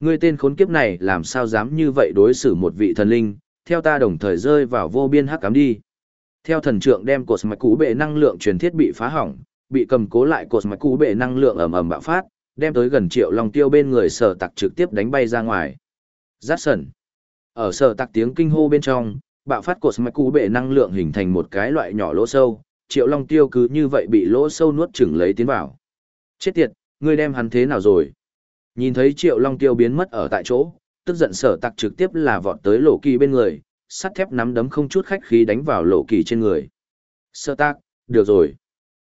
Ngươi tên khốn kiếp này làm sao dám như vậy đối xử một vị thần linh, theo ta đồng thời rơi vào vô biên hắc ám đi. Theo thần trượng đem cột mạch cũ bệ năng lượng truyền thiết bị phá hỏng, bị cầm cố lại cột mạch cũ bệ năng lượng ầm ầm bạo phát, đem tới gần triệu long tiêu bên người sở tặc trực tiếp đánh bay ra ngoài. Giác sần. Ở sở tặc tiếng kinh hô bên trong, bạo phát cột mạch cũ bệ năng lượng hình thành một cái loại nhỏ lỗ sâu, triệu long tiêu cứ như vậy bị lỗ sâu nuốt chửng lấy tiến vào. Chết tiệt, ngươi đem hắn thế nào rồi? Nhìn thấy triệu long tiêu biến mất ở tại chỗ, tức giận sở tặc trực tiếp là vọt tới lộ kỳ bên người, sắt thép nắm đấm không chút khách khí đánh vào lộ kỳ trên người. Sở tặc, được rồi.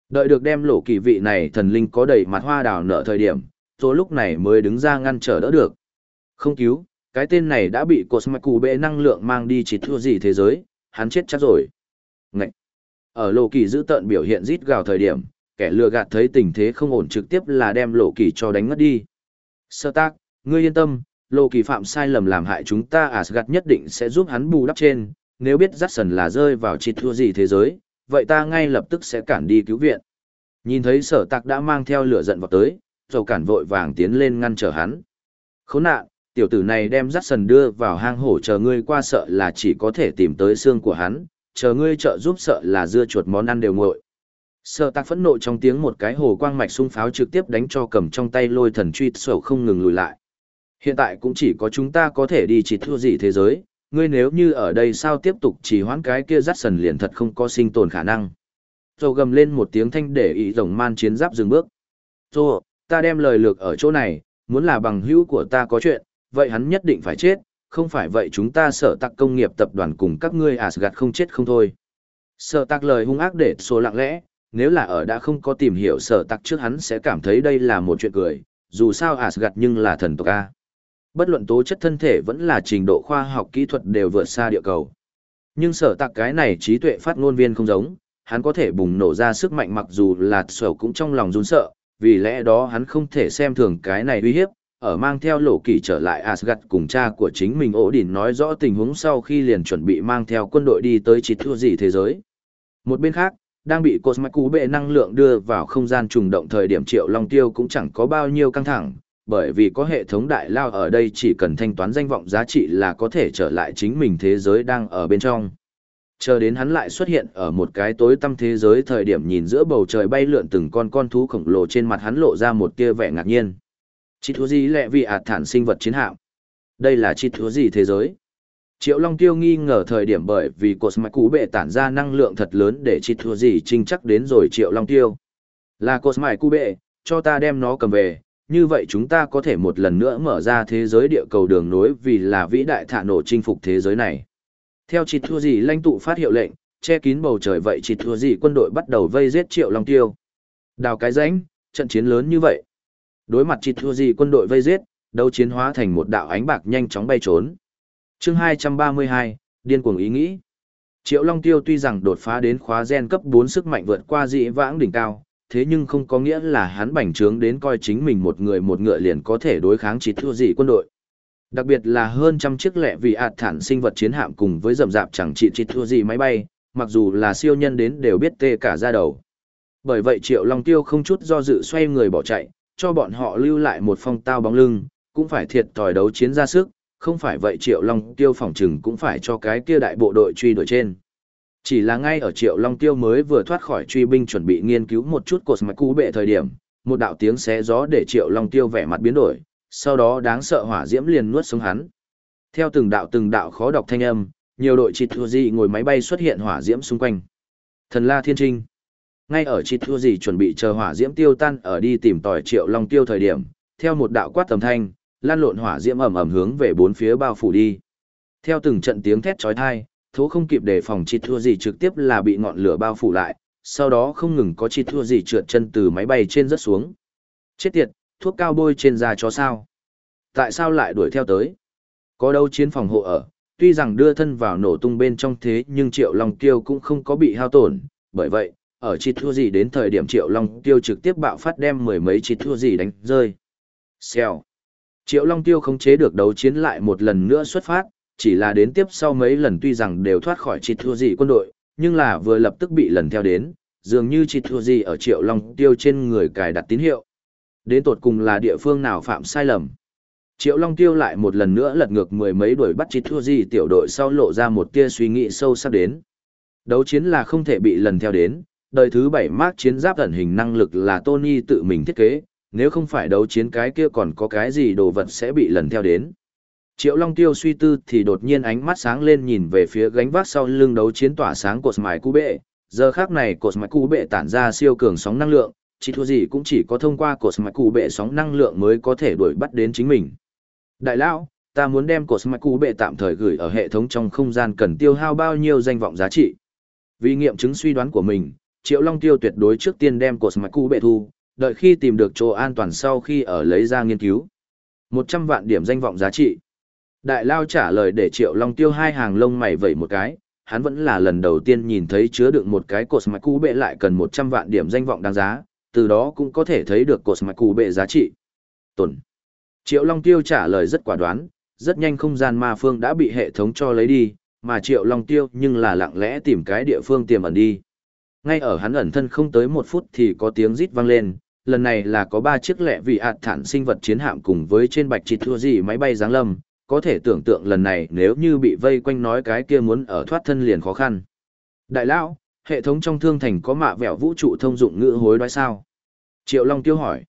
Đợi được đem lộ kỳ vị này thần linh có đầy mặt hoa đào nở thời điểm, rồi lúc này mới đứng ra ngăn trở đỡ được. Không cứu, cái tên này đã bị Cosmic bệ năng lượng mang đi chỉ thua gì thế giới, hắn chết chắc rồi. Ngậy! Ở lộ kỳ giữ tận biểu hiện rít gào thời điểm, kẻ lừa gạt thấy tình thế không ổn trực tiếp là đem lộ kỳ cho đánh ngất đi. Sơ tác, ngươi yên tâm, lộ kỳ phạm sai lầm làm hại chúng ta Asgard nhất định sẽ giúp hắn bù đắp trên, nếu biết Jackson là rơi vào chỉ thua gì thế giới, vậy ta ngay lập tức sẽ cản đi cứu viện. Nhìn thấy sở tạc đã mang theo lửa giận vào tới, dầu cản vội vàng tiến lên ngăn trở hắn. Khốn nạn, tiểu tử này đem Jackson đưa vào hang hổ chờ ngươi qua sợ là chỉ có thể tìm tới xương của hắn, chờ ngươi trợ giúp sợ là dưa chuột món ăn đều nguội. Sở tạc phẫn nộ trong tiếng một cái hồ quang mạch xung pháo trực tiếp đánh cho cầm trong tay lôi thần truy sổ không ngừng lùi lại. Hiện tại cũng chỉ có chúng ta có thể đi chỉ thua gì thế giới, ngươi nếu như ở đây sao tiếp tục chỉ hoãn cái kia rắt sần liền thật không có sinh tồn khả năng. Rồi gầm lên một tiếng thanh để ý rồng man chiến giáp dừng bước. Rồi, ta đem lời lược ở chỗ này, muốn là bằng hữu của ta có chuyện, vậy hắn nhất định phải chết, không phải vậy chúng ta sở tạc công nghiệp tập đoàn cùng các ngươi Asgard không chết không thôi. Sở tạc lời hung ác để số lặng lẽ, nếu là ở đã không có tìm hiểu sở tặc trước hắn sẽ cảm thấy đây là một chuyện cười, dù sao Asgard nhưng là thần tộc A. Bất luận tố chất thân thể vẫn là trình độ khoa học kỹ thuật đều vượt xa địa cầu. Nhưng sở tặc cái này trí tuệ phát ngôn viên không giống, hắn có thể bùng nổ ra sức mạnh mặc dù là sở cũng trong lòng run sợ, vì lẽ đó hắn không thể xem thường cái này uy hiếp, ở mang theo lộ kỳ trở lại Asgard cùng cha của chính mình ổ đỉnh nói rõ tình huống sau khi liền chuẩn bị mang theo quân đội đi tới chỉ thua gì thế giới. Một bên khác, đang bị Cosmic Cú bệ năng lượng đưa vào không gian trùng động thời điểm triệu long tiêu cũng chẳng có bao nhiêu căng thẳng, bởi vì có hệ thống đại lao ở đây chỉ cần thanh toán danh vọng giá trị là có thể trở lại chính mình thế giới đang ở bên trong. Chờ đến hắn lại xuất hiện ở một cái tối tăm thế giới thời điểm nhìn giữa bầu trời bay lượn từng con con thú khổng lồ trên mặt hắn lộ ra một tia vẻ ngạc nhiên. Chị thú gì lẹ vì ạt thản sinh vật chiến hạm. Đây là chi thú gì thế giới? Triệu Long Tiêu nghi ngờ thời điểm bởi vì cột mạch cú bệ tản ra năng lượng thật lớn để chỉ thua gì trinh chắc đến rồi Triệu Long Tiêu. Là cột mạch cú bệ, cho ta đem nó cầm về, như vậy chúng ta có thể một lần nữa mở ra thế giới địa cầu đường nối vì là vĩ đại thả nổ chinh phục thế giới này. Theo chỉ thua gì lãnh tụ phát hiệu lệnh, che kín bầu trời vậy chỉ thua gì quân đội bắt đầu vây giết Triệu Long Tiêu. Đào cái rãnh, trận chiến lớn như vậy. Đối mặt chỉ thua gì quân đội vây giết, đấu chiến hóa thành một đạo ánh bạc nhanh chóng bay trốn. Chương 232, điên cuồng ý nghĩ. Triệu Long Tiêu tuy rằng đột phá đến khóa gen cấp 4 sức mạnh vượt qua dị vãng đỉnh cao, thế nhưng không có nghĩa là hắn bành trướng đến coi chính mình một người một ngựa liền có thể đối kháng chỉ thua dị quân đội. Đặc biệt là hơn trăm chiếc lẹ vì ạt thản sinh vật chiến hạm cùng với rầm rạp chẳng trị chỉ thua gì máy bay, mặc dù là siêu nhân đến đều biết tê cả ra đầu. Bởi vậy Triệu Long Tiêu không chút do dự xoay người bỏ chạy, cho bọn họ lưu lại một phong tao bóng lưng, cũng phải thiệt tòi đấu chiến ra sức, không phải vậy Triệu Long Tiêu Phỏng trừng cũng phải cho cái kia đại bộ đội truy đuổi trên. Chỉ là ngay ở Triệu Long Tiêu mới vừa thoát khỏi truy binh chuẩn bị nghiên cứu một chút cột mạch cú bệ thời điểm, một đạo tiếng xé gió để Triệu Long Tiêu vẻ mặt biến đổi, sau đó đáng sợ hỏa diễm liền nuốt xuống hắn. Theo từng đạo từng đạo khó đọc thanh âm, nhiều đội chịt thua gì ngồi máy bay xuất hiện hỏa diễm xung quanh. Thần La Thiên Trinh. Ngay ở chịt thua gì chuẩn bị chờ hỏa diễm tiêu tan ở đi tìm tòi Triệu Long Tiêu thời điểm, theo một đạo quát tầm thanh, lan lộn hỏa diễm ẩm ẩm hướng về bốn phía bao phủ đi. Theo từng trận tiếng thét chói tai, thố không kịp đề phòng chi thua gì trực tiếp là bị ngọn lửa bao phủ lại, sau đó không ngừng có chi thua gì trượt chân từ máy bay trên rớt xuống. Chết tiệt, thuốc cao bôi trên da chó sao? Tại sao lại đuổi theo tới? Có đâu chiến phòng hộ ở, tuy rằng đưa thân vào nổ tung bên trong thế nhưng Triệu Long Tiêu cũng không có bị hao tổn, bởi vậy, ở chi thua gì đến thời điểm Triệu Long Tiêu trực tiếp bạo phát đem mười mấy chi thua gì đánh rơi. Xèo. Triệu Long Tiêu không chế được đấu chiến lại một lần nữa xuất phát, chỉ là đến tiếp sau mấy lần tuy rằng đều thoát khỏi chỉ thua gì quân đội, nhưng là vừa lập tức bị lần theo đến, dường như chỉ thua gì ở Triệu Long Tiêu trên người cài đặt tín hiệu. Đến tột cùng là địa phương nào phạm sai lầm. Triệu Long Tiêu lại một lần nữa lật ngược mười mấy đuổi bắt chít thua gì tiểu đội sau lộ ra một tia suy nghĩ sâu sắc đến. Đấu chiến là không thể bị lần theo đến, đời thứ bảy mác chiến giáp ẩn hình năng lực là Tony tự mình thiết kế, nếu không phải đấu chiến cái kia còn có cái gì đồ vật sẽ bị lần theo đến. Triệu Long Tiêu suy tư thì đột nhiên ánh mắt sáng lên nhìn về phía gánh vác sau lưng đấu chiến tỏa sáng cột Smai cú bệ. Giờ khác này cột Smai cú bệ tản ra siêu cường sóng năng lượng, chỉ thua gì cũng chỉ có thông qua cột Smai cú bệ sóng năng lượng mới có thể đuổi bắt đến chính mình. Đại lão, ta muốn đem cột mạch cú bệ tạm thời gửi ở hệ thống trong không gian cần tiêu hao bao nhiêu danh vọng giá trị. Vì nghiệm chứng suy đoán của mình, Triệu Long Tiêu tuyệt đối trước tiên đem cột mạch cú bệ thu, đợi khi tìm được chỗ an toàn sau khi ở lấy ra nghiên cứu. 100 vạn điểm danh vọng giá trị. Đại Lao trả lời để Triệu Long Tiêu hai hàng lông mày vẩy một cái, hắn vẫn là lần đầu tiên nhìn thấy chứa đựng một cái cột mạch cú bệ lại cần 100 vạn điểm danh vọng đáng giá, từ đó cũng có thể thấy được cột mạch cú bệ giá trị. Tuần. Triệu Long Tiêu trả lời rất quả đoán, rất nhanh không gian ma phương đã bị hệ thống cho lấy đi, mà Triệu Long Tiêu nhưng là lặng lẽ tìm cái địa phương tiềm ẩn đi. Ngay ở hắn ẩn thân không tới một phút thì có tiếng rít vang lên, lần này là có ba chiếc lẹ vị ạt thản sinh vật chiến hạm cùng với trên bạch chỉ thua gì máy bay giáng lâm, có thể tưởng tượng lần này nếu như bị vây quanh nói cái kia muốn ở thoát thân liền khó khăn. Đại lão, hệ thống trong thương thành có mạ vẹo vũ trụ thông dụng ngữ hối đoái sao? Triệu Long Tiêu hỏi.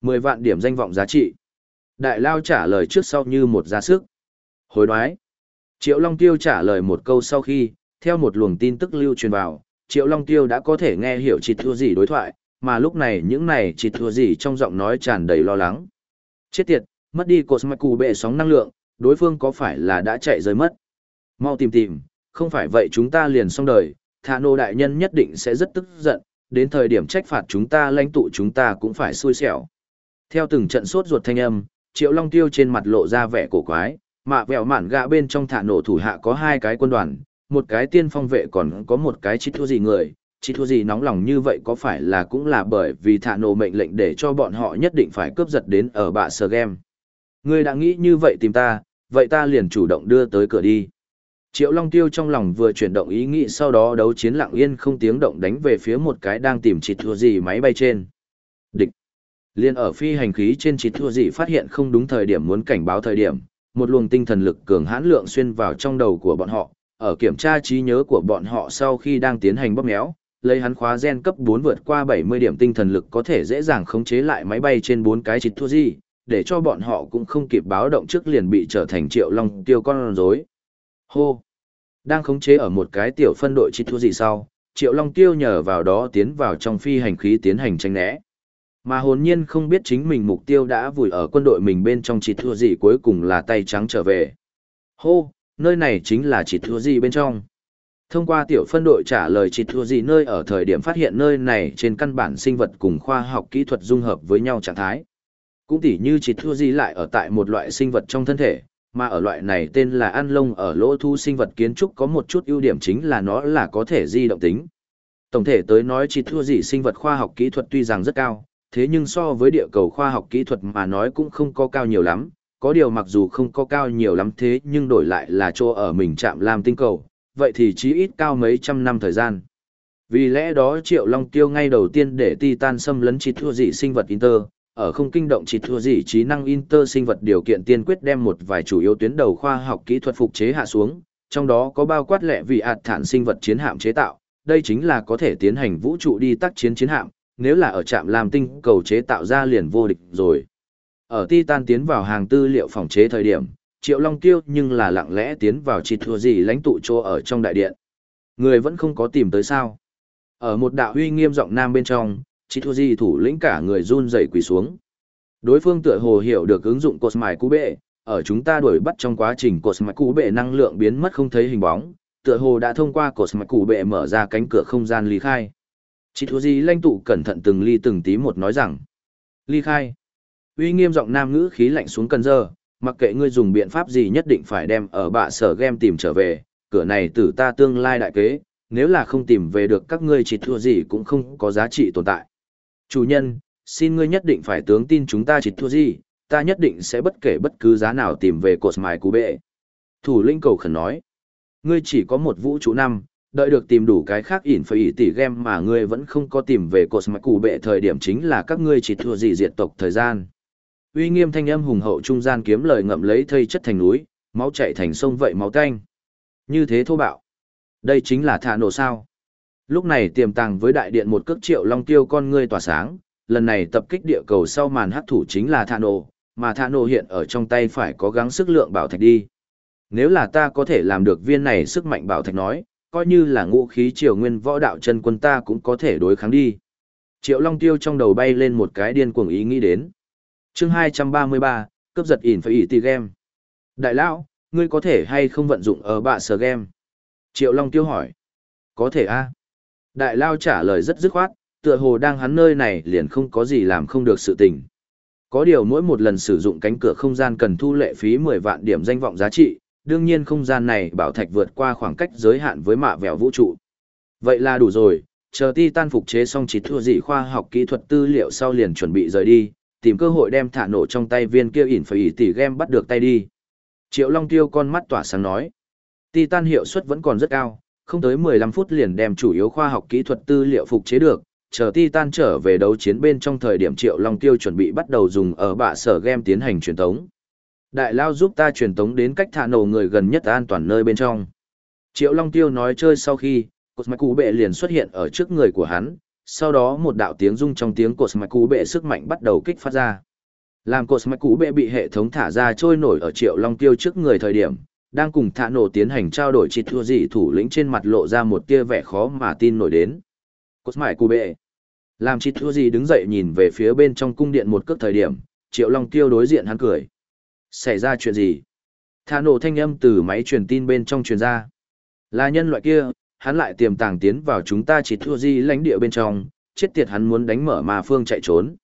10 vạn điểm danh vọng giá trị. Đại Lao trả lời trước sau như một giá sức. Hối đoái. Triệu Long Tiêu trả lời một câu sau khi, theo một luồng tin tức lưu truyền vào, Triệu Long Tiêu đã có thể nghe hiểu chỉ thua gì đối thoại, mà lúc này những này chỉ thua gì trong giọng nói tràn đầy lo lắng. Chết tiệt, mất đi cột mạch cù bệ sóng năng lượng, đối phương có phải là đã chạy rơi mất? Mau tìm tìm, không phải vậy chúng ta liền xong đời, thả nô đại nhân nhất định sẽ rất tức giận, đến thời điểm trách phạt chúng ta lãnh tụ chúng ta cũng phải xui xẻo. Theo từng trận sốt ruột thanh âm, triệu long tiêu trên mặt lộ ra vẻ cổ quái mạ vẹo mạn gạ bên trong thả nổ thủ hạ có hai cái quân đoàn một cái tiên phong vệ còn có một cái chỉ thua gì người chỉ thua gì nóng lòng như vậy có phải là cũng là bởi vì thả nổ mệnh lệnh để cho bọn họ nhất định phải cướp giật đến ở bạ sờ game? Ngươi đã nghĩ như vậy tìm ta vậy ta liền chủ động đưa tới cửa đi. Triệu long tiêu trong lòng vừa chuyển động ý nghĩ sau đó đấu chiến lặng yên không tiếng động đánh về phía một cái đang tìm chỉ thua gì máy bay trên. Địch. Liên ở phi hành khí trên chỉ thua gì phát hiện không đúng thời điểm muốn cảnh báo thời điểm, một luồng tinh thần lực cường hãn lượng xuyên vào trong đầu của bọn họ, ở kiểm tra trí nhớ của bọn họ sau khi đang tiến hành bóp méo, lấy hắn khóa gen cấp 4 vượt qua 70 điểm tinh thần lực có thể dễ dàng khống chế lại máy bay trên bốn cái chít thua gì để cho bọn họ cũng không kịp báo động trước liền bị trở thành triệu long tiêu con rối. Hô! Đang khống chế ở một cái tiểu phân đội chít thua gì sau, triệu long tiêu nhờ vào đó tiến vào trong phi hành khí tiến hành tranh né. Mà hồn nhiên không biết chính mình mục tiêu đã vùi ở quân đội mình bên trong chỉ thua gì cuối cùng là tay trắng trở về. Hô, nơi này chính là chỉ thua gì bên trong. Thông qua tiểu phân đội trả lời chỉ thua gì nơi ở thời điểm phát hiện nơi này trên căn bản sinh vật cùng khoa học kỹ thuật dung hợp với nhau trạng thái. Cũng tỉ như chỉ thua gì lại ở tại một loại sinh vật trong thân thể, mà ở loại này tên là ăn lông ở lỗ thu sinh vật kiến trúc có một chút ưu điểm chính là nó là có thể di động tính. Tổng thể tới nói chỉ thua gì sinh vật khoa học kỹ thuật tuy rằng rất cao, thế nhưng so với địa cầu khoa học kỹ thuật mà nói cũng không có cao nhiều lắm, có điều mặc dù không có cao nhiều lắm thế nhưng đổi lại là chỗ ở mình chạm làm tinh cầu, vậy thì chí ít cao mấy trăm năm thời gian. Vì lẽ đó Triệu Long Tiêu ngay đầu tiên để Titan xâm lấn chỉ thua dị sinh vật Inter, ở không kinh động chỉ thua dị trí năng Inter sinh vật điều kiện tiên quyết đem một vài chủ yếu tuyến đầu khoa học kỹ thuật phục chế hạ xuống, trong đó có bao quát lệ vì ạt thản sinh vật chiến hạm chế tạo, đây chính là có thể tiến hành vũ trụ đi tác chiến chiến hạm, nếu là ở trạm làm tinh cầu chế tạo ra liền vô địch rồi. Ở Titan tiến vào hàng tư liệu phòng chế thời điểm, Triệu Long Tiêu nhưng là lặng lẽ tiến vào chỉ thua gì lãnh tụ chỗ ở trong đại điện. Người vẫn không có tìm tới sao. Ở một đạo huy nghiêm giọng nam bên trong, chỉ thua gì thủ lĩnh cả người run rẩy quỳ xuống. Đối phương tựa hồ hiểu được ứng dụng cột mài cú bệ, ở chúng ta đuổi bắt trong quá trình cột mài cú bệ năng lượng biến mất không thấy hình bóng, tựa hồ đã thông qua cột mài cú bệ mở ra cánh cửa không gian ly khai. Chỉ thua gì lãnh tụ cẩn thận từng ly từng tí một nói rằng. Ly khai. Uy nghiêm giọng nam ngữ khí lạnh xuống cần giờ, mặc kệ ngươi dùng biện pháp gì nhất định phải đem ở bạ sở game tìm trở về, cửa này tử ta tương lai đại kế, nếu là không tìm về được các ngươi chỉ thua gì cũng không có giá trị tồn tại. Chủ nhân, xin ngươi nhất định phải tướng tin chúng ta chỉ thua gì, ta nhất định sẽ bất kể bất cứ giá nào tìm về cột mài cú bệ. Thủ linh cầu khẩn nói, ngươi chỉ có một vũ trụ năm, đợi được tìm đủ cái khác ỉn phải ỉ tỉ game mà ngươi vẫn không có tìm về cột mạch củ bệ thời điểm chính là các ngươi chỉ thua gì diệt tộc thời gian uy nghiêm thanh âm hùng hậu trung gian kiếm lời ngậm lấy thây chất thành núi, máu chảy thành sông vậy máu tanh. Như thế thô bạo. Đây chính là thả nổ sao. Lúc này tiềm tàng với đại điện một cước triệu long tiêu con ngươi tỏa sáng, lần này tập kích địa cầu sau màn hắc thủ chính là thả nổ, mà thả nổ hiện ở trong tay phải có gắng sức lượng bảo thạch đi. Nếu là ta có thể làm được viên này sức mạnh bảo thạch nói, coi như là ngũ khí triều nguyên võ đạo chân quân ta cũng có thể đối kháng đi. Triệu Long Tiêu trong đầu bay lên một cái điên cuồng ý nghĩ đến chương 233, cướp giật ỉn phải ỉ tì game. Đại lão, ngươi có thể hay không vận dụng ở bạ sở game? Triệu Long Tiêu hỏi. Có thể a Đại lao trả lời rất dứt khoát, tựa hồ đang hắn nơi này liền không có gì làm không được sự tình. Có điều mỗi một lần sử dụng cánh cửa không gian cần thu lệ phí 10 vạn điểm danh vọng giá trị, đương nhiên không gian này bảo thạch vượt qua khoảng cách giới hạn với mạ vẹo vũ trụ. Vậy là đủ rồi, chờ ti tan phục chế xong chỉ thua gì khoa học kỹ thuật tư liệu sau liền chuẩn bị rời đi, tìm cơ hội đem thả nổ trong tay viên kia ỉn phải ỉ tỉ game bắt được tay đi. Triệu Long Tiêu con mắt tỏa sáng nói. Titan hiệu suất vẫn còn rất cao, không tới 15 phút liền đem chủ yếu khoa học kỹ thuật tư liệu phục chế được, chờ Titan trở về đấu chiến bên trong thời điểm Triệu Long Tiêu chuẩn bị bắt đầu dùng ở bạ sở game tiến hành truyền tống. Đại Lao giúp ta truyền tống đến cách thả nổ người gần nhất an toàn nơi bên trong. Triệu Long Tiêu nói chơi sau khi, Cosmic cú bệ liền xuất hiện ở trước người của hắn, sau đó một đạo tiếng rung trong tiếng cột mạch cú bệ sức mạnh bắt đầu kích phát ra. Làm cột mạch cú bệ bị hệ thống thả ra trôi nổi ở Triệu Long Tiêu trước người thời điểm, đang cùng thả nổ tiến hành trao đổi chỉ thua gì thủ lĩnh trên mặt lộ ra một tia vẻ khó mà tin nổi đến. Cột mạch cú bệ. Làm chỉ thua gì đứng dậy nhìn về phía bên trong cung điện một cước thời điểm, Triệu Long Tiêu đối diện hắn cười. Xảy ra chuyện gì? Thả nổ thanh âm từ máy truyền tin bên trong truyền ra. Là nhân loại kia, hắn lại tiềm tàng tiến vào chúng ta chỉ thua gì lãnh địa bên trong, chết tiệt hắn muốn đánh mở mà phương chạy trốn.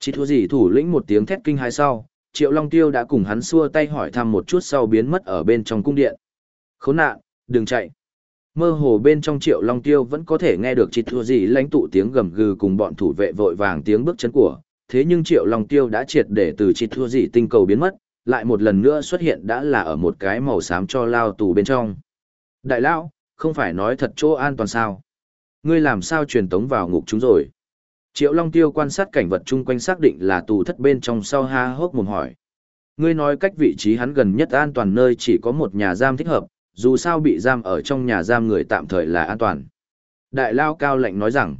Chỉ thua gì thủ lĩnh một tiếng thét kinh hai sau, Triệu Long Tiêu đã cùng hắn xua tay hỏi thăm một chút sau biến mất ở bên trong cung điện. Khốn nạn, đừng chạy. Mơ hồ bên trong Triệu Long Tiêu vẫn có thể nghe được chỉ thua gì lãnh tụ tiếng gầm gừ cùng bọn thủ vệ vội vàng tiếng bước chân của, thế nhưng Triệu Long Tiêu đã triệt để từ chỉ thua gì tinh cầu biến mất, lại một lần nữa xuất hiện đã là ở một cái màu xám cho lao tù bên trong. Đại lão, không phải nói thật chỗ an toàn sao? Ngươi làm sao truyền tống vào ngục chúng rồi? Triệu Long Tiêu quan sát cảnh vật chung quanh xác định là tù thất bên trong sau ha hốc mồm hỏi. Ngươi nói cách vị trí hắn gần nhất an toàn nơi chỉ có một nhà giam thích hợp, dù sao bị giam ở trong nhà giam người tạm thời là an toàn. Đại lao cao lệnh nói rằng,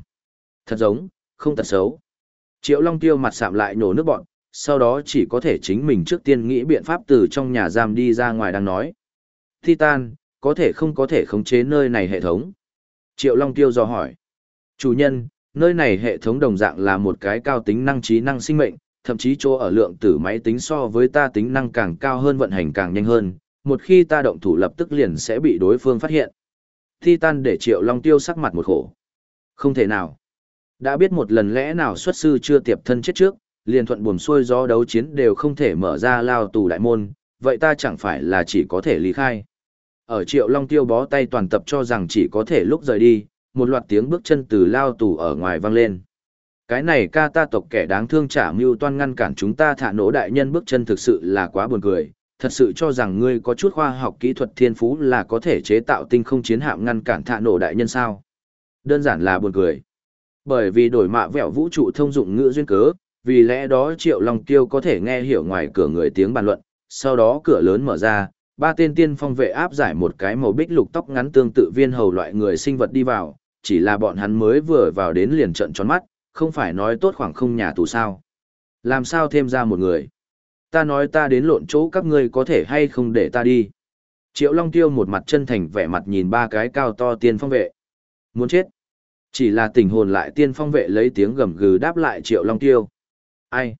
thật giống, không thật xấu. Triệu Long Tiêu mặt sạm lại nổ nước bọn, sau đó chỉ có thể chính mình trước tiên nghĩ biện pháp từ trong nhà giam đi ra ngoài đang nói. Titan, có thể không có thể khống chế nơi này hệ thống. Triệu Long Tiêu do hỏi. Chủ nhân, nơi này hệ thống đồng dạng là một cái cao tính năng trí năng sinh mệnh, thậm chí chỗ ở lượng tử máy tính so với ta tính năng càng cao hơn vận hành càng nhanh hơn, một khi ta động thủ lập tức liền sẽ bị đối phương phát hiện. Titan để Triệu Long Tiêu sắc mặt một khổ. Không thể nào. Đã biết một lần lẽ nào xuất sư chưa tiệp thân chết trước, liền thuận buồm xuôi gió đấu chiến đều không thể mở ra lao tù đại môn, vậy ta chẳng phải là chỉ có thể lý khai. Ở triệu long tiêu bó tay toàn tập cho rằng chỉ có thể lúc rời đi, một loạt tiếng bước chân từ lao tù ở ngoài vang lên. Cái này ca ta tộc kẻ đáng thương trả mưu toan ngăn cản chúng ta thả nổ đại nhân bước chân thực sự là quá buồn cười, thật sự cho rằng ngươi có chút khoa học kỹ thuật thiên phú là có thể chế tạo tinh không chiến hạm ngăn cản thả nổ đại nhân sao. Đơn giản là buồn cười. Bởi vì đổi mạ vẹo vũ trụ thông dụng ngữ duyên cớ, vì lẽ đó Triệu Long Tiêu có thể nghe hiểu ngoài cửa người tiếng bàn luận, sau đó cửa lớn mở ra, ba tên tiên phong vệ áp giải một cái màu bích lục tóc ngắn tương tự viên hầu loại người sinh vật đi vào, chỉ là bọn hắn mới vừa vào đến liền trận tròn mắt, không phải nói tốt khoảng không nhà tù sao. Làm sao thêm ra một người? Ta nói ta đến lộn chỗ các ngươi có thể hay không để ta đi. Triệu Long Tiêu một mặt chân thành vẻ mặt nhìn ba cái cao to tiên phong vệ. Muốn chết. Chỉ là tình hồn lại tiên phong vệ lấy tiếng gầm gừ đáp lại Triệu Long Tiêu. Ai?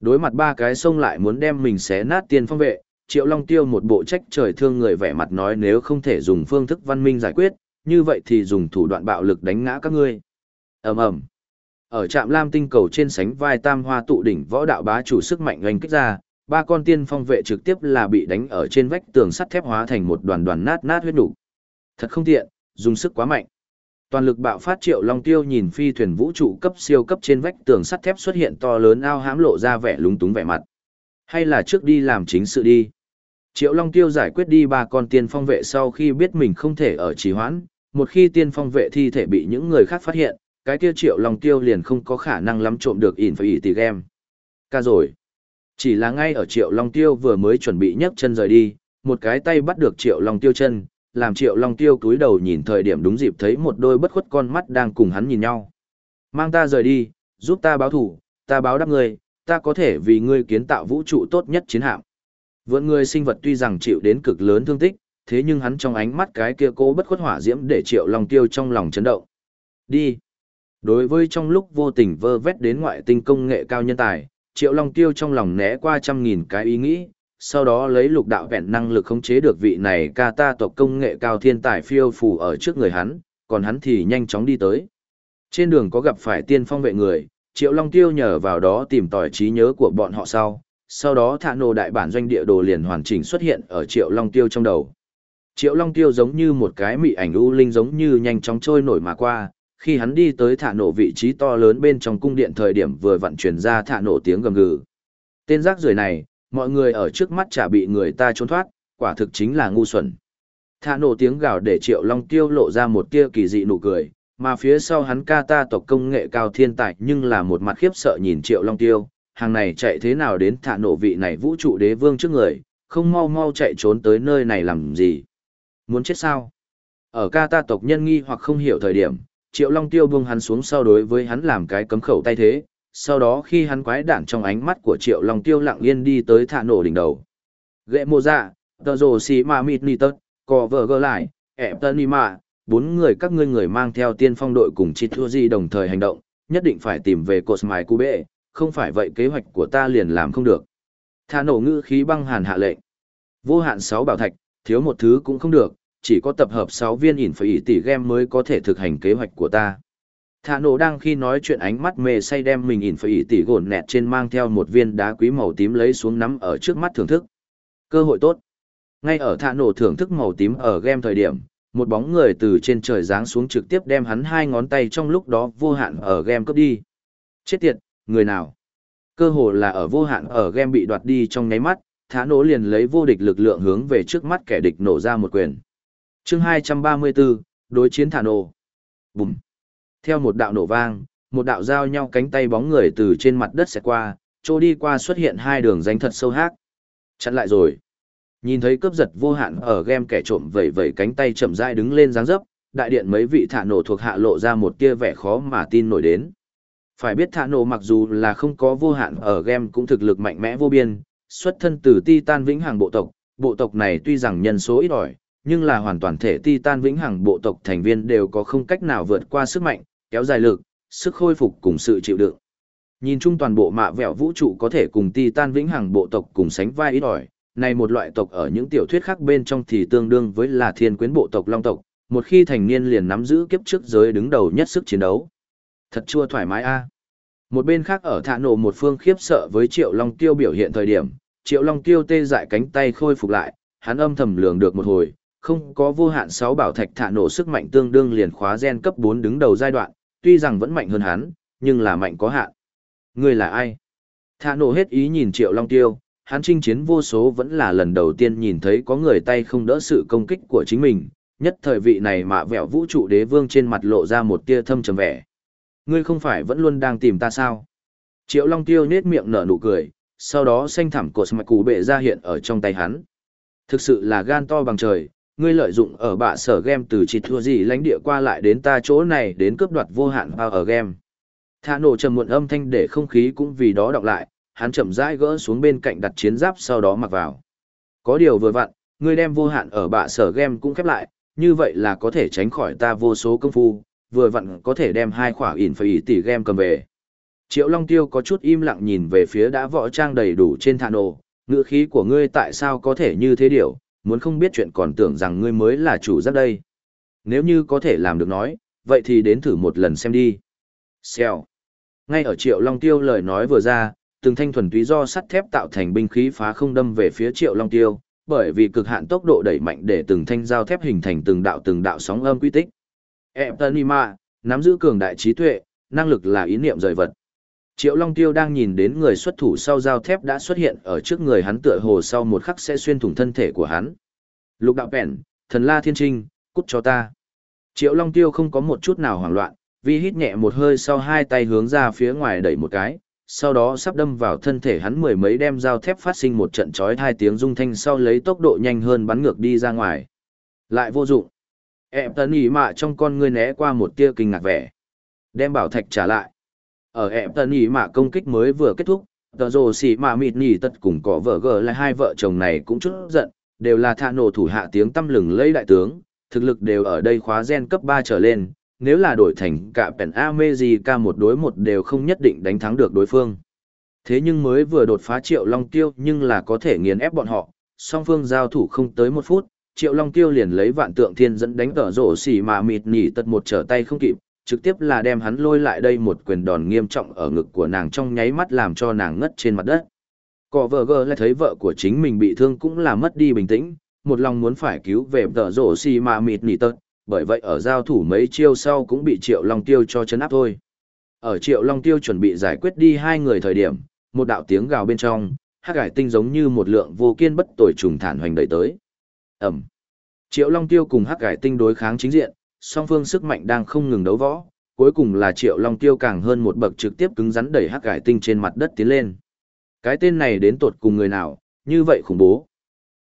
Đối mặt ba cái sông lại muốn đem mình xé nát tiên phong vệ, Triệu Long Tiêu một bộ trách trời thương người vẻ mặt nói nếu không thể dùng phương thức văn minh giải quyết, như vậy thì dùng thủ đoạn bạo lực đánh ngã các ngươi. ầm ầm Ở trạm Lam tinh cầu trên sánh vai tam hoa tụ đỉnh võ đạo bá chủ sức mạnh oanh kích ra, ba con tiên phong vệ trực tiếp là bị đánh ở trên vách tường sắt thép hóa thành một đoàn đoàn nát nát huyết đủ. Thật không tiện, dùng sức quá mạnh. Toàn lực bạo phát triệu long tiêu nhìn phi thuyền vũ trụ cấp siêu cấp trên vách tường sắt thép xuất hiện to lớn ao hãm lộ ra vẻ lúng túng vẻ mặt. Hay là trước đi làm chính sự đi. Triệu Long Tiêu giải quyết đi ba con tiên phong vệ sau khi biết mình không thể ở trì hoãn, một khi tiên phong vệ thi thể bị những người khác phát hiện, cái kia Triệu Long Tiêu liền không có khả năng lắm trộm được ỉn phải ỉ tỷ game. Ca rồi. Chỉ là ngay ở Triệu Long Tiêu vừa mới chuẩn bị nhấc chân rời đi, một cái tay bắt được Triệu Long Tiêu chân, làm Triệu Long Tiêu cúi đầu nhìn thời điểm đúng dịp thấy một đôi bất khuất con mắt đang cùng hắn nhìn nhau. Mang ta rời đi, giúp ta báo thủ, ta báo đáp ngươi, ta có thể vì ngươi kiến tạo vũ trụ tốt nhất chiến hạm. Vượn người sinh vật tuy rằng chịu đến cực lớn thương tích, thế nhưng hắn trong ánh mắt cái kia cố bất khuất hỏa diễm để Triệu Long Tiêu trong lòng chấn động. Đi. Đối với trong lúc vô tình vơ vét đến ngoại tinh công nghệ cao nhân tài, Triệu Long Tiêu trong lòng né qua trăm nghìn cái ý nghĩ, sau đó lấy lục đạo vẹn năng lực khống chế được vị này ca ta tộc công nghệ cao thiên tài phiêu phù ở trước người hắn, còn hắn thì nhanh chóng đi tới. Trên đường có gặp phải tiên phong vệ người, Triệu Long Tiêu nhờ vào đó tìm tòi trí nhớ của bọn họ sau, sau đó thả nổ đại bản doanh địa đồ liền hoàn chỉnh xuất hiện ở Triệu Long Tiêu trong đầu. Triệu Long Tiêu giống như một cái mị ảnh u linh giống như nhanh chóng trôi nổi mà qua, khi hắn đi tới thả nổ vị trí to lớn bên trong cung điện thời điểm vừa vận chuyển ra thả nổ tiếng gầm gừ. Tên rác rưởi này, mọi người ở trước mắt chả bị người ta trốn thoát, quả thực chính là ngu xuẩn. Thả nổ tiếng gào để Triệu Long Tiêu lộ ra một tia kỳ dị nụ cười, mà phía sau hắn ca ta tộc công nghệ cao thiên tài nhưng là một mặt khiếp sợ nhìn Triệu Long Tiêu, hàng này chạy thế nào đến thả nổ vị này vũ trụ đế vương trước người, không mau mau chạy trốn tới nơi này làm gì. Muốn chết sao? Ở ca ta tộc nhân nghi hoặc không hiểu thời điểm, Triệu Long Tiêu buông hắn xuống sau đối với hắn làm cái cấm khẩu tay thế, sau đó khi hắn quái đản trong ánh mắt của Triệu Long Tiêu lặng yên đi tới thả nổ đỉnh đầu. Ghệ mô dạ, tờ rồ xì mà mịt nì tớt, cò vờ gơ lại, ẹp tân nì mạ, bốn người các ngươi người mang theo tiên phong đội cùng chi thua di đồng thời hành động, nhất định phải tìm về cột mài cu bệ, không phải vậy kế hoạch của ta liền làm không được. Thả nổ ngữ khí băng hàn hạ lệnh. Vô hạn sáu bảo thạch, thiếu một thứ cũng không được, chỉ có tập hợp sáu viên ỉn phải ỉ tỷ game mới có thể thực hành kế hoạch của ta. Thả nổ đang khi nói chuyện ánh mắt mê say đem mình ỉn phải ỉ tỷ gồn nẹt trên mang theo một viên đá quý màu tím lấy xuống nắm ở trước mắt thưởng thức. Cơ hội tốt. Ngay ở thả nổ thưởng thức màu tím ở game thời điểm, một bóng người từ trên trời giáng xuống trực tiếp đem hắn hai ngón tay trong lúc đó vô hạn ở game cướp đi. Chết tiệt, người nào? Cơ hội là ở vô hạn ở game bị đoạt đi trong nháy mắt, thả nổ liền lấy vô địch lực lượng hướng về trước mắt kẻ địch nổ ra một quyền chương 234, đối chiến thả nổ. Bùm. Theo một đạo nổ vang, một đạo giao nhau cánh tay bóng người từ trên mặt đất sẽ qua, chỗ đi qua xuất hiện hai đường danh thật sâu hát. Chặn lại rồi. Nhìn thấy cướp giật vô hạn ở game kẻ trộm vẩy vẩy cánh tay chậm rãi đứng lên dáng dấp, đại điện mấy vị thả nổ thuộc hạ lộ ra một tia vẻ khó mà tin nổi đến. Phải biết thả nổ mặc dù là không có vô hạn ở game cũng thực lực mạnh mẽ vô biên, xuất thân từ Titan vĩnh hằng bộ tộc, bộ tộc này tuy rằng nhân số ít ỏi, nhưng là hoàn toàn thể Titan vĩnh hằng bộ tộc thành viên đều có không cách nào vượt qua sức mạnh, kéo dài lực, sức khôi phục cùng sự chịu đựng. Nhìn chung toàn bộ mạ vẹo vũ trụ có thể cùng Titan vĩnh hằng bộ tộc cùng sánh vai ít ỏi, này một loại tộc ở những tiểu thuyết khác bên trong thì tương đương với là thiên quyến bộ tộc long tộc, một khi thành niên liền nắm giữ kiếp trước giới đứng đầu nhất sức chiến đấu. Thật chua thoải mái a. À. Một bên khác ở thạ nổ một phương khiếp sợ với Triệu Long Tiêu biểu hiện thời điểm, Triệu Long Tiêu tê dại cánh tay khôi phục lại, hắn âm thầm lường được một hồi, không có vô hạn sáu bảo thạch thạ nổ sức mạnh tương đương liền khóa gen cấp 4 đứng đầu giai đoạn, tuy rằng vẫn mạnh hơn hắn, nhưng là mạnh có hạn. Người là ai? Thạ nổ hết ý nhìn Triệu Long Tiêu, hắn chinh chiến vô số vẫn là lần đầu tiên nhìn thấy có người tay không đỡ sự công kích của chính mình, nhất thời vị này mà vẹo vũ trụ đế vương trên mặt lộ ra một tia thâm trầm vẻ. Ngươi không phải vẫn luôn đang tìm ta sao? Triệu Long Tiêu nết miệng nở nụ cười, sau đó xanh thẳm cột mạch củ bệ ra hiện ở trong tay hắn. Thực sự là gan to bằng trời, ngươi lợi dụng ở bạ sở game từ chỉ thua gì lãnh địa qua lại đến ta chỗ này đến cướp đoạt vô hạn vào ở game. Thả nổ trầm muộn âm thanh để không khí cũng vì đó đọc lại, hắn chậm rãi gỡ xuống bên cạnh đặt chiến giáp sau đó mặc vào. Có điều vừa vặn, ngươi đem vô hạn ở bạ sở game cũng khép lại, như vậy là có thể tránh khỏi ta vô số công phu, vừa vặn có thể đem hai khỏa ỉn phải tỷ game cầm về. Triệu Long Tiêu có chút im lặng nhìn về phía đã võ trang đầy đủ trên thả nổ, ngữ khí của ngươi tại sao có thể như thế điều, muốn không biết chuyện còn tưởng rằng ngươi mới là chủ giáp đây. Nếu như có thể làm được nói, vậy thì đến thử một lần xem đi. Xèo. Ngay ở Triệu Long Tiêu lời nói vừa ra, từng thanh thuần túy do sắt thép tạo thành binh khí phá không đâm về phía Triệu Long Tiêu, bởi vì cực hạn tốc độ đẩy mạnh để từng thanh dao thép hình thành từng đạo từng đạo sóng âm quy tích. Eptonima, nắm giữ cường đại trí tuệ, năng lực là ý niệm rời vật. Triệu Long Tiêu đang nhìn đến người xuất thủ sau dao thép đã xuất hiện ở trước người hắn tựa hồ sau một khắc sẽ xuyên thủng thân thể của hắn. Lục đạo bèn, thần la thiên trinh, cút cho ta. Triệu Long Tiêu không có một chút nào hoảng loạn, vì hít nhẹ một hơi sau hai tay hướng ra phía ngoài đẩy một cái, sau đó sắp đâm vào thân thể hắn mười mấy đem dao thép phát sinh một trận chói hai tiếng rung thanh sau lấy tốc độ nhanh hơn bắn ngược đi ra ngoài. Lại vô dụng. Em tần ý mạ trong con ngươi né qua một tia kinh ngạc vẻ. Đem bảo thạch trả lại. Ở em tần ý mạ công kích mới vừa kết thúc, tờ rồ xì mạ mịt nhì tật cùng cỏ vợ gờ lại hai vợ chồng này cũng chút giận, đều là thạ nổ thủ hạ tiếng tâm lừng lấy đại tướng, thực lực đều ở đây khóa gen cấp ba trở lên, nếu là đổi thành cả pèn America một đối một đều không nhất định đánh thắng được đối phương. Thế nhưng mới vừa đột phá triệu long tiêu nhưng là có thể nghiền ép bọn họ, song phương giao thủ không tới một phút, triệu long tiêu liền lấy vạn tượng thiên dẫn đánh tở rổ xỉ mà mịt nỉ tật một trở tay không kịp, trực tiếp là đem hắn lôi lại đây một quyền đòn nghiêm trọng ở ngực của nàng trong nháy mắt làm cho nàng ngất trên mặt đất. Cỏ vợ gờ lại thấy vợ của chính mình bị thương cũng là mất đi bình tĩnh, một lòng muốn phải cứu về tở rổ xỉ mà mịt nỉ tật, bởi vậy ở giao thủ mấy chiêu sau cũng bị triệu long tiêu cho chấn áp thôi. Ở triệu long tiêu chuẩn bị giải quyết đi hai người thời điểm, một đạo tiếng gào bên trong, hắc hải tinh giống như một lượng vô kiên bất tồi trùng thản hoành đẩy tới. Ẩm. Triệu Long Tiêu cùng hắc hải tinh đối kháng chính diện, song phương sức mạnh đang không ngừng đấu võ, cuối cùng là Triệu Long Tiêu càng hơn một bậc trực tiếp cứng rắn đẩy hắc hải tinh trên mặt đất tiến lên. Cái tên này đến tột cùng người nào, như vậy khủng bố.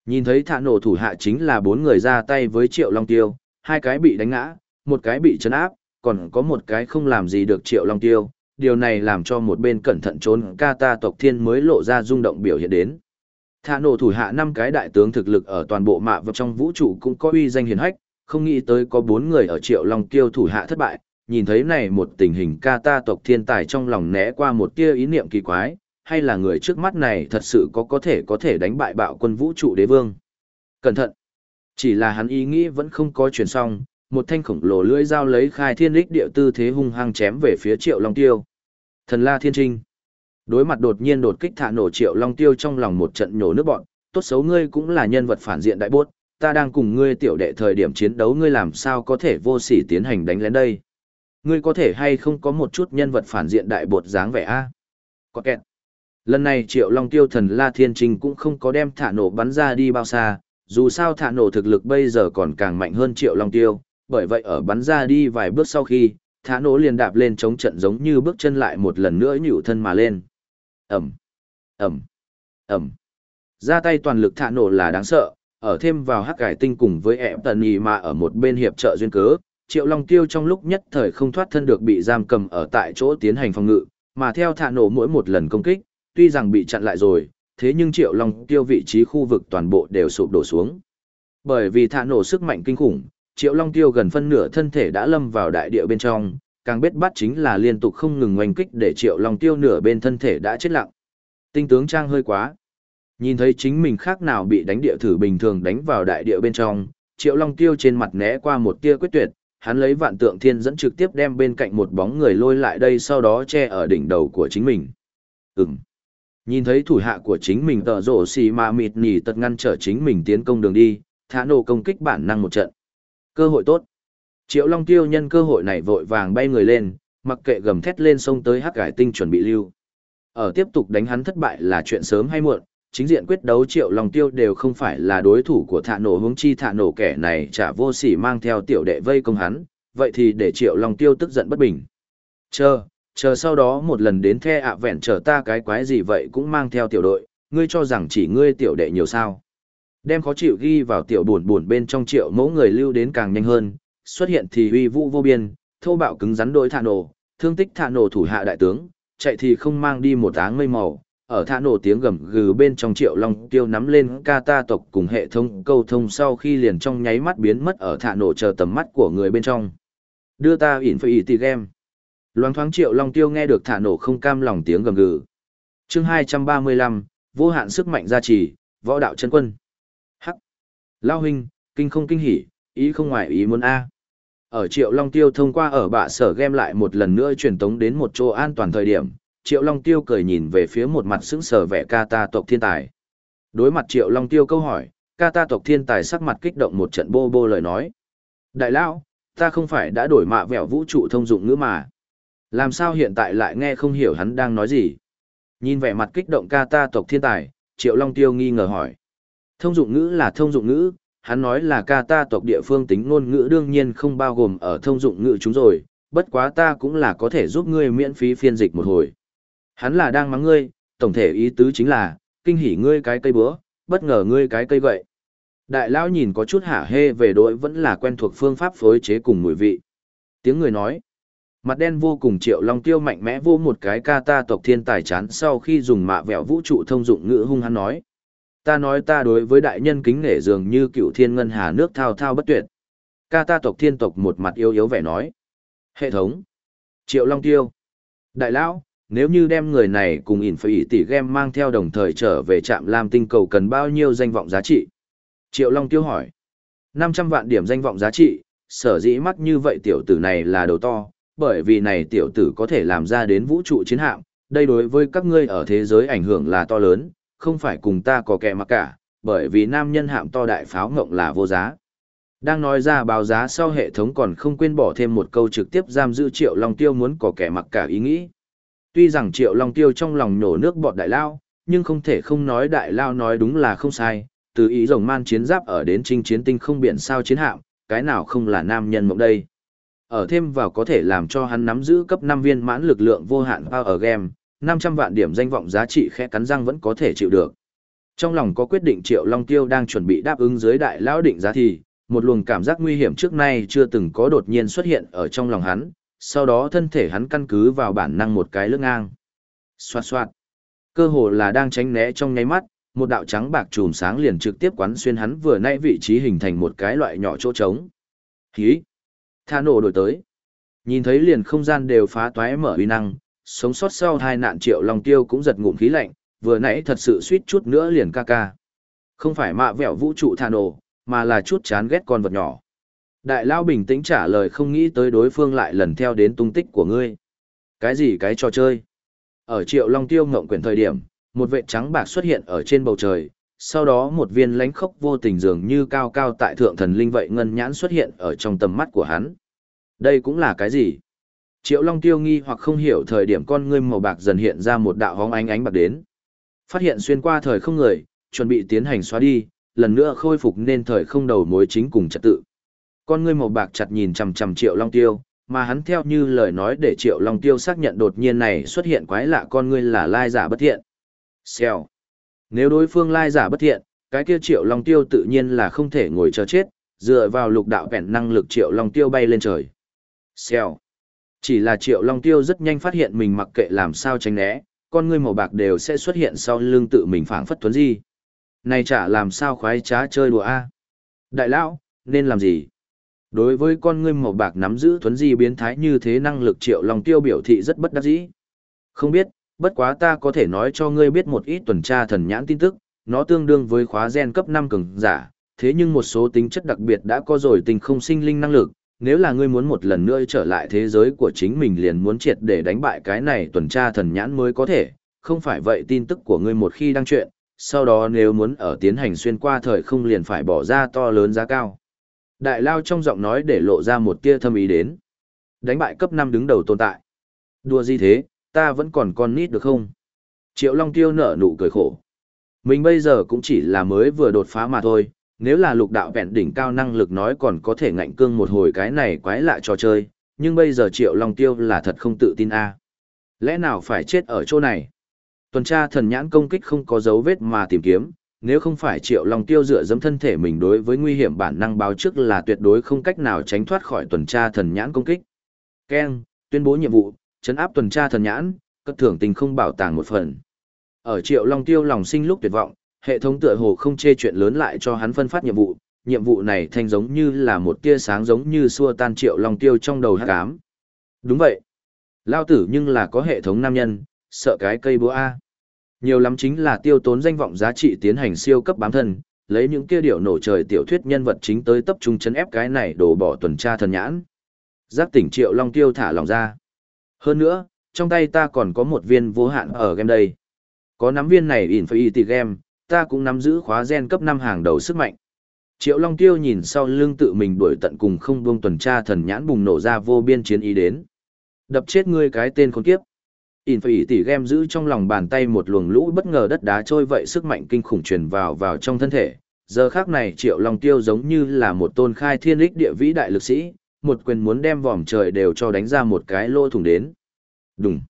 Nhìn thấy thả nổ thủ hạ chính là bốn người ra tay với Triệu Long Tiêu, hai cái bị đánh ngã, một cái bị chấn áp, còn có một cái không làm gì được Triệu Long Tiêu, điều này làm cho một bên cẩn thận trốn ca ta tộc thiên mới lộ ra rung động biểu hiện đến. Thả nổ thủ hạ năm cái đại tướng thực lực ở toàn bộ mạ vật trong vũ trụ cũng có uy danh hiền hách, không nghĩ tới có bốn người ở triệu long kiêu thủ hạ thất bại, nhìn thấy này một tình hình ca ta tộc thiên tài trong lòng né qua một tia ý niệm kỳ quái, hay là người trước mắt này thật sự có có thể có thể đánh bại bạo quân vũ trụ đế vương. Cẩn thận! Chỉ là hắn ý nghĩ vẫn không có chuyển xong, một thanh khổng lồ lưỡi dao lấy khai thiên lích địa tư thế hung hăng chém về phía triệu long tiêu. Thần La Thiên Trinh. Đối mặt đột nhiên đột kích thả nổ Triệu Long Tiêu trong lòng một trận nhổ nước bọn, tốt xấu ngươi cũng là nhân vật phản diện đại bốt, ta đang cùng ngươi tiểu đệ thời điểm chiến đấu ngươi làm sao có thể vô sỉ tiến hành đánh lén đây. Ngươi có thể hay không có một chút nhân vật phản diện đại bột dáng vẻ a? Có kẹt. Lần này Triệu Long Tiêu thần La Thiên Trinh cũng không có đem thả nổ bắn ra đi bao xa, dù sao thả nổ thực lực bây giờ còn càng mạnh hơn Triệu Long Tiêu, bởi vậy ở bắn ra đi vài bước sau khi, thả nổ liền đạp lên chống trận giống như bước chân lại một lần nữa nhủ thân mà lên. Ẩm, Ẩm, Ẩm. Ra tay toàn lực thả nổ là đáng sợ, ở thêm vào hắc cải tinh cùng với ẹp tần nhì mà ở một bên hiệp trợ duyên cớ, triệu long tiêu trong lúc nhất thời không thoát thân được bị giam cầm ở tại chỗ tiến hành phòng ngự, mà theo thả nổ mỗi một lần công kích, tuy rằng bị chặn lại rồi, thế nhưng triệu long tiêu vị trí khu vực toàn bộ đều sụp đổ xuống. Bởi vì thả nổ sức mạnh kinh khủng, triệu long tiêu gần phân nửa thân thể đã lâm vào đại địa bên trong, càng biết bắt chính là liên tục không ngừng oanh kích để triệu long tiêu nửa bên thân thể đã chết lặng. Tinh tướng trang hơi quá. Nhìn thấy chính mình khác nào bị đánh địa thử bình thường đánh vào đại địa bên trong, triệu long tiêu trên mặt né qua một tia quyết tuyệt, hắn lấy vạn tượng thiên dẫn trực tiếp đem bên cạnh một bóng người lôi lại đây sau đó che ở đỉnh đầu của chính mình. Ừm. Nhìn thấy thủ hạ của chính mình tờ rổ xì mà mịt nhì tật ngăn trở chính mình tiến công đường đi, thả nổ công kích bản năng một trận. Cơ hội tốt. Triệu Long Tiêu nhân cơ hội này vội vàng bay người lên, mặc kệ gầm thét lên sông tới hắc cải tinh chuẩn bị lưu. Ở tiếp tục đánh hắn thất bại là chuyện sớm hay muộn, chính diện quyết đấu Triệu Long Tiêu đều không phải là đối thủ của thạ nổ hướng chi thạ nổ kẻ này trả vô sỉ mang theo tiểu đệ vây công hắn, vậy thì để Triệu Long Tiêu tức giận bất bình. Chờ, chờ sau đó một lần đến the ạ vẹn chờ ta cái quái gì vậy cũng mang theo tiểu đội, ngươi cho rằng chỉ ngươi tiểu đệ nhiều sao. Đem khó chịu ghi vào tiểu buồn buồn bên trong triệu mẫu người lưu đến càng nhanh hơn, xuất hiện thì uy vũ vô biên, thô bạo cứng rắn đối thả nổ, thương tích thả nổ thủ hạ đại tướng, chạy thì không mang đi một áng mây màu. Ở thả nổ tiếng gầm gừ bên trong triệu long tiêu nắm lên ca ta tộc cùng hệ thống câu thông sau khi liền trong nháy mắt biến mất ở thả nổ chờ tầm mắt của người bên trong. Đưa ta ỉn phải ỉ tì game. Loáng thoáng triệu long tiêu nghe được thả nổ không cam lòng tiếng gầm gừ. chương 235, vô hạn sức mạnh gia trì, võ đạo chân quân. Hắc. Lao huynh, kinh không kinh hỉ, ý không ngoài ý muốn A. Ở Triệu Long Tiêu thông qua ở bạ sở game lại một lần nữa truyền tống đến một chỗ an toàn thời điểm, Triệu Long Tiêu cười nhìn về phía một mặt sững sờ vẻ ca ta tộc thiên tài. Đối mặt Triệu Long Tiêu câu hỏi, ca ta tộc thiên tài sắc mặt kích động một trận bô bô lời nói. Đại lão, ta không phải đã đổi mạ vẻo vũ trụ thông dụng ngữ mà. Làm sao hiện tại lại nghe không hiểu hắn đang nói gì? Nhìn vẻ mặt kích động ca ta tộc thiên tài, Triệu Long Tiêu nghi ngờ hỏi. Thông dụng ngữ là thông dụng ngữ, hắn nói là ca ta tộc địa phương tính ngôn ngữ đương nhiên không bao gồm ở thông dụng ngữ chúng rồi, bất quá ta cũng là có thể giúp ngươi miễn phí phiên dịch một hồi. Hắn là đang mắng ngươi, tổng thể ý tứ chính là, kinh hỉ ngươi cái cây búa, bất ngờ ngươi cái cây gậy. Đại lão nhìn có chút hả hê về đội vẫn là quen thuộc phương pháp phối chế cùng mùi vị. Tiếng người nói, mặt đen vô cùng triệu long tiêu mạnh mẽ vô một cái ca ta tộc thiên tài chán sau khi dùng mạ vẹo vũ trụ thông dụng ngữ hung hắn nói. Ta nói ta đối với đại nhân kính nể dường như cựu thiên ngân hà nước thao thao bất tuyệt. Ca ta tộc thiên tộc một mặt yếu yếu vẻ nói. Hệ thống. Triệu Long Tiêu. Đại lão, nếu như đem người này cùng ỉn phải tỷ game mang theo đồng thời trở về trạm Lam tinh cầu cần bao nhiêu danh vọng giá trị? Triệu Long Tiêu hỏi. 500 vạn điểm danh vọng giá trị, sở dĩ mắt như vậy tiểu tử này là đầu to, bởi vì này tiểu tử có thể làm ra đến vũ trụ chiến hạm, đây đối với các ngươi ở thế giới ảnh hưởng là to lớn, không phải cùng ta có kẻ mặc cả, bởi vì nam nhân hạm to đại pháo ngộng là vô giá. Đang nói ra báo giá sau hệ thống còn không quên bỏ thêm một câu trực tiếp giam giữ Triệu Long Tiêu muốn có kẻ mặc cả ý nghĩ. Tuy rằng Triệu Long Tiêu trong lòng nổ nước bọt đại lao, nhưng không thể không nói đại lao nói đúng là không sai, từ ý rồng man chiến giáp ở đến trinh chiến tinh không biển sao chiến hạm, cái nào không là nam nhân mộng đây. Ở thêm vào có thể làm cho hắn nắm giữ cấp 5 viên mãn lực lượng vô hạn power game, 500 vạn điểm danh vọng giá trị khẽ cắn răng vẫn có thể chịu được. Trong lòng có quyết định Triệu Long Tiêu đang chuẩn bị đáp ứng dưới đại lão định giá thì, một luồng cảm giác nguy hiểm trước nay chưa từng có đột nhiên xuất hiện ở trong lòng hắn, sau đó thân thể hắn căn cứ vào bản năng một cái lưng ngang. Xoạt xoạt. Cơ hồ là đang tránh né trong nháy mắt, một đạo trắng bạc chùm sáng liền trực tiếp quán xuyên hắn vừa nãy vị trí hình thành một cái loại nhỏ chỗ trống. Hí. Tha nổ đổi tới. Nhìn thấy liền không gian đều phá toái mở uy năng, sống sót sau hai nạn triệu long tiêu cũng giật ngụm khí lạnh, vừa nãy thật sự suýt chút nữa liền ca ca. Không phải mạ vẹo vũ trụ tha nổ, mà là chút chán ghét con vật nhỏ. Đại lao bình tĩnh trả lời không nghĩ tới đối phương lại lần theo đến tung tích của ngươi. Cái gì cái trò chơi? Ở triệu long tiêu ngộng quyển thời điểm, một vệ trắng bạc xuất hiện ở trên bầu trời, sau đó một viên lánh khốc vô tình dường như cao cao tại thượng thần linh vậy ngân nhãn xuất hiện ở trong tầm mắt của hắn. Đây cũng là cái gì? Triệu Long tiêu nghi hoặc không hiểu thời điểm con ngươi màu bạc dần hiện ra một đạo hóng ánh ánh bạc đến. Phát hiện xuyên qua thời không người, chuẩn bị tiến hành xóa đi, lần nữa khôi phục nên thời không đầu mối chính cùng trật tự. Con ngươi màu bạc chặt nhìn chằm chằm Triệu Long Tiêu, mà hắn theo như lời nói để Triệu Long Tiêu xác nhận đột nhiên này xuất hiện quái lạ con ngươi là lai giả bất thiện. Xèo. Nếu đối phương lai giả bất thiện, cái kia Triệu Long Tiêu tự nhiên là không thể ngồi chờ chết, dựa vào lục đạo vẹn năng lực Triệu Long Tiêu bay lên trời. Xèo. Chỉ là Triệu Long Tiêu rất nhanh phát hiện mình mặc kệ làm sao tránh né, con ngươi màu bạc đều sẽ xuất hiện sau lưng tự mình phảng phất tuấn di. Này chả làm sao khoái trá chơi đùa a Đại lão, nên làm gì? Đối với con ngươi màu bạc nắm giữ tuấn di biến thái như thế năng lực triệu long tiêu biểu thị rất bất đắc dĩ. Không biết, bất quá ta có thể nói cho ngươi biết một ít tuần tra thần nhãn tin tức, nó tương đương với khóa gen cấp 5 cường giả, thế nhưng một số tính chất đặc biệt đã có rồi tình không sinh linh năng lực, nếu là ngươi muốn một lần nữa trở lại thế giới của chính mình liền muốn triệt để đánh bại cái này tuần tra thần nhãn mới có thể, không phải vậy tin tức của ngươi một khi đăng chuyện, sau đó nếu muốn ở tiến hành xuyên qua thời không liền phải bỏ ra to lớn giá cao. Đại lao trong giọng nói để lộ ra một tia thâm ý đến. Đánh bại cấp 5 đứng đầu tồn tại. Đùa gì thế, ta vẫn còn con nít được không? Triệu Long Tiêu nở nụ cười khổ. Mình bây giờ cũng chỉ là mới vừa đột phá mà thôi, nếu là lục đạo vẹn đỉnh cao năng lực nói còn có thể ngạnh cương một hồi cái này quái lạ trò chơi, nhưng bây giờ Triệu Long Tiêu là thật không tự tin a. À. Lẽ nào phải chết ở chỗ này? Tuần tra thần nhãn công kích không có dấu vết mà tìm kiếm, nếu không phải triệu long tiêu dựa dẫm thân thể mình đối với nguy hiểm bản năng báo trước là tuyệt đối không cách nào tránh thoát khỏi tuần tra thần nhãn công kích. Ken, tuyên bố nhiệm vụ, chấn áp tuần tra thần nhãn, cất thưởng tình không bảo tàng một phần. Ở triệu long tiêu lòng sinh lúc tuyệt vọng, hệ thống tựa hồ không chê chuyện lớn lại cho hắn phân phát nhiệm vụ, nhiệm vụ này thanh giống như là một tia sáng giống như xua tan triệu long tiêu trong đầu hát cám. Đúng vậy. Lao tử nhưng là có hệ thống nam nhân, sợ cái cây búa A. Nhiều lắm chính là tiêu tốn danh vọng giá trị tiến hành siêu cấp bám thân, lấy những kia điệu nổ trời tiểu thuyết nhân vật chính tới tập trung chấn ép cái này đổ bỏ tuần tra thần nhãn. Giác tỉnh triệu long tiêu thả lòng ra. Hơn nữa, trong tay ta còn có một viên vô hạn ở game đây. Có nắm viên này in phải y tì Game, ta cũng nắm giữ khóa gen cấp 5 hàng đầu sức mạnh. Triệu Long Tiêu nhìn sau lưng tự mình đuổi tận cùng không buông tuần tra thần nhãn bùng nổ ra vô biên chiến ý đến. Đập chết ngươi cái tên con kiếp. Ỉn phải tỷ game giữ trong lòng bàn tay một luồng lũ bất ngờ đất đá trôi vậy sức mạnh kinh khủng truyền vào vào trong thân thể. Giờ khác này triệu long tiêu giống như là một tôn khai thiên lích địa vĩ đại lực sĩ, một quyền muốn đem vòm trời đều cho đánh ra một cái lô thủng đến. Đùng.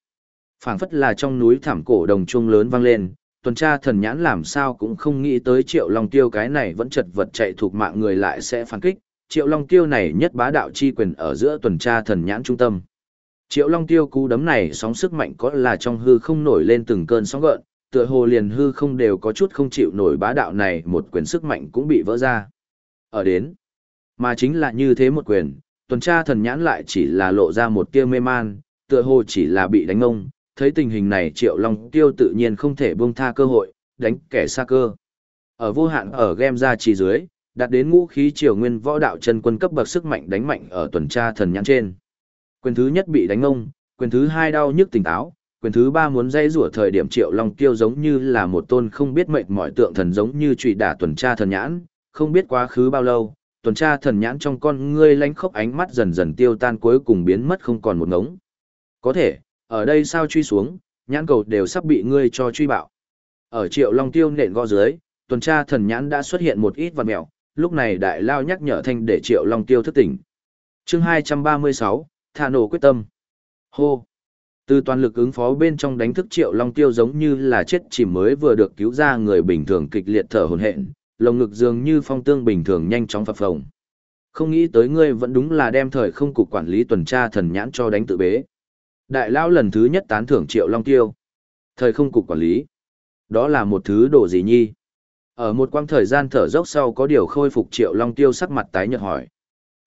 phảng phất là trong núi thảm cổ đồng chuông lớn vang lên, tuần tra thần nhãn làm sao cũng không nghĩ tới triệu long tiêu cái này vẫn chật vật chạy thuộc mạng người lại sẽ phản kích, triệu long tiêu này nhất bá đạo chi quyền ở giữa tuần tra thần nhãn trung tâm. Triệu long tiêu cú đấm này sóng sức mạnh có là trong hư không nổi lên từng cơn sóng gợn, tựa hồ liền hư không đều có chút không chịu nổi bá đạo này một quyền sức mạnh cũng bị vỡ ra. Ở đến, mà chính là như thế một quyền, tuần tra thần nhãn lại chỉ là lộ ra một tia mê man, tựa hồ chỉ là bị đánh ông, thấy tình hình này Triệu Long Tiêu tự nhiên không thể buông tha cơ hội, đánh kẻ xa cơ. Ở vô hạn ở game ra chỉ dưới, đạt đến ngũ khí triều nguyên võ đạo chân quân cấp bậc sức mạnh đánh mạnh ở tuần tra thần nhãn trên. Quyền thứ nhất bị đánh ông, quyền thứ hai đau nhức tỉnh táo, quyền thứ ba muốn dây rủa thời điểm Triệu Long Tiêu giống như là một tôn không biết mệnh mọi tượng thần giống như trụy đả tuần tra thần nhãn, không biết quá khứ bao lâu, tuần tra thần nhãn trong con ngươi lánh khóc ánh mắt dần dần tiêu tan cuối cùng biến mất không còn một ngống. Có thể, ở đây sao truy xuống, nhãn cầu đều sắp bị ngươi cho truy bạo. Ở triệu long tiêu nện go dưới, tuần tra thần nhãn đã xuất hiện một ít vật mẹo, lúc này đại lao nhắc nhở thanh để triệu long tiêu thức tỉnh. chương 236, thả nổ quyết tâm. Hô! Từ toàn lực ứng phó bên trong đánh thức triệu long tiêu giống như là chết chìm mới vừa được cứu ra người bình thường kịch liệt thở hồn hện, lồng ngực dường như phong tương bình thường nhanh chóng phập phồng. Không nghĩ tới ngươi vẫn đúng là đem thời không cục quản lý tuần tra thần nhãn cho đánh tự bế. Đại lão lần thứ nhất tán thưởng Triệu Long Tiêu. Thời không cục quản lý. Đó là một thứ đồ gì nhi? Ở một quãng thời gian thở dốc sau có điều khôi phục Triệu Long Tiêu sắc mặt tái nhợt hỏi.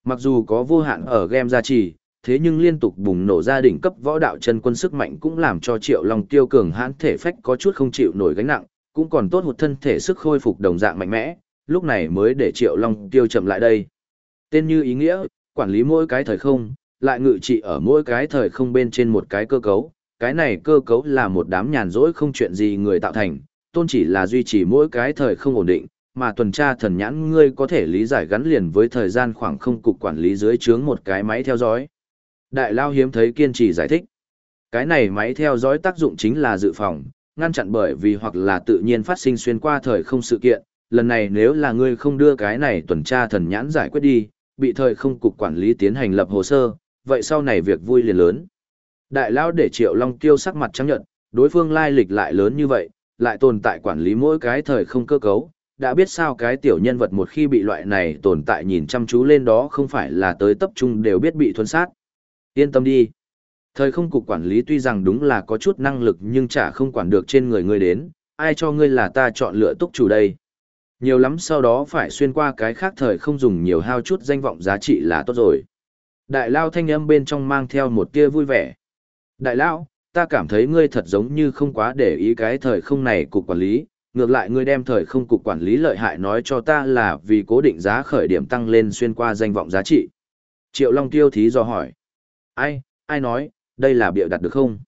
Mặc dù có vô hạn ở game gia trì, thế nhưng liên tục bùng nổ ra đỉnh cấp võ đạo chân quân sức mạnh cũng làm cho Triệu Long Tiêu cường hãn thể phách có chút không chịu nổi gánh nặng, cũng còn tốt một thân thể sức khôi phục đồng dạng mạnh mẽ, lúc này mới để Triệu Long Tiêu chậm lại đây. Tên như ý nghĩa, quản lý mỗi cái thời không, lại ngự trị ở mỗi cái thời không bên trên một cái cơ cấu, cái này cơ cấu là một đám nhàn rỗi không chuyện gì người tạo thành, tôn chỉ là duy trì mỗi cái thời không ổn định, mà tuần tra thần nhãn ngươi có thể lý giải gắn liền với thời gian khoảng không cục quản lý dưới chướng một cái máy theo dõi. Đại lao hiếm thấy kiên trì giải thích. Cái này máy theo dõi tác dụng chính là dự phòng, ngăn chặn bởi vì hoặc là tự nhiên phát sinh xuyên qua thời không sự kiện, lần này nếu là ngươi không đưa cái này tuần tra thần nhãn giải quyết đi, bị thời không cục quản lý tiến hành lập hồ sơ, vậy sau này việc vui liền lớn. Đại lão để Triệu Long Tiêu sắc mặt trắng nhận, đối phương lai lịch lại lớn như vậy, lại tồn tại quản lý mỗi cái thời không cơ cấu, đã biết sao cái tiểu nhân vật một khi bị loại này tồn tại nhìn chăm chú lên đó không phải là tới tập trung đều biết bị thuần sát. Yên tâm đi. Thời không cục quản lý tuy rằng đúng là có chút năng lực nhưng chả không quản được trên người ngươi đến, ai cho ngươi là ta chọn lựa túc chủ đây. Nhiều lắm sau đó phải xuyên qua cái khác thời không dùng nhiều hao chút danh vọng giá trị là tốt rồi. Đại lao thanh âm bên trong mang theo một tia vui vẻ. Đại lao, ta cảm thấy ngươi thật giống như không quá để ý cái thời không này cục quản lý, ngược lại ngươi đem thời không cục quản lý lợi hại nói cho ta là vì cố định giá khởi điểm tăng lên xuyên qua danh vọng giá trị. Triệu Long Tiêu thí do hỏi. Ai, ai nói, đây là bịa đặt được không?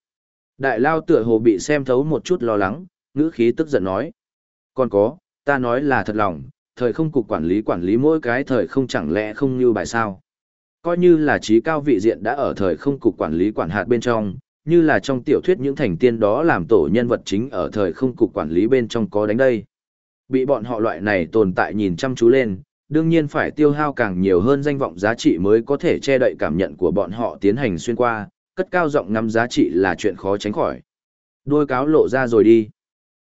Đại lao tựa hồ bị xem thấu một chút lo lắng, ngữ khí tức giận nói. Còn có, ta nói là thật lòng, thời không cục quản lý quản lý mỗi cái thời không chẳng lẽ không như bài sao coi như là trí cao vị diện đã ở thời không cục quản lý quản hạt bên trong, như là trong tiểu thuyết những thành tiên đó làm tổ nhân vật chính ở thời không cục quản lý bên trong có đánh đây. Bị bọn họ loại này tồn tại nhìn chăm chú lên, đương nhiên phải tiêu hao càng nhiều hơn danh vọng giá trị mới có thể che đậy cảm nhận của bọn họ tiến hành xuyên qua, cất cao giọng ngắm giá trị là chuyện khó tránh khỏi. Đôi cáo lộ ra rồi đi.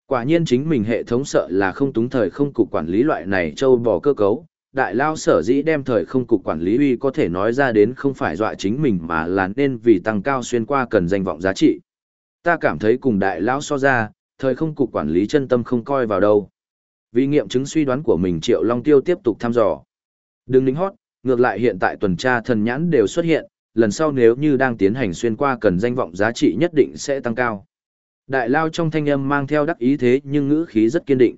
Quả nhiên chính mình hệ thống sợ là không túng thời không cục quản lý loại này châu bò cơ cấu, đại lao sở dĩ đem thời không cục quản lý uy có thể nói ra đến không phải dọa chính mình mà là nên vì tăng cao xuyên qua cần danh vọng giá trị. Ta cảm thấy cùng đại lao so ra, thời không cục quản lý chân tâm không coi vào đâu. Vì nghiệm chứng suy đoán của mình Triệu Long Tiêu tiếp tục thăm dò. Đừng lính hót, ngược lại hiện tại tuần tra thần nhãn đều xuất hiện, lần sau nếu như đang tiến hành xuyên qua cần danh vọng giá trị nhất định sẽ tăng cao. Đại lao trong thanh âm mang theo đắc ý thế nhưng ngữ khí rất kiên định.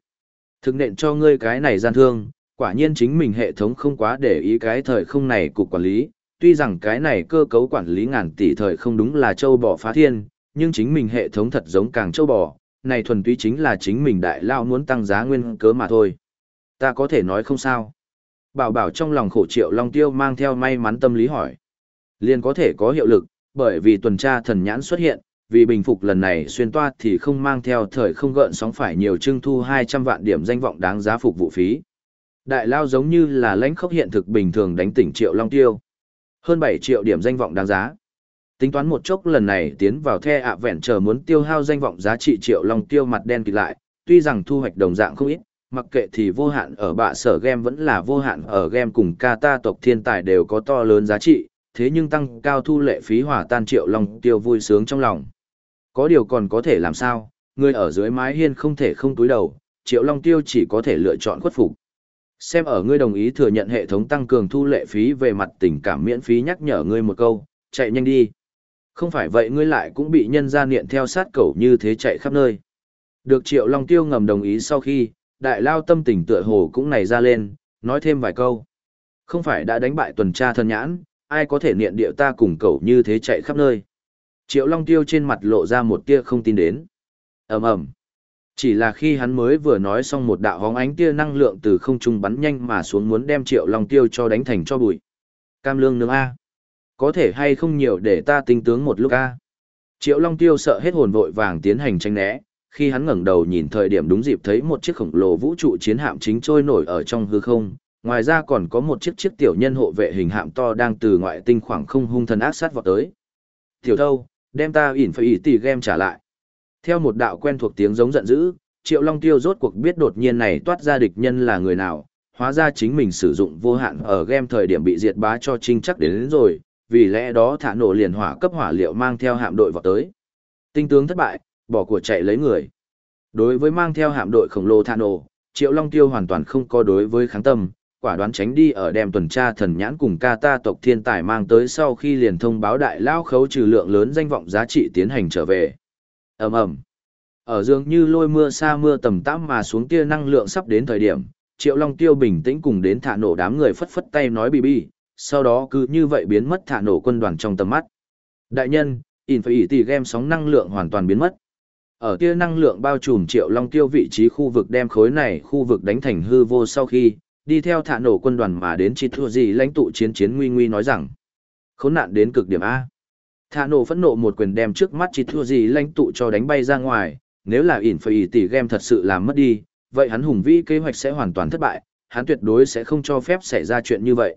Thực nện cho ngươi cái này gian thương, quả nhiên chính mình hệ thống không quá để ý cái thời không này cục quản lý, tuy rằng cái này cơ cấu quản lý ngàn tỷ thời không đúng là châu bò phá thiên, nhưng chính mình hệ thống thật giống càng châu bò, này thuần túy chính là chính mình đại lao muốn tăng giá nguyên cớ mà thôi. Ta có thể nói không sao. Bảo bảo trong lòng khổ triệu Long Tiêu mang theo may mắn tâm lý hỏi. Liên có thể có hiệu lực, bởi vì tuần tra thần nhãn xuất hiện, vì bình phục lần này xuyên toa thì không mang theo thời không gợn sóng phải nhiều trưng thu 200 vạn điểm danh vọng đáng giá phục vụ phí. Đại lao giống như là lãnh khốc hiện thực bình thường đánh tỉnh triệu long tiêu. Hơn 7 triệu điểm danh vọng đáng giá. Tính toán một chốc lần này tiến vào the ạ vẹn chờ muốn tiêu hao danh vọng giá trị triệu long tiêu mặt đen kịt lại, tuy rằng thu hoạch đồng dạng không ít, mặc kệ thì vô hạn ở bạ sở game vẫn là vô hạn ở game cùng kata tộc thiên tài đều có to lớn giá trị, thế nhưng tăng cao thu lệ phí hỏa tan triệu long tiêu vui sướng trong lòng. Có điều còn có thể làm sao, người ở dưới mái hiên không thể không túi đầu, triệu long tiêu chỉ có thể lựa chọn khuất phục. Xem ở ngươi đồng ý thừa nhận hệ thống tăng cường thu lệ phí về mặt tình cảm miễn phí nhắc nhở ngươi một câu, chạy nhanh đi. Không phải vậy ngươi lại cũng bị nhân gia niệm theo sát cẩu như thế chạy khắp nơi. Được Triệu Long Tiêu ngầm đồng ý sau khi, đại lao tâm tình tựa hồ cũng này ra lên, nói thêm vài câu. Không phải đã đánh bại tuần tra thân nhãn, ai có thể niệm điệu ta cùng cẩu như thế chạy khắp nơi. Triệu Long Tiêu trên mặt lộ ra một tia không tin đến. ầm ầm chỉ là khi hắn mới vừa nói xong một đạo hóng ánh tia năng lượng từ không trung bắn nhanh mà xuống muốn đem Triệu Long Tiêu cho đánh thành cho bụi. Cam lương nướng A. Có thể hay không nhiều để ta tinh tướng một lúc A. Triệu Long Tiêu sợ hết hồn vội vàng tiến hành tranh né, khi hắn ngẩng đầu nhìn thời điểm đúng dịp thấy một chiếc khổng lồ vũ trụ chiến hạm chính trôi nổi ở trong hư không, ngoài ra còn có một chiếc chiếc tiểu nhân hộ vệ hình hạm to đang từ ngoại tinh khoảng không hung thần ác sát vọt tới. Tiểu thâu, đem ta ỉn phải ỉ tỷ game trả lại. Theo một đạo quen thuộc tiếng giống giận dữ, Triệu Long Tiêu rốt cuộc biết đột nhiên này toát ra địch nhân là người nào, hóa ra chính mình sử dụng vô hạn ở game thời điểm bị diệt bá cho trinh chắc đến, đến rồi, vì lẽ đó thả nổ liền hỏa cấp hỏa liệu mang theo hạm đội vào tới. Tinh tướng thất bại, bỏ của chạy lấy người. Đối với mang theo hạm đội khổng lồ thả nổ, Triệu Long Tiêu hoàn toàn không có đối với kháng tâm, quả đoán tránh đi ở đem tuần tra thần nhãn cùng ca ta tộc thiên tài mang tới sau khi liền thông báo đại lao khấu trừ lượng lớn danh vọng giá trị tiến hành trở về ầm ầm Ở dường như lôi mưa xa mưa tầm tãm mà xuống tia năng lượng sắp đến thời điểm, Triệu Long Tiêu bình tĩnh cùng đến thả nổ đám người phất phất tay nói bì bì, sau đó cứ như vậy biến mất thả nổ quân đoàn trong tầm mắt. Đại nhân, in phải ỉ tỷ game sóng năng lượng hoàn toàn biến mất. Ở tia năng lượng bao trùm Triệu Long Tiêu vị trí khu vực đem khối này khu vực đánh thành hư vô sau khi, đi theo thả nổ quân đoàn mà đến chi thua gì lãnh tụ chiến chiến nguy nguy nói rằng khốn nạn đến cực điểm a thả nổ phẫn nộ một quyền đem trước mắt chỉ thua gì lãnh tụ cho đánh bay ra ngoài. Nếu là ỉn phải tỷ game thật sự làm mất đi vậy hắn hùng vĩ kế hoạch sẽ hoàn toàn thất bại hắn tuyệt đối sẽ không cho phép xảy ra chuyện như vậy.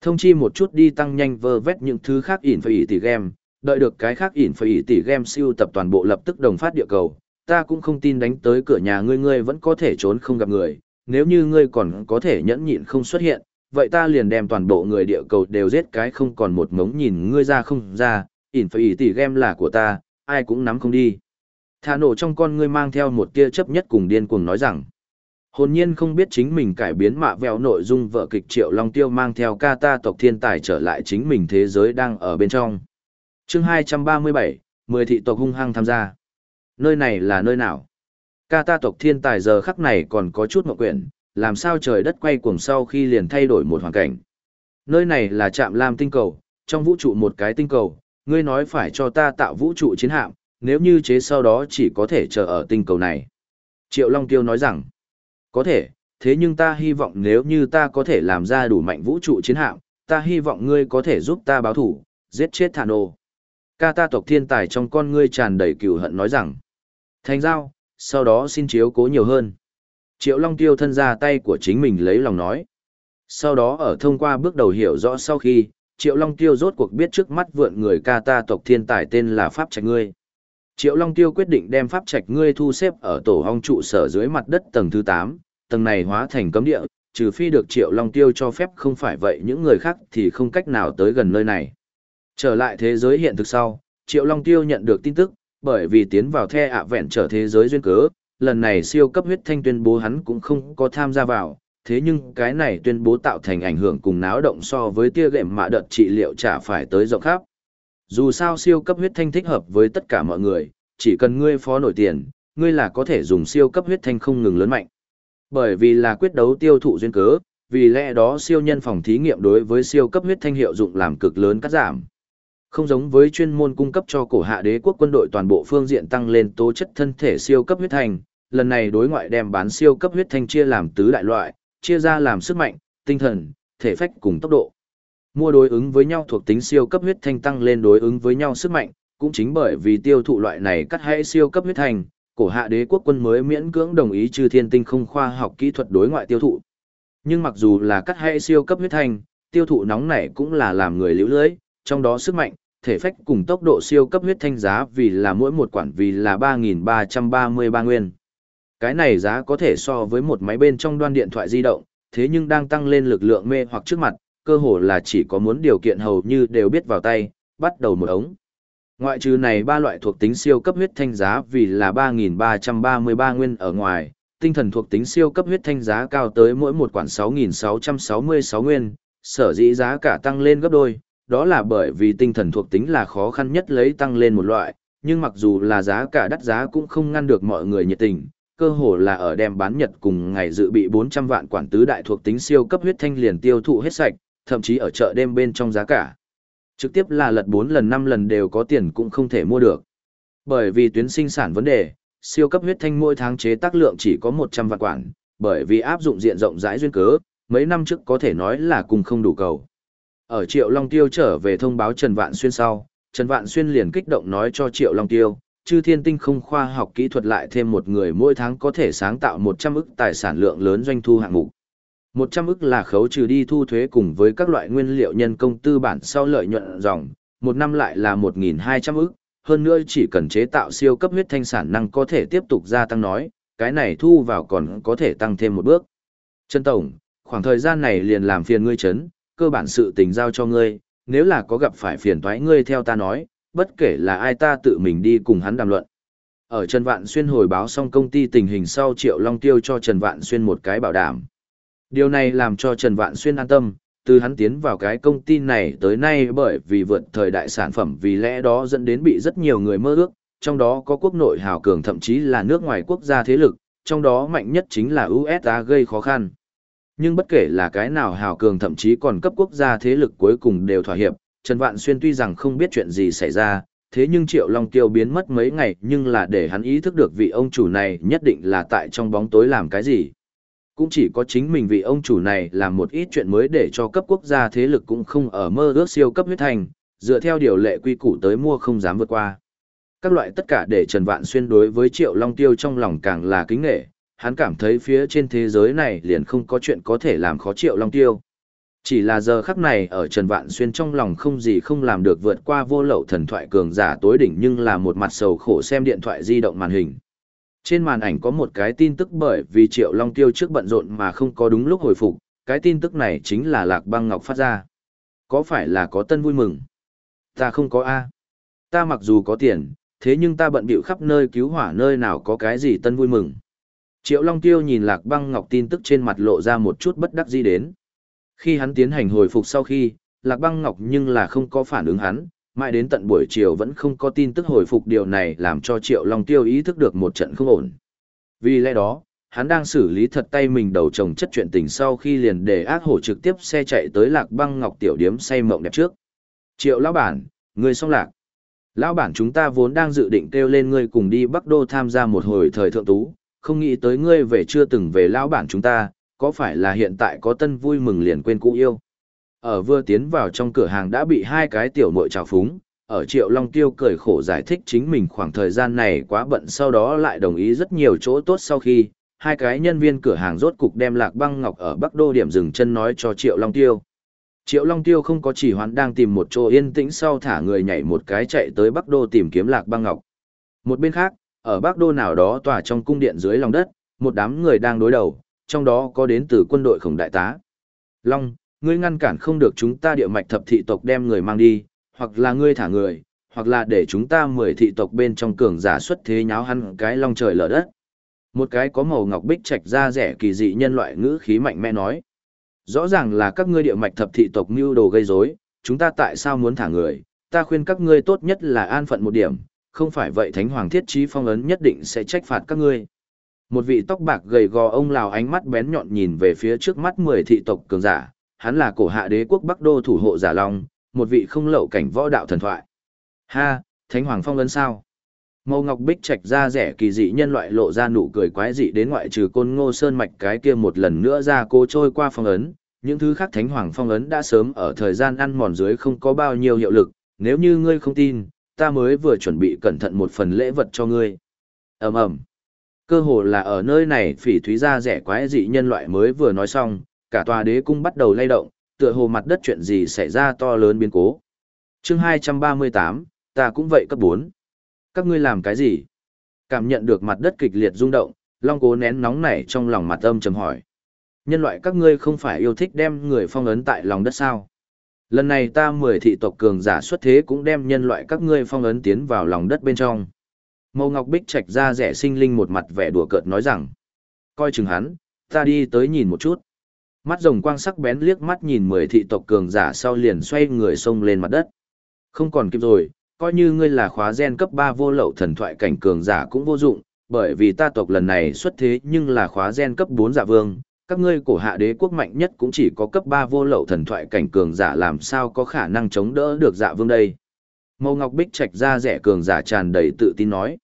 Thông chi một chút đi tăng nhanh vơ vét những thứ khác ỉn phải tỷ game đợi được cái khác ỉn phải tỷ game siêu tập toàn bộ lập tức đồng phát địa cầu ta cũng không tin đánh tới cửa nhà ngươi ngươi vẫn có thể trốn không gặp người. Nếu như ngươi còn có thể nhẫn nhịn không xuất hiện, vậy ta liền đem toàn bộ người địa cầu đều giết cái không còn một mống nhìn ngươi ra không ra, ỉn phải ỉ game là của ta, ai cũng nắm không đi. Thả nổ trong con ngươi mang theo một tia chấp nhất cùng điên cuồng nói rằng, hồn nhiên không biết chính mình cải biến mạ vẹo nội dung vợ kịch triệu long tiêu mang theo ca ta tộc thiên tài trở lại chính mình thế giới đang ở bên trong. chương 237, 10 thị tộc hung hăng tham gia. Nơi này là nơi nào? Ca ta tộc thiên tài giờ khắc này còn có chút mộng quyển, làm sao trời đất quay cuồng sau khi liền thay đổi một hoàn cảnh. Nơi này là trạm lam tinh cầu, trong vũ trụ một cái tinh cầu, ngươi nói phải cho ta tạo vũ trụ chiến hạm, nếu như chế sau đó chỉ có thể chờ ở tinh cầu này. Triệu Long Tiêu nói rằng, có thể, thế nhưng ta hy vọng nếu như ta có thể làm ra đủ mạnh vũ trụ chiến hạm, ta hy vọng ngươi có thể giúp ta báo thủ, giết chết Thà Nô. Ca ta tộc thiên tài trong con ngươi tràn đầy cừu hận nói rằng, thành giao, sau đó xin chiếu cố nhiều hơn. Triệu Long Tiêu thân ra tay của chính mình lấy lòng nói. Sau đó ở thông qua bước đầu hiểu rõ sau khi, Triệu Long Tiêu rốt cuộc biết trước mắt vượn người ca ta tộc thiên tài tên là Pháp Trạch Ngươi. Triệu Long Tiêu quyết định đem Pháp Trạch Ngươi thu xếp ở tổ hong trụ sở dưới mặt đất tầng thứ 8, tầng này hóa thành cấm địa, trừ phi được Triệu Long Tiêu cho phép không phải vậy những người khác thì không cách nào tới gần nơi này. Trở lại thế giới hiện thực sau, Triệu Long Tiêu nhận được tin tức, bởi vì tiến vào the ạ vẹn trở thế giới duyên cớ, lần này siêu cấp huyết thanh tuyên bố hắn cũng không có tham gia vào, thế nhưng cái này tuyên bố tạo thành ảnh hưởng cùng náo động so với tia gệm mạ đợt trị liệu chả phải tới rộng khắp. Dù sao siêu cấp huyết thanh thích hợp với tất cả mọi người, chỉ cần ngươi phó nổi tiền, ngươi là có thể dùng siêu cấp huyết thanh không ngừng lớn mạnh. Bởi vì là quyết đấu tiêu thụ duyên cớ, vì lẽ đó siêu nhân phòng thí nghiệm đối với siêu cấp huyết thanh hiệu dụng làm cực lớn cắt giảm. Không giống với chuyên môn cung cấp cho cổ hạ đế quốc quân đội toàn bộ phương diện tăng lên tố chất thân thể siêu cấp huyết thanh, lần này đối ngoại đem bán siêu cấp huyết thanh chia làm tứ đại loại, chia ra làm sức mạnh, tinh thần, thể phách cùng tốc độ. Mua đối ứng với nhau thuộc tính siêu cấp huyết thanh tăng lên đối ứng với nhau sức mạnh, cũng chính bởi vì tiêu thụ loại này cắt hệ siêu cấp huyết thanh, cổ hạ đế quốc quân mới miễn cưỡng đồng ý trừ thiên tinh không khoa học kỹ thuật đối ngoại tiêu thụ. Nhưng mặc dù là cắt hệ siêu cấp huyết thanh, tiêu thụ nóng này cũng là làm người liễu lưới, trong đó sức mạnh, thể phách cùng tốc độ siêu cấp huyết thanh giá vì là mỗi một quản vì là 3.333 nguyên. Cái này giá có thể so với một máy bên trong đoan điện thoại di động, thế nhưng đang tăng lên lực lượng mê hoặc trước mặt, cơ hồ là chỉ có muốn điều kiện hầu như đều biết vào tay, bắt đầu một ống. Ngoại trừ này ba loại thuộc tính siêu cấp huyết thanh giá vì là 3.333 nguyên ở ngoài, tinh thần thuộc tính siêu cấp huyết thanh giá cao tới mỗi một quản 6.666 nguyên, sở dĩ giá cả tăng lên gấp đôi, đó là bởi vì tinh thần thuộc tính là khó khăn nhất lấy tăng lên một loại, nhưng mặc dù là giá cả đắt giá cũng không ngăn được mọi người nhiệt tình, cơ hồ là ở đem bán nhật cùng ngày dự bị 400 vạn quản tứ đại thuộc tính siêu cấp huyết thanh liền tiêu thụ hết sạch, thậm chí ở chợ đêm bên trong giá cả. Trực tiếp là lật 4 lần 5 lần đều có tiền cũng không thể mua được. Bởi vì tuyến sinh sản vấn đề, siêu cấp huyết thanh mỗi tháng chế tác lượng chỉ có 100 vạn quản, bởi vì áp dụng diện rộng rãi duyên cớ, mấy năm trước có thể nói là cùng không đủ cầu. Ở Triệu Long Tiêu trở về thông báo Trần Vạn Xuyên sau, Trần Vạn Xuyên liền kích động nói cho Triệu Long Tiêu, chư thiên tinh không khoa học kỹ thuật lại thêm một người mỗi tháng có thể sáng tạo 100 ức tài sản lượng lớn doanh thu hạng mục. 100 ức là khấu trừ đi thu thuế cùng với các loại nguyên liệu nhân công tư bản sau lợi nhuận dòng, một năm lại là 1.200 ức, hơn nữa chỉ cần chế tạo siêu cấp huyết thanh sản năng có thể tiếp tục gia tăng nói, cái này thu vào còn có thể tăng thêm một bước. Trân Tổng, khoảng thời gian này liền làm phiền ngươi chấn, cơ bản sự tình giao cho ngươi, nếu là có gặp phải phiền toái ngươi theo ta nói, bất kể là ai ta tự mình đi cùng hắn đàm luận. Ở Trần Vạn Xuyên hồi báo xong công ty tình hình sau Triệu Long Tiêu cho Trần Vạn Xuyên một cái bảo đảm. Điều này làm cho Trần Vạn Xuyên an tâm, từ hắn tiến vào cái công ty này tới nay bởi vì vượt thời đại sản phẩm vì lẽ đó dẫn đến bị rất nhiều người mơ ước, trong đó có quốc nội hào cường thậm chí là nước ngoài quốc gia thế lực, trong đó mạnh nhất chính là USA gây khó khăn. Nhưng bất kể là cái nào hào cường thậm chí còn cấp quốc gia thế lực cuối cùng đều thỏa hiệp, Trần Vạn Xuyên tuy rằng không biết chuyện gì xảy ra, thế nhưng Triệu Long Tiêu biến mất mấy ngày nhưng là để hắn ý thức được vị ông chủ này nhất định là tại trong bóng tối làm cái gì. Cũng chỉ có chính mình vị ông chủ này làm một ít chuyện mới để cho cấp quốc gia thế lực cũng không ở mơ ước siêu cấp huyết thành, dựa theo điều lệ quy củ tới mua không dám vượt qua. Các loại tất cả để Trần Vạn Xuyên đối với Triệu Long Tiêu trong lòng càng là kính nghệ, hắn cảm thấy phía trên thế giới này liền không có chuyện có thể làm khó Triệu Long Tiêu. Chỉ là giờ khắc này ở Trần Vạn Xuyên trong lòng không gì không làm được vượt qua vô lậu thần thoại cường giả tối đỉnh nhưng là một mặt sầu khổ xem điện thoại di động màn hình. Trên màn ảnh có một cái tin tức bởi vì Triệu Long Tiêu trước bận rộn mà không có đúng lúc hồi phục, cái tin tức này chính là Lạc Băng Ngọc phát ra. Có phải là có tân vui mừng? Ta không có A. Ta mặc dù có tiền, thế nhưng ta bận bịu khắp nơi cứu hỏa nơi nào có cái gì tân vui mừng. Triệu Long Tiêu nhìn Lạc Băng Ngọc tin tức trên mặt lộ ra một chút bất đắc dĩ đến. Khi hắn tiến hành hồi phục sau khi, Lạc Băng Ngọc nhưng là không có phản ứng hắn, mãi đến tận buổi chiều vẫn không có tin tức hồi phục điều này làm cho Triệu Long Tiêu ý thức được một trận không ổn. Vì lẽ đó, hắn đang xử lý thật tay mình đầu chồng chất chuyện tình sau khi liền để ác hổ trực tiếp xe chạy tới Lạc Băng Ngọc tiểu điếm say mộng đẹp trước. Triệu lão bản, người xong lạc. Lão bản chúng ta vốn đang dự định kêu lên ngươi cùng đi Bắc Đô tham gia một hồi thời thượng tú, không nghĩ tới ngươi về chưa từng về lão bản chúng ta, có phải là hiện tại có tân vui mừng liền quên cũ yêu. Ở vừa tiến vào trong cửa hàng đã bị hai cái tiểu muội trào phúng, ở Triệu Long Tiêu cười khổ giải thích chính mình khoảng thời gian này quá bận sau đó lại đồng ý rất nhiều chỗ tốt sau khi, hai cái nhân viên cửa hàng rốt cục đem lạc băng ngọc ở Bắc Đô điểm dừng chân nói cho Triệu Long Tiêu. Triệu Long Tiêu không có chỉ hoán đang tìm một chỗ yên tĩnh sau thả người nhảy một cái chạy tới Bắc Đô tìm kiếm lạc băng ngọc. Một bên khác, ở Bắc Đô nào đó tòa trong cung điện dưới lòng đất, một đám người đang đối đầu, trong đó có đến từ quân đội khổng đại tá. Long, ngươi ngăn cản không được chúng ta địa mạch thập thị tộc đem người mang đi, hoặc là ngươi thả người, hoặc là để chúng ta mười thị tộc bên trong cường giả xuất thế nháo hắn cái long trời lở đất. Một cái có màu ngọc bích trạch da rẻ kỳ dị nhân loại ngữ khí mạnh mẽ nói. Rõ ràng là các ngươi địa mạch thập thị tộc mưu đồ gây rối, chúng ta tại sao muốn thả người, ta khuyên các ngươi tốt nhất là an phận một điểm, không phải vậy thánh hoàng thiết trí phong ấn nhất định sẽ trách phạt các ngươi. Một vị tóc bạc gầy gò ông lào ánh mắt bén nhọn nhìn về phía trước mắt mười thị tộc cường giả, hắn là cổ hạ đế quốc Bắc Đô thủ hộ giả long, một vị không lậu cảnh võ đạo thần thoại. Ha, Thánh Hoàng Phong ấn sao? mâu ngọc bích trạch ra rẻ kỳ dị nhân loại lộ ra nụ cười quái dị đến ngoại trừ côn ngô sơn mạch cái kia một lần nữa ra cô trôi qua phong ấn, những thứ khác Thánh Hoàng Phong ấn đã sớm ở thời gian ăn mòn dưới không có bao nhiêu hiệu lực, nếu như ngươi không tin, ta mới vừa chuẩn bị cẩn thận một phần lễ vật cho ngươi. ầm ầm Cơ hồ là ở nơi này phỉ thúy ra rẻ quái dị nhân loại mới vừa nói xong, cả tòa đế cung bắt đầu lay động, tựa hồ mặt đất chuyện gì xảy ra to lớn biến cố. chương 238, ta cũng vậy cấp 4. Các ngươi làm cái gì? Cảm nhận được mặt đất kịch liệt rung động, Long cố nén nóng nảy trong lòng mặt âm trầm hỏi. Nhân loại các ngươi không phải yêu thích đem người phong ấn tại lòng đất sao? Lần này ta mười thị tộc cường giả xuất thế cũng đem nhân loại các ngươi phong ấn tiến vào lòng đất bên trong. Mâu Ngọc Bích Trạch ra rẻ sinh linh một mặt vẻ đùa cợt nói rằng. Coi chừng hắn, ta đi tới nhìn một chút. Mắt rồng quang sắc bén liếc mắt nhìn mười thị tộc cường giả sau liền xoay người xông lên mặt đất. Không còn kịp rồi, coi như ngươi là khóa gen cấp 3 vô lậu thần thoại cảnh cường giả cũng vô dụng, bởi vì ta tộc lần này xuất thế nhưng là khóa gen cấp 4 giả dạ vương, các ngươi cổ hạ đế quốc mạnh nhất cũng chỉ có cấp 3 vô lậu thần thoại cảnh cường giả làm sao có khả năng chống đỡ được dạ vương đây. Mâu Ngọc Bích Trạch ra rẻ cường giả tràn đầy tự tin nói.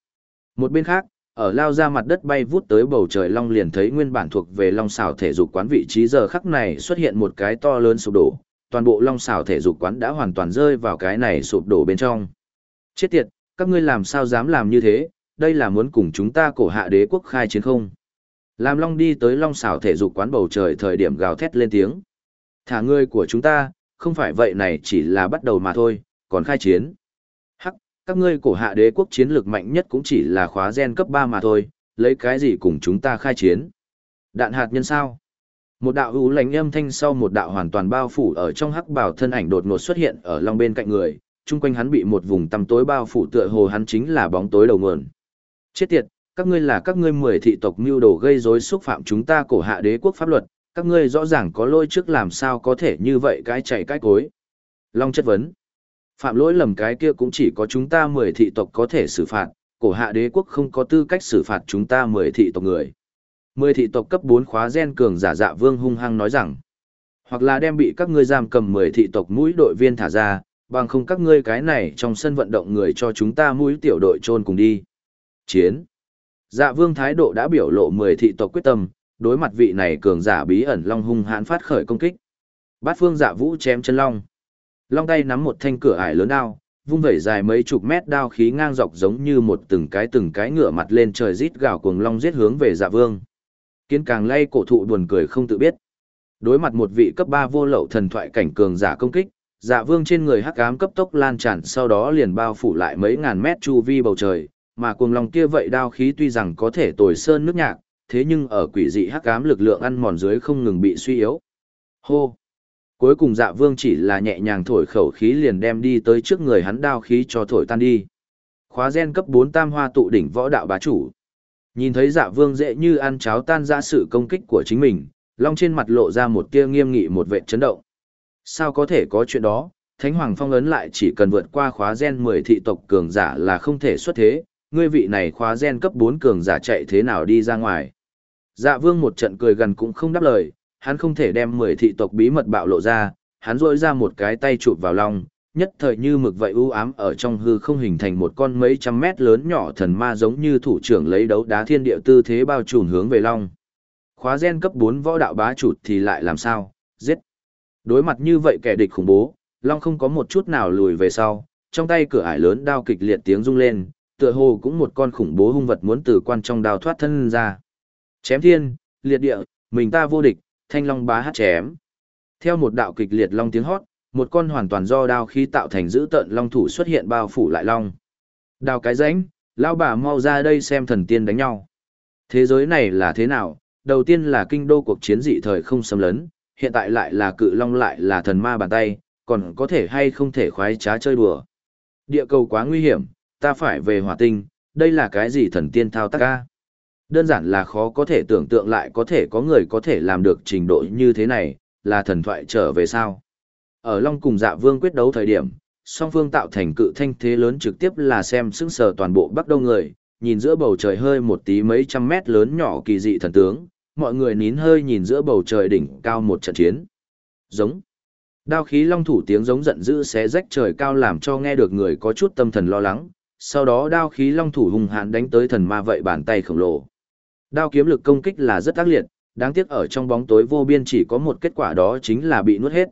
Một bên khác, ở lao ra mặt đất bay vút tới bầu trời long liền thấy nguyên bản thuộc về long xảo thể dục quán vị trí giờ khắc này xuất hiện một cái to lớn sụp đổ, toàn bộ long xảo thể dục quán đã hoàn toàn rơi vào cái này sụp đổ bên trong. Chết tiệt, các ngươi làm sao dám làm như thế, đây là muốn cùng chúng ta cổ hạ đế quốc khai chiến không? Làm long đi tới long xảo thể dục quán bầu trời thời điểm gào thét lên tiếng. Thả ngươi của chúng ta, không phải vậy này chỉ là bắt đầu mà thôi, còn khai chiến. Các ngươi cổ hạ đế quốc chiến lược mạnh nhất cũng chỉ là khóa gen cấp 3 mà thôi, lấy cái gì cùng chúng ta khai chiến? Đạn hạt nhân sao? Một đạo hữu lánh âm thanh sau một đạo hoàn toàn bao phủ ở trong hắc bảo thân ảnh đột ngột xuất hiện ở long bên cạnh người, chung quanh hắn bị một vùng tăm tối bao phủ tựa hồ hắn chính là bóng tối đầu nguồn. Chết tiệt, các ngươi là các ngươi mười thị tộc mưu đồ gây rối xúc phạm chúng ta cổ hạ đế quốc pháp luật, các ngươi rõ ràng có lỗi trước làm sao có thể như vậy cái chạy cái cối. Long chất vấn. Phạm lỗi lầm cái kia cũng chỉ có chúng ta mười thị tộc có thể xử phạt, cổ hạ đế quốc không có tư cách xử phạt chúng ta mười thị tộc người. Mười thị tộc cấp bốn khóa gen cường giả dạ vương hung hăng nói rằng, hoặc là đem bị các ngươi giam cầm mười thị tộc mũi đội viên thả ra, bằng không các ngươi cái này trong sân vận động người cho chúng ta mũi tiểu đội trôn cùng đi. Chiến. Dạ vương thái độ đã biểu lộ mười thị tộc quyết tâm, đối mặt vị này cường giả bí ẩn long hung hãn phát khởi công kích. Bát phương dạ vũ chém chân long. Long tay nắm một thanh cửa ải lớn đao, vung vẩy dài mấy chục mét đao khí ngang dọc giống như một từng cái từng cái ngựa mặt lên trời rít gào cuồng long giết hướng về dạ vương. Kiến càng lay cổ thụ buồn cười không tự biết. Đối mặt một vị cấp 3 vô lậu thần thoại cảnh cường giả công kích, dạ vương trên người hắc ám cấp tốc lan tràn sau đó liền bao phủ lại mấy ngàn mét chu vi bầu trời, mà cuồng long kia vậy đao khí tuy rằng có thể tồi sơn nước nhạc, thế nhưng ở quỷ dị hắc ám lực lượng ăn mòn dưới không ngừng bị suy yếu. Hô! Cuối cùng dạ vương chỉ là nhẹ nhàng thổi khẩu khí liền đem đi tới trước người hắn đao khí cho thổi tan đi. Khóa gen cấp 4 tam hoa tụ đỉnh võ đạo bá chủ. Nhìn thấy dạ vương dễ như ăn cháo tan ra sự công kích của chính mình, long trên mặt lộ ra một tia nghiêm nghị một vệ chấn động. Sao có thể có chuyện đó, Thánh Hoàng phong ấn lại chỉ cần vượt qua khóa gen 10 thị tộc cường giả là không thể xuất thế, ngươi vị này khóa gen cấp 4 cường giả chạy thế nào đi ra ngoài. Dạ vương một trận cười gần cũng không đáp lời, hắn không thể đem 10 thị tộc bí mật bạo lộ ra, hắn rỗi ra một cái tay chụp vào long, nhất thời như mực vậy u ám ở trong hư không hình thành một con mấy trăm mét lớn nhỏ thần ma giống như thủ trưởng lấy đấu đá thiên địa tư thế bao trùm hướng về long. Khóa gen cấp 4 võ đạo bá chủ thì lại làm sao, giết. Đối mặt như vậy kẻ địch khủng bố, long không có một chút nào lùi về sau, trong tay cửa ải lớn đao kịch liệt tiếng rung lên, tựa hồ cũng một con khủng bố hung vật muốn từ quan trong đao thoát thân ra. Chém thiên, liệt địa, mình ta vô địch, thanh long bá hát chém. Theo một đạo kịch liệt long tiếng hót, một con hoàn toàn do đao khí tạo thành giữ tận long thủ xuất hiện bao phủ lại long. Đào cái rãnh, lao bà mau ra đây xem thần tiên đánh nhau. Thế giới này là thế nào? Đầu tiên là kinh đô cuộc chiến dị thời không xâm lấn, hiện tại lại là cự long lại là thần ma bàn tay, còn có thể hay không thể khoái trá chơi đùa. Địa cầu quá nguy hiểm, ta phải về hỏa tinh, đây là cái gì thần tiên thao tác ca? Đơn giản là khó có thể tưởng tượng lại có thể có người có thể làm được trình độ như thế này, là thần thoại trở về sao? Ở Long cùng dạ vương quyết đấu thời điểm, song phương tạo thành cự thanh thế lớn trực tiếp là xem sững sờ toàn bộ bắc đông người, nhìn giữa bầu trời hơi một tí mấy trăm mét lớn nhỏ kỳ dị thần tướng, mọi người nín hơi nhìn giữa bầu trời đỉnh cao một trận chiến. Giống. Đao khí long thủ tiếng giống giận dữ xé rách trời cao làm cho nghe được người có chút tâm thần lo lắng, sau đó đao khí long thủ hùng hãn đánh tới thần ma vậy bàn tay khổng lồ. Đao kiếm lực công kích là rất ác liệt, đáng tiếc ở trong bóng tối vô biên chỉ có một kết quả đó chính là bị nuốt hết.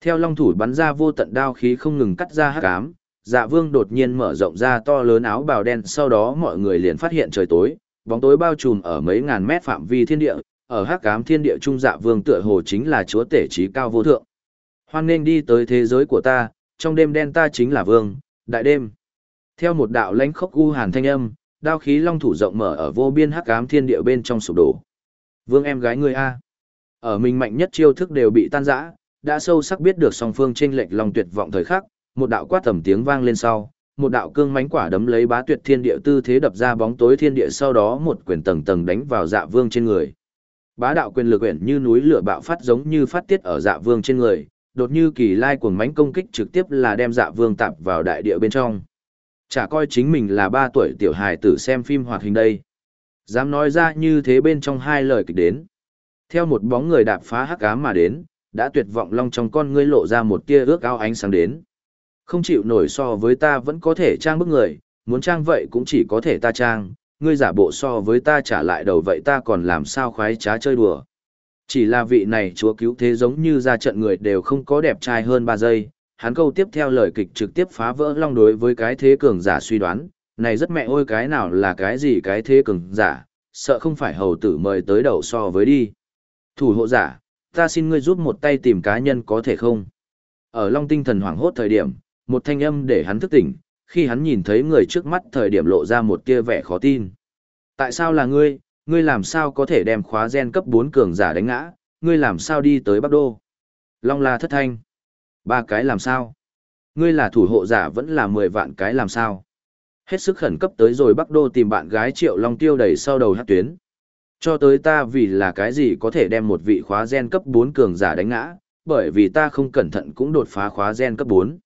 Theo long thủ bắn ra vô tận đao khí không ngừng cắt ra hắc ám, Dạ Vương đột nhiên mở rộng ra to lớn áo bào đen, sau đó mọi người liền phát hiện trời tối, bóng tối bao trùm ở mấy ngàn mét phạm vi thiên địa, ở hắc ám thiên địa trung Dạ Vương tựa hồ chính là chúa tể trí cao vô thượng. Hoan nên đi tới thế giới của ta, trong đêm đen ta chính là vương, đại đêm. Theo một đạo lãnh khốc u hàn thanh âm, đao khí long thủ rộng mở ở vô biên hắc ám thiên địa bên trong sụp đổ. Vương em gái ngươi a. Ở mình mạnh nhất chiêu thức đều bị tan rã, đã sâu sắc biết được song phương chênh lệch long tuyệt vọng thời khắc, một đạo quát tầm tiếng vang lên sau, một đạo cương mãnh quả đấm lấy bá tuyệt thiên địa tư thế đập ra bóng tối thiên địa sau đó một quyền tầng tầng đánh vào dạ vương trên người. Bá đạo quyền lực quyển như núi lửa bạo phát giống như phát tiết ở dạ vương trên người, đột như kỳ lai cuồng mãnh công kích trực tiếp là đem dạ vương tạp vào đại địa bên trong. Chả coi chính mình là ba tuổi tiểu hài tử xem phim hoạt hình đây. Dám nói ra như thế bên trong hai lời kịch đến. Theo một bóng người đạp phá hắc ám mà đến, đã tuyệt vọng long trong con ngươi lộ ra một tia ước ao ánh sáng đến. Không chịu nổi so với ta vẫn có thể trang bức người, muốn trang vậy cũng chỉ có thể ta trang, ngươi giả bộ so với ta trả lại đầu vậy ta còn làm sao khoái trá chơi đùa. Chỉ là vị này chúa cứu thế giống như ra trận người đều không có đẹp trai hơn 3 giây, hắn câu tiếp theo lời kịch trực tiếp phá vỡ long đối với cái thế cường giả suy đoán, này rất mẹ ôi cái nào là cái gì cái thế cường giả, sợ không phải hầu tử mời tới đầu so với đi. Thủ hộ giả, ta xin ngươi giúp một tay tìm cá nhân có thể không? Ở long tinh thần hoảng hốt thời điểm, một thanh âm để hắn thức tỉnh, khi hắn nhìn thấy người trước mắt thời điểm lộ ra một tia vẻ khó tin. Tại sao là ngươi, ngươi làm sao có thể đem khóa gen cấp 4 cường giả đánh ngã, ngươi làm sao đi tới Bắc Đô? Long la thất thanh. Ba cái làm sao? Ngươi là thủ hộ giả vẫn là 10 vạn cái làm sao? Hết sức khẩn cấp tới rồi Bắc Đô tìm bạn gái Triệu Long tiêu đầy sau đầu hát tuyến. Cho tới ta vì là cái gì có thể đem một vị khóa gen cấp bốn cường giả đánh ngã, bởi vì ta không cẩn thận cũng đột phá khóa gen cấp bốn.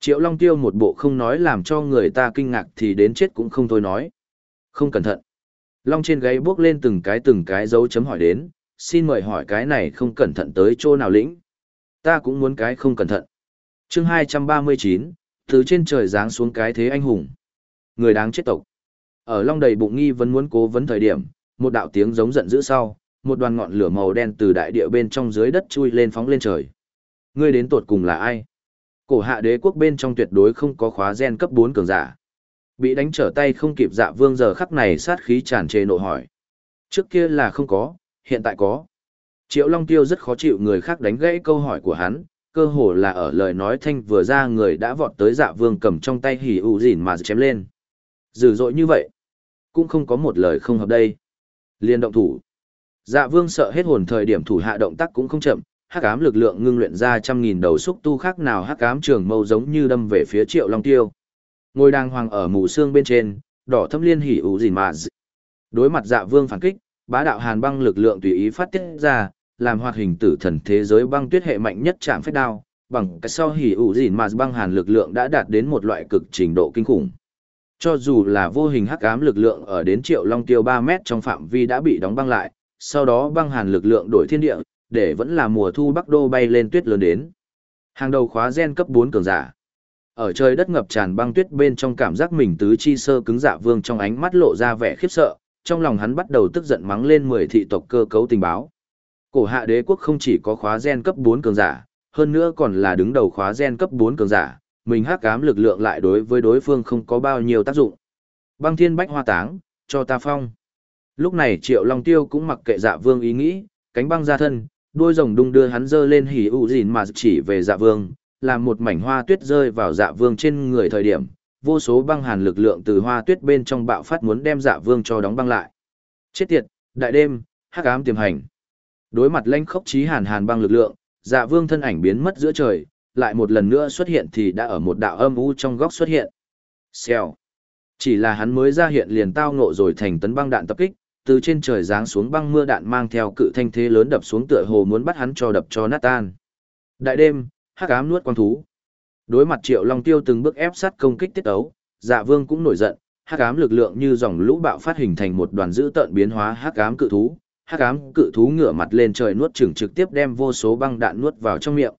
Triệu Long Tiêu một bộ không nói làm cho người ta kinh ngạc thì đến chết cũng không thôi nói. Không cẩn thận. Long trên gáy bước lên từng cái từng cái dấu chấm hỏi đến, xin mời hỏi cái này không cẩn thận tới chỗ nào lĩnh. Ta cũng muốn cái không cẩn thận. chương 239, từ trên trời giáng xuống cái thế anh hùng. Người đáng chết tộc. Ở Long đầy bụng nghi vẫn muốn cố vấn thời điểm, một đạo tiếng giống giận dữ sau, một đoàn ngọn lửa màu đen từ đại địa bên trong dưới đất chui lên phóng lên trời. Ngươi đến tột cùng là ai? Cổ hạ đế quốc bên trong tuyệt đối không có khóa gen cấp 4 cường giả. Bị đánh trở tay không kịp dạ vương giờ khắc này sát khí tràn trề nộ hỏi. Trước kia là không có, hiện tại có. Triệu Long Tiêu rất khó chịu người khác đánh gãy câu hỏi của hắn, cơ hồ là ở lời nói thanh vừa ra người đã vọt tới dạ vương cầm trong tay hỉ ụ dỉn mà chém lên. Dữ dội như vậy, cũng không có một lời không hợp đây. Liên động thủ. Dạ vương sợ hết hồn thời điểm thủ hạ động tác cũng không chậm, hắc ám lực lượng ngưng luyện ra trăm nghìn đầu xúc tu khác nào hắc ám trường mâu giống như đâm về phía triệu long tiêu ngôi đang hoàng ở mù xương bên trên đỏ thâm liên hỉ ủ dìn mà đối mặt dạ vương phản kích bá đạo hàn băng lực lượng tùy ý phát tiết ra làm hoạt hình tử thần thế giới băng tuyết hệ mạnh nhất chạm phách đao bằng cái sau hỉ ủ dìn mà băng hàn lực lượng đã đạt đến một loại cực trình độ kinh khủng cho dù là vô hình hắc ám lực lượng ở đến triệu long tiêu ba mét trong phạm vi đã bị đóng băng lại sau đó băng hàn lực lượng đổi thiên địa để vẫn là mùa thu Bắc Đô bay lên tuyết lớn đến. Hàng đầu khóa gen cấp 4 cường giả. Ở trời đất ngập tràn băng tuyết bên trong cảm giác mình tứ chi sơ cứng dạ vương trong ánh mắt lộ ra vẻ khiếp sợ, trong lòng hắn bắt đầu tức giận mắng lên 10 thị tộc cơ cấu tình báo. Cổ hạ đế quốc không chỉ có khóa gen cấp 4 cường giả, hơn nữa còn là đứng đầu khóa gen cấp 4 cường giả, mình hắc ám lực lượng lại đối với đối phương không có bao nhiêu tác dụng. Băng thiên bách hoa táng, cho ta phong. Lúc này Triệu Long Tiêu cũng mặc kệ dạ vương ý nghĩ, cánh băng ra thân, đuôi rồng đung đưa hắn dơ lên hỉ ụ dìn mà chỉ về dạ vương, làm một mảnh hoa tuyết rơi vào dạ vương trên người thời điểm, vô số băng hàn lực lượng từ hoa tuyết bên trong bạo phát muốn đem dạ vương cho đóng băng lại. Chết tiệt, đại đêm, hắc ám tiềm hành. Đối mặt lãnh khốc chí hàn hàn băng lực lượng, dạ vương thân ảnh biến mất giữa trời, lại một lần nữa xuất hiện thì đã ở một đạo âm u trong góc xuất hiện. Xèo. Chỉ là hắn mới ra hiện liền tao ngộ rồi thành tấn băng đạn tập kích, từ trên trời giáng xuống băng mưa đạn mang theo cự thanh thế lớn đập xuống tựa hồ muốn bắt hắn cho đập cho nát tan. Đại đêm, hắc ám nuốt quang thú. Đối mặt Triệu Long Tiêu từng bước ép sát công kích tiết ấu, Dạ Vương cũng nổi giận, hắc ám lực lượng như dòng lũ bạo phát hình thành một đoàn dữ tợn biến hóa hắc ám cự thú. Hắc ám cự thú ngửa mặt lên trời nuốt chừng trực tiếp đem vô số băng đạn nuốt vào trong miệng.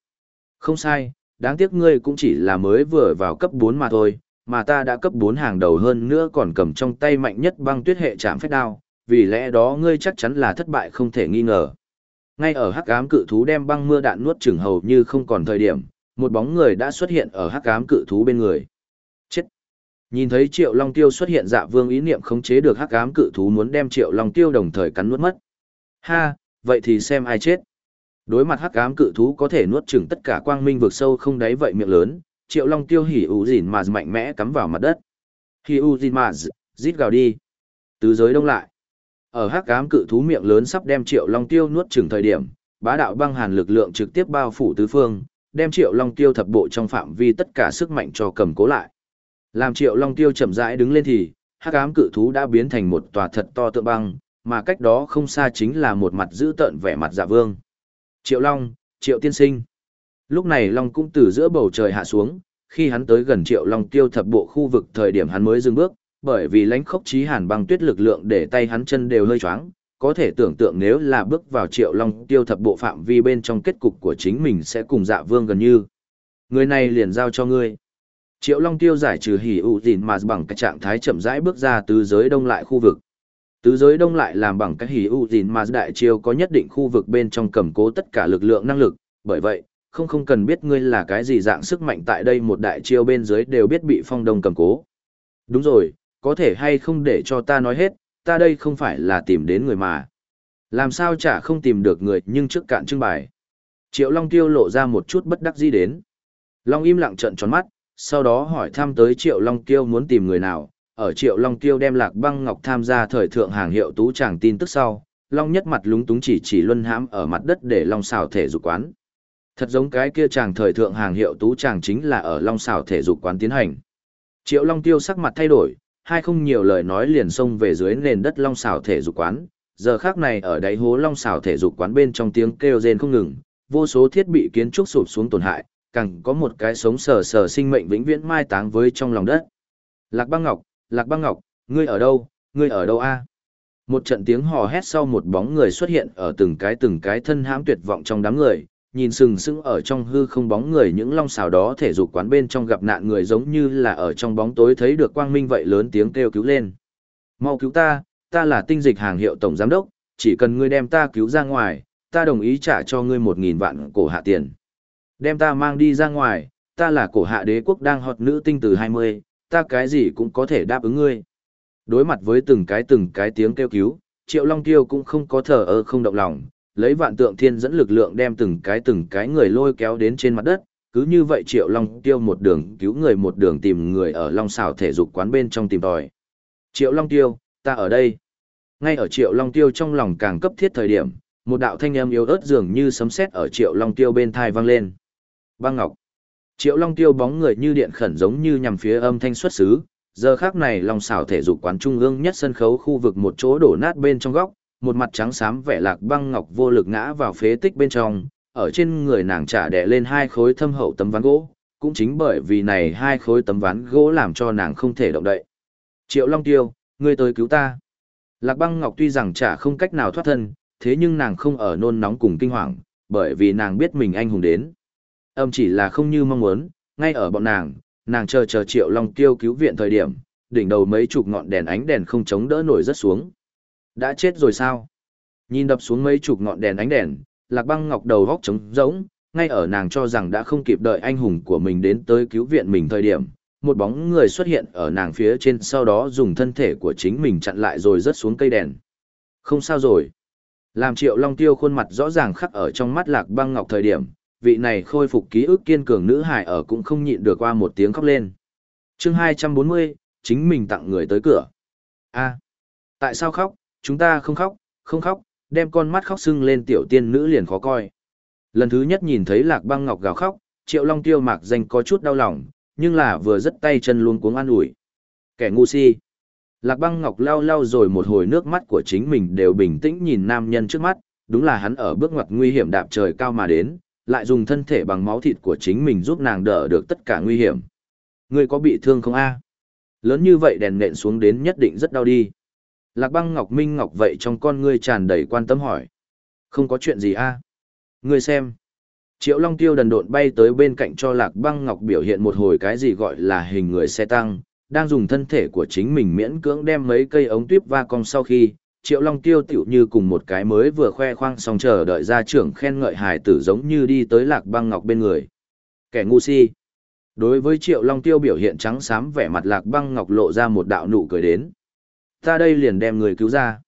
Không sai, đáng tiếc ngươi cũng chỉ là mới vừa vào cấp 4 mà thôi, mà ta đã cấp 4 hàng đầu hơn nữa còn cầm trong tay mạnh nhất băng tuyết hệ chạm phách đao, vì lẽ đó ngươi chắc chắn là thất bại không thể nghi ngờ. Ngay ở hắc ám cự thú đem băng mưa đạn nuốt chừng hầu như không còn thời điểm, một bóng người đã xuất hiện ở hắc ám cự thú bên người. Chết! Nhìn thấy Triệu Long Tiêu xuất hiện dạ vương ý niệm khống chế được hắc ám cự thú muốn đem Triệu Long Tiêu đồng thời cắn nuốt mất. Ha, vậy thì xem ai chết. Đối mặt hắc ám cự thú có thể nuốt chửng tất cả quang minh vực sâu không đáy vậy miệng lớn, triệu long tiêu hỉ ủ dìn mà mạnh mẽ cắm vào mặt đất. Hỉ u dìn mà rít gào đi. Tứ giới đông lại. Ở hắc ám cự thú miệng lớn sắp đem triệu long tiêu nuốt chừng thời điểm, bá đạo băng hàn lực lượng trực tiếp bao phủ tứ phương, đem triệu long tiêu thập bộ trong phạm vi tất cả sức mạnh cho cầm cố lại. Làm triệu long tiêu chậm rãi đứng lên thì, hắc ám cự thú đã biến thành một tòa thật to tượng băng, mà cách đó không xa chính là một mặt giữ tợn vẻ mặt dạ vương. Triệu Long, Triệu Tiên Sinh. Lúc này Long cũng từ giữa bầu trời hạ xuống, khi hắn tới gần Triệu Long tiêu thập bộ khu vực thời điểm hắn mới dừng bước, bởi vì lãnh khốc chí hàn băng tuyết lực lượng để tay hắn chân đều hơi choáng, có thể tưởng tượng nếu là bước vào Triệu Long tiêu thập bộ phạm vi bên trong kết cục của chính mình sẽ cùng dạ vương gần như. Người này liền giao cho ngươi. Triệu Long tiêu giải trừ hỉ ụ gìn mà bằng cái trạng thái chậm rãi bước ra từ giới đông lại khu vực. Tứ giới đông lại làm bằng cái hỉ ụ dìn mà đại chiêu có nhất định khu vực bên trong cầm cố tất cả lực lượng năng lực, bởi vậy, không không cần biết ngươi là cái gì dạng sức mạnh tại đây một đại chiêu bên dưới đều biết bị phong đông cầm cố. Đúng rồi, có thể hay không để cho ta nói hết, ta đây không phải là tìm đến người mà. Làm sao chả không tìm được người nhưng trước cạn trưng bài. Triệu Long Tiêu lộ ra một chút bất đắc dĩ đến. Long im lặng trận tròn mắt, sau đó hỏi thăm tới Triệu Long Tiêu muốn tìm người nào, ở Triệu Long Tiêu đem Lạc Băng Ngọc tham gia thời thượng hàng hiệu tú chàng tin tức sau, Long nhất mặt lúng túng chỉ chỉ luân hãm ở mặt đất để Long xào thể dục quán. Thật giống cái kia chàng thời thượng hàng hiệu tú chàng chính là ở Long xào thể dục quán tiến hành. Triệu Long Tiêu sắc mặt thay đổi, hai không nhiều lời nói liền xông về dưới nền đất Long xào thể dục quán. Giờ khác này ở đáy hố Long xào thể dục quán bên trong tiếng kêu rên không ngừng, vô số thiết bị kiến trúc sụp xuống tổn hại, càng có một cái sống sờ sờ sinh mệnh vĩnh viễn mai táng với trong lòng đất. Lạc Băng Ngọc, Lạc Băng Ngọc, ngươi ở đâu, ngươi ở đâu a? Một trận tiếng hò hét sau một bóng người xuất hiện ở từng cái từng cái thân hãm tuyệt vọng trong đám người, nhìn sừng sững ở trong hư không bóng người những long xào đó thể dục quán bên trong gặp nạn người giống như là ở trong bóng tối thấy được quang minh vậy lớn tiếng kêu cứu lên. Mau cứu ta, ta là tinh dịch hàng hiệu tổng giám đốc, chỉ cần ngươi đem ta cứu ra ngoài, ta đồng ý trả cho ngươi một nghìn vạn cổ hạ tiền. Đem ta mang đi ra ngoài, ta là cổ hạ đế quốc đang hot nữ tinh từ 20, ta cái gì cũng có thể đáp ứng ngươi. Đối mặt với từng cái từng cái tiếng kêu cứu, Triệu Long Tiêu cũng không có thờ ơ không động lòng, lấy vạn tượng thiên dẫn lực lượng đem từng cái từng cái người lôi kéo đến trên mặt đất, cứ như vậy Triệu Long Tiêu một đường cứu người một đường tìm người ở Long xảo thể dục quán bên trong tìm tòi. Triệu Long Tiêu, ta ở đây. Ngay ở Triệu Long Tiêu trong lòng càng cấp thiết thời điểm, một đạo thanh âm yếu ớt dường như sấm sét ở Triệu Long Tiêu bên thai vang lên. Băng Ngọc. Triệu Long Tiêu bóng người như điện khẩn giống như nhằm phía âm thanh xuất xứ, giờ khác này Long xảo thể dục quán trung ương nhất sân khấu khu vực một chỗ đổ nát bên trong góc, một mặt trắng xám vẻ lạc băng ngọc vô lực ngã vào phế tích bên trong, ở trên người nàng trả đè lên hai khối thâm hậu tấm ván gỗ, cũng chính bởi vì này hai khối tấm ván gỗ làm cho nàng không thể động đậy. Triệu Long Tiêu, ngươi tới cứu ta. Lạc băng ngọc tuy rằng chả không cách nào thoát thân, thế nhưng nàng không ở nôn nóng cùng kinh hoàng, bởi vì nàng biết mình anh hùng đến. Âm chỉ là không như mong muốn, ngay ở bọn nàng, nàng chờ chờ Triệu Long Tiêu cứu viện thời điểm, đỉnh đầu mấy chục ngọn đèn ánh đèn không chống đỡ nổi rất xuống. Đã chết rồi sao? Nhìn đập xuống mấy chục ngọn đèn ánh đèn, Lạc Băng Ngọc đầu góc trống rỗng, ngay ở nàng cho rằng đã không kịp đợi anh hùng của mình đến tới cứu viện mình thời điểm, một bóng người xuất hiện ở nàng phía trên sau đó dùng thân thể của chính mình chặn lại rồi rớt xuống cây đèn. Không sao rồi. Làm Triệu Long Tiêu khuôn mặt rõ ràng khắc ở trong mắt Lạc Băng Ngọc thời điểm, vị này khôi phục ký ức kiên cường nữ hải ở cũng không nhịn được qua một tiếng khóc lên. chương 240, chính mình tặng người tới cửa. a tại sao khóc, chúng ta không khóc, không khóc, đem con mắt khóc sưng lên tiểu tiên nữ liền khó coi. Lần thứ nhất nhìn thấy lạc băng ngọc gào khóc, triệu long tiêu mạc danh có chút đau lòng, nhưng là vừa rất tay chân luôn cuống an ủi. Kẻ ngu si. Lạc băng ngọc lau lau rồi một hồi nước mắt của chính mình đều bình tĩnh nhìn nam nhân trước mắt, đúng là hắn ở bước ngoặt nguy hiểm đạp trời cao mà đến, lại dùng thân thể bằng máu thịt của chính mình giúp nàng đỡ được tất cả nguy hiểm. Ngươi có bị thương không a? Lớn như vậy đèn nện xuống đến nhất định rất đau đi. Lạc băng Ngọc Minh Ngọc vậy trong con ngươi tràn đầy quan tâm hỏi. Không có chuyện gì a? Ngươi xem. Triệu Long Tiêu đần độn bay tới bên cạnh cho Lạc băng Ngọc biểu hiện một hồi cái gì gọi là hình người xe tăng, đang dùng thân thể của chính mình miễn cưỡng đem mấy cây ống tuyếp va cong sau khi, Triệu Long Tiêu tiểu như cùng một cái mới vừa khoe khoang xong chờ đợi ra trưởng khen ngợi hài tử giống như đi tới Lạc băng Ngọc bên người. Kẻ ngu si. Đối với Triệu Long Tiêu biểu hiện trắng xám vẻ mặt Lạc băng Ngọc lộ ra một đạo nụ cười đến ta đây liền đem người cứu ra.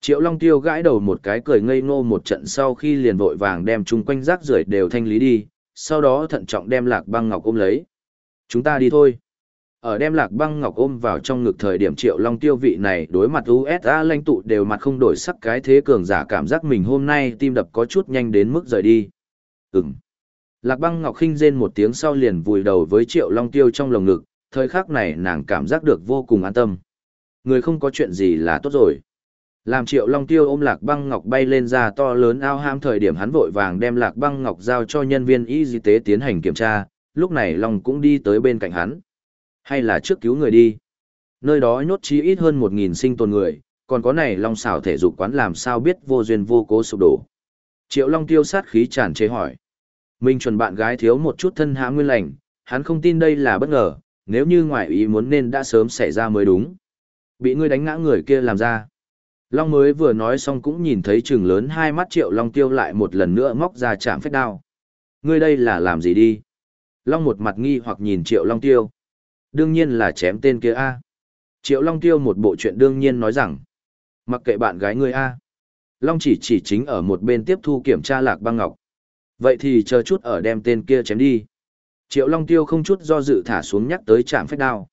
Triệu Long Tiêu gãi đầu một cái cười ngây ngô một trận sau khi liền vội vàng đem chung quanh rác rưởi đều thanh lý đi, sau đó thận trọng đem lạc băng ngọc ôm lấy. Chúng ta đi thôi. Ở đem lạc băng ngọc ôm vào trong ngực thời điểm triệu long tiêu vị này đối mặt USA lãnh tụ đều mặt không đổi sắc cái thế cường giả cảm giác mình hôm nay tim đập có chút nhanh đến mức rời đi. Ừm. Lạc băng ngọc khinh rên một tiếng sau liền vùi đầu với triệu long tiêu trong lồng ngực, thời khắc này nàng cảm giác được vô cùng an tâm. Người không có chuyện gì là tốt rồi. Làm triệu long tiêu ôm lạc băng ngọc bay lên ra to lớn ao ham thời điểm hắn vội vàng đem lạc băng ngọc giao cho nhân viên y tế tiến hành kiểm tra, lúc này long cũng đi tới bên cạnh hắn. Hay là trước cứu người đi. Nơi đó nhốt chí ít hơn một nghìn sinh tồn người, còn có này long xảo thể dục quán làm sao biết vô duyên vô cố sụp đổ. Triệu long tiêu sát khí tràn chế hỏi. Mình chuẩn bạn gái thiếu một chút thân hãm nguyên lành, hắn không tin đây là bất ngờ, nếu như ngoại ý muốn nên đã sớm xảy ra mới đúng. Bị ngươi đánh ngã người kia làm ra. Long mới vừa nói xong cũng nhìn thấy trừng lớn hai mắt triệu Long tiêu lại một lần nữa móc ra chạm phách đao. Ngươi đây là làm gì đi? Long một mặt nghi hoặc nhìn triệu Long tiêu. Đương nhiên là chém tên kia A. Triệu Long tiêu một bộ chuyện đương nhiên nói rằng. Mặc kệ bạn gái ngươi A. Long chỉ chỉ chính ở một bên tiếp thu kiểm tra lạc băng ngọc. Vậy thì chờ chút ở đem tên kia chém đi. Triệu Long tiêu không chút do dự thả xuống nhắc tới trạm phách đao.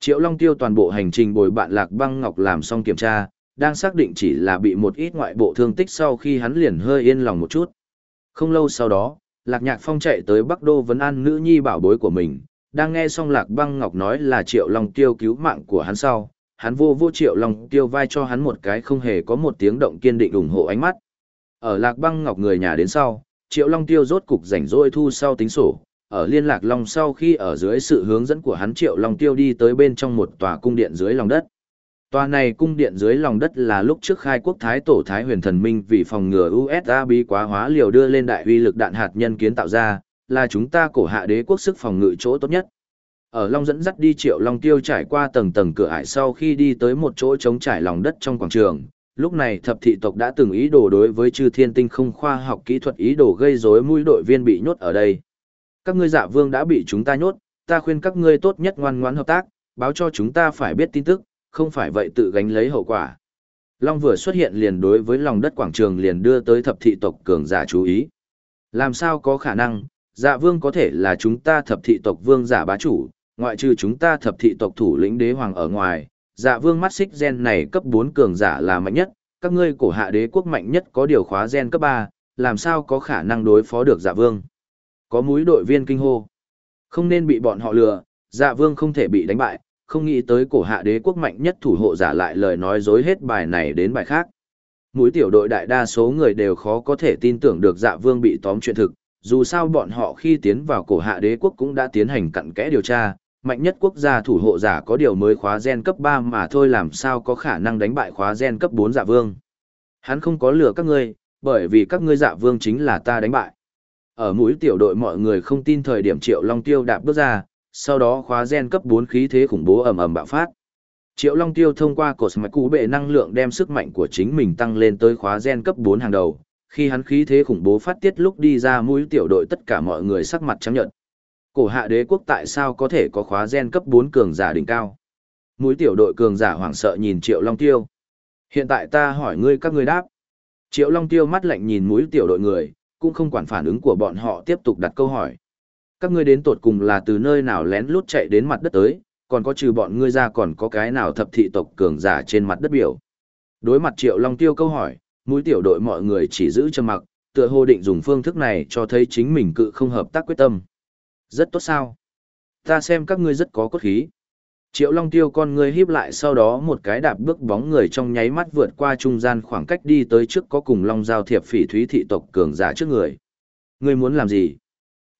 Triệu Long tiêu toàn bộ hành trình bồi bạn lạc băng ngọc làm xong kiểm tra, đang xác định chỉ là bị một ít ngoại bộ thương tích sau khi hắn liền hơi yên lòng một chút. Không lâu sau đó, Lạc Nhạc Phong chạy tới Bắc Đô vấn an nữ nhi bảo bối của mình, đang nghe xong Lạc Băng Ngọc nói là Triệu Long Tiêu cứu mạng của hắn sau, hắn vô vô Triệu Long Tiêu vai cho hắn một cái không hề có một tiếng động kiên định ủng hộ ánh mắt. Ở Lạc Băng Ngọc người nhà đến sau, Triệu Long Tiêu rốt cục rảnh rỗi thu sau tính sổ, ở liên lạc Long sau khi ở dưới sự hướng dẫn của hắn Triệu Long Tiêu đi tới bên trong một tòa cung điện dưới lòng đất. Tòa này cung điện dưới lòng đất là lúc trước khai quốc thái tổ thái huyền thần minh vì phòng ngừa USA bí quá hóa liều đưa lên đại uy lực đạn hạt nhân kiến tạo ra, là chúng ta cổ hạ đế quốc sức phòng ngự chỗ tốt nhất. Ở Long dẫn dắt đi triệu Long tiêu trải qua tầng tầng cửa ải sau khi đi tới một chỗ trống trải lòng đất trong quảng trường. Lúc này thập thị tộc đã từng ý đồ đối với chư thiên tinh không khoa học kỹ thuật ý đồ gây rối mũi đội viên bị nhốt ở đây. Các ngươi dạ vương đã bị chúng ta nhốt, ta khuyên các ngươi tốt nhất ngoan ngoãn hợp tác, báo cho chúng ta phải biết tin tức, không phải vậy tự gánh lấy hậu quả. Long vừa xuất hiện liền đối với lòng đất quảng trường liền đưa tới thập thị tộc cường giả chú ý. Làm sao có khả năng, dạ vương có thể là chúng ta thập thị tộc vương giả bá chủ, ngoại trừ chúng ta thập thị tộc thủ lĩnh đế hoàng ở ngoài, dạ vương mắt xích gen này cấp 4 cường giả là mạnh nhất, các ngươi cổ hạ đế quốc mạnh nhất có điều khóa gen cấp 3, làm sao có khả năng đối phó được dạ vương. Có mũi đội viên kinh hô. Không nên bị bọn họ lừa, dạ vương không thể bị đánh bại, không nghĩ tới cổ hạ đế quốc mạnh nhất thủ hộ giả lại lời nói dối hết bài này đến bài khác. Mũi tiểu đội đại đa số người đều khó có thể tin tưởng được dạ vương bị tóm chuyện thực, dù sao bọn họ khi tiến vào cổ hạ đế quốc cũng đã tiến hành cặn kẽ điều tra, mạnh nhất quốc gia thủ hộ giả có điều mới khóa gen cấp 3 mà thôi làm sao có khả năng đánh bại khóa gen cấp 4 dạ vương. Hắn không có lừa các ngươi, bởi vì các ngươi dạ vương chính là ta đánh bại. Ở mũi tiểu đội mọi người không tin thời điểm triệu long tiêu đạp bước ra, sau đó khóa gen cấp 4 khí thế khủng bố ầm ầm bạo phát. Triệu Long Tiêu thông qua cột mạch cú bệ năng lượng đem sức mạnh của chính mình tăng lên tới khóa gen cấp 4 hàng đầu. Khi hắn khí thế khủng bố phát tiết lúc đi ra mũi tiểu đội tất cả mọi người sắc mặt trắng nhợt. Cổ hạ đế quốc tại sao có thể có khóa gen cấp 4 cường giả đỉnh cao? Mũi tiểu đội cường giả hoảng sợ nhìn Triệu Long Tiêu. Hiện tại ta hỏi ngươi các ngươi đáp. Triệu Long Tiêu mắt lạnh nhìn mũi tiểu đội người, cũng không quản phản ứng của bọn họ tiếp tục đặt câu hỏi các ngươi đến tột cùng là từ nơi nào lén lút chạy đến mặt đất tới, còn có trừ bọn ngươi ra còn có cái nào thập thị tộc cường giả trên mặt đất biểu. Đối mặt Triệu Long Tiêu câu hỏi, mũi tiểu đội mọi người chỉ giữ trầm mặc, tựa hồ định dùng phương thức này cho thấy chính mình cự không hợp tác quyết tâm. Rất tốt sao? Ta xem các ngươi rất có cốt khí. Triệu Long Tiêu con ngươi híp lại sau đó một cái đạp bước bóng người trong nháy mắt vượt qua trung gian khoảng cách đi tới trước có cùng Long giao thiệp phỉ thúy thị tộc cường giả trước người. Ngươi muốn làm gì?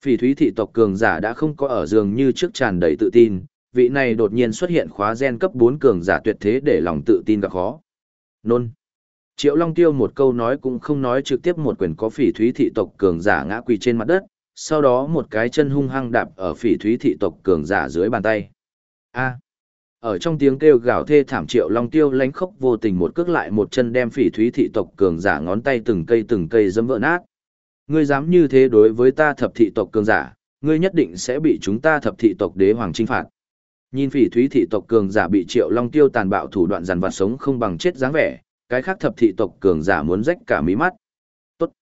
Phỉ thúy thị tộc cường giả đã không có ở giường như trước tràn đầy tự tin, vị này đột nhiên xuất hiện khóa gen cấp 4 cường giả tuyệt thế để lòng tự tin gặp khó. Nôn. Triệu Long Tiêu một câu nói cũng không nói trực tiếp một quyền có phỉ thúy thị tộc cường giả ngã quỳ trên mặt đất, sau đó một cái chân hung hăng đạp ở phỉ thúy thị tộc cường giả dưới bàn tay. A. Ở trong tiếng kêu gào thê thảm Triệu Long Tiêu lánh khốc vô tình một cước lại một chân đem phỉ thúy thị tộc cường giả ngón tay từng cây từng cây dẫm vỡ nát ngươi dám như thế đối với ta thập thị tộc cường giả, ngươi nhất định sẽ bị chúng ta thập thị tộc đế hoàng trinh phạt. Nhìn phỉ thúy thị tộc cường giả bị triệu long tiêu tàn bạo thủ đoạn dằn vặt sống không bằng chết dáng vẻ, cái khác thập thị tộc cường giả muốn rách cả mí mắt. Tốt.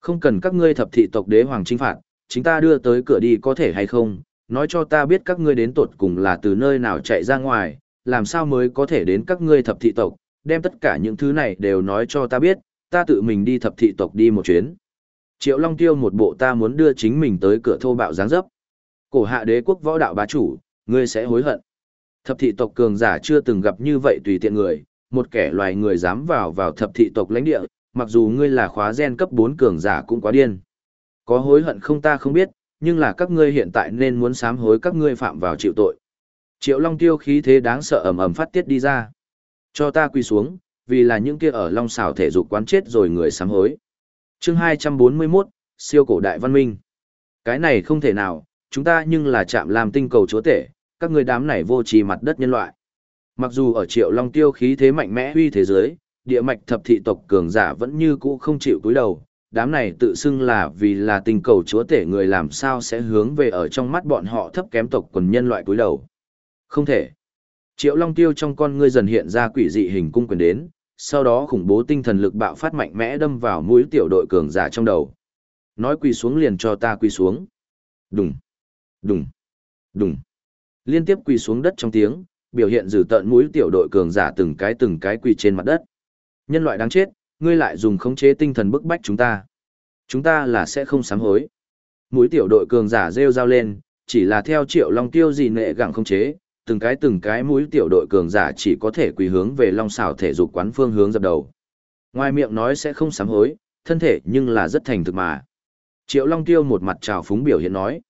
Không cần các ngươi thập thị tộc đế hoàng trinh phạt, chính ta đưa tới cửa đi có thể hay không, nói cho ta biết các ngươi đến tột cùng là từ nơi nào chạy ra ngoài, làm sao mới có thể đến các ngươi thập thị tộc, đem tất cả những thứ này đều nói cho ta biết, ta tự mình đi thập thị tộc đi một chuyến. Triệu Long Tiêu một bộ ta muốn đưa chính mình tới cửa thô bạo giáng dấp. Cổ hạ đế quốc võ đạo bá chủ, ngươi sẽ hối hận. Thập thị tộc cường giả chưa từng gặp như vậy tùy tiện người, một kẻ loài người dám vào vào thập thị tộc lãnh địa, mặc dù ngươi là khóa gen cấp 4 cường giả cũng quá điên. Có hối hận không ta không biết, nhưng là các ngươi hiện tại nên muốn sám hối các ngươi phạm vào chịu tội. Triệu Long Tiêu khí thế đáng sợ ầm ầm phát tiết đi ra. Cho ta quỳ xuống, vì là những kia ở Long xảo thể dục quán chết rồi người sám hối. Chương 241, siêu cổ đại văn minh. Cái này không thể nào, chúng ta nhưng là chạm làm tinh cầu chúa tể, các ngươi đám này vô trì mặt đất nhân loại. Mặc dù ở Triệu Long Tiêu khí thế mạnh mẽ uy thế giới, địa mạch thập thị tộc cường giả vẫn như cũ không chịu cúi đầu, đám này tự xưng là vì là tình cầu chúa tể người làm sao sẽ hướng về ở trong mắt bọn họ thấp kém tộc quần nhân loại cúi đầu. Không thể. Triệu Long Tiêu trong con ngươi dần hiện ra quỷ dị hình cung quyền đến, sau đó khủng bố tinh thần lực bạo phát mạnh mẽ đâm vào mũi tiểu đội cường giả trong đầu. Nói quỳ xuống liền cho ta quỳ xuống. Đùng, đùng, đùng. Liên tiếp quỳ xuống đất trong tiếng, biểu hiện dử tận mũi tiểu đội cường giả từng cái từng cái quỳ trên mặt đất. Nhân loại đáng chết, ngươi lại dùng khống chế tinh thần bức bách chúng ta. Chúng ta là sẽ không sám hối. Mũi tiểu đội cường giả rêu rao lên, chỉ là theo triệu long tiêu gì nệ gặng khống chế, từng cái từng cái mũi tiểu đội cường giả chỉ có thể quỳ hướng về long xảo thể dục quán phương hướng dập đầu. Ngoài miệng nói sẽ không sám hối, thân thể nhưng là rất thành thực mà. Triệu Long Tiêu một mặt trào phúng biểu hiện nói.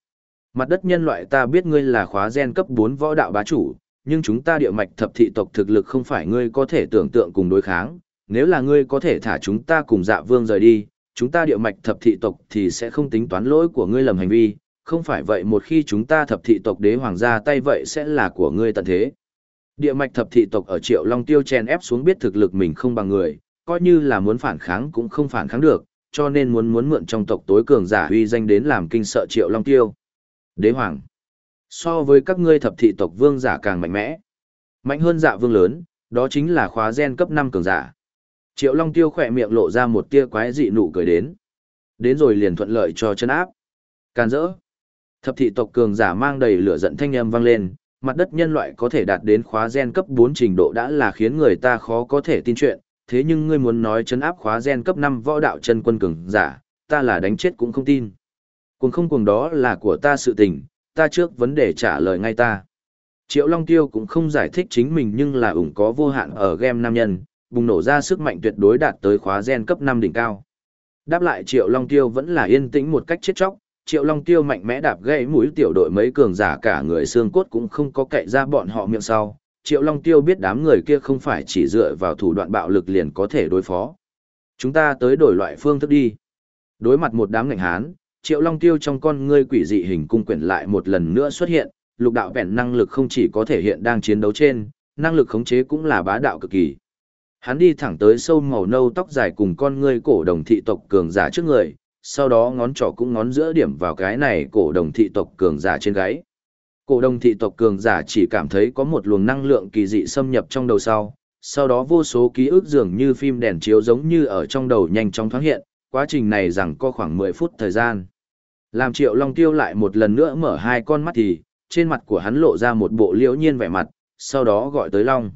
Mặt đất nhân loại ta biết ngươi là khóa gen cấp 4 võ đạo bá chủ, nhưng chúng ta địa mạch thập thị tộc thực lực không phải ngươi có thể tưởng tượng cùng đối kháng, nếu là ngươi có thể thả chúng ta cùng dạ vương rời đi, chúng ta địa mạch thập thị tộc thì sẽ không tính toán lỗi của ngươi lầm hành vi, không phải vậy một khi chúng ta thập thị tộc đế hoàng ra tay vậy sẽ là của ngươi tận thế. Địa mạch thập thị tộc ở Triệu Long Tiêu chen ép xuống biết thực lực mình không bằng người, coi như là muốn phản kháng cũng không phản kháng được, cho nên muốn muốn mượn trong tộc tối cường giả uy danh đến làm kinh sợ Triệu Long Tiêu. Đế hoàng. So với các ngươi thập thị tộc vương giả càng mạnh mẽ. Mạnh hơn dạ vương lớn, đó chính là khóa gen cấp 5 cường giả. Triệu Long Tiêu khỏe miệng lộ ra một tia quái dị nụ cười đến. Đến rồi liền thuận lợi cho chân áp. Can dỡ. Thập thị tộc cường giả mang đầy lửa giận thanh âm vang lên, mặt đất nhân loại có thể đạt đến khóa gen cấp 4 trình độ đã là khiến người ta khó có thể tin chuyện, thế nhưng ngươi muốn nói chấn áp khóa gen cấp 5 võ đạo chân quân cường giả, ta là đánh chết cũng không tin. Cuồng không cuồng đó là của ta sự tình, ta trước vấn đề trả lời ngay ta. Triệu Long Tiêu cũng không giải thích chính mình nhưng là ủng có vô hạn ở game nam nhân, bùng nổ ra sức mạnh tuyệt đối đạt tới khóa gen cấp 5 đỉnh cao. Đáp lại Triệu Long Tiêu vẫn là yên tĩnh một cách chết chóc, Triệu Long Tiêu mạnh mẽ đạp gãy mũi tiểu đội mấy cường giả cả người xương cốt cũng không có cậy ra bọn họ miệng sau. Triệu Long Tiêu biết đám người kia không phải chỉ dựa vào thủ đoạn bạo lực liền có thể đối phó. Chúng ta tới đổi loại phương thức đi. Đối mặt một đám ngành hán, Triệu Long Tiêu trong con ngươi quỷ dị hình cung quyển lại một lần nữa xuất hiện, lục đạo vẹn năng lực không chỉ có thể hiện đang chiến đấu trên, năng lực khống chế cũng là bá đạo cực kỳ. Hắn đi thẳng tới sâu màu nâu tóc dài cùng con ngươi cổ đồng thị tộc cường giả trước người, sau đó ngón trỏ cũng ngón giữa điểm vào cái này cổ đồng thị tộc cường giả trên gáy. Cổ đồng thị tộc cường giả chỉ cảm thấy có một luồng năng lượng kỳ dị xâm nhập trong đầu sau, sau đó vô số ký ức dường như phim đèn chiếu giống như ở trong đầu nhanh chóng thoáng hiện, quá trình này rằng có khoảng 10 phút thời gian. Làm triệu long tiêu lại một lần nữa mở hai con mắt thì, trên mặt của hắn lộ ra một bộ liễu nhiên vẻ mặt, sau đó gọi tới long.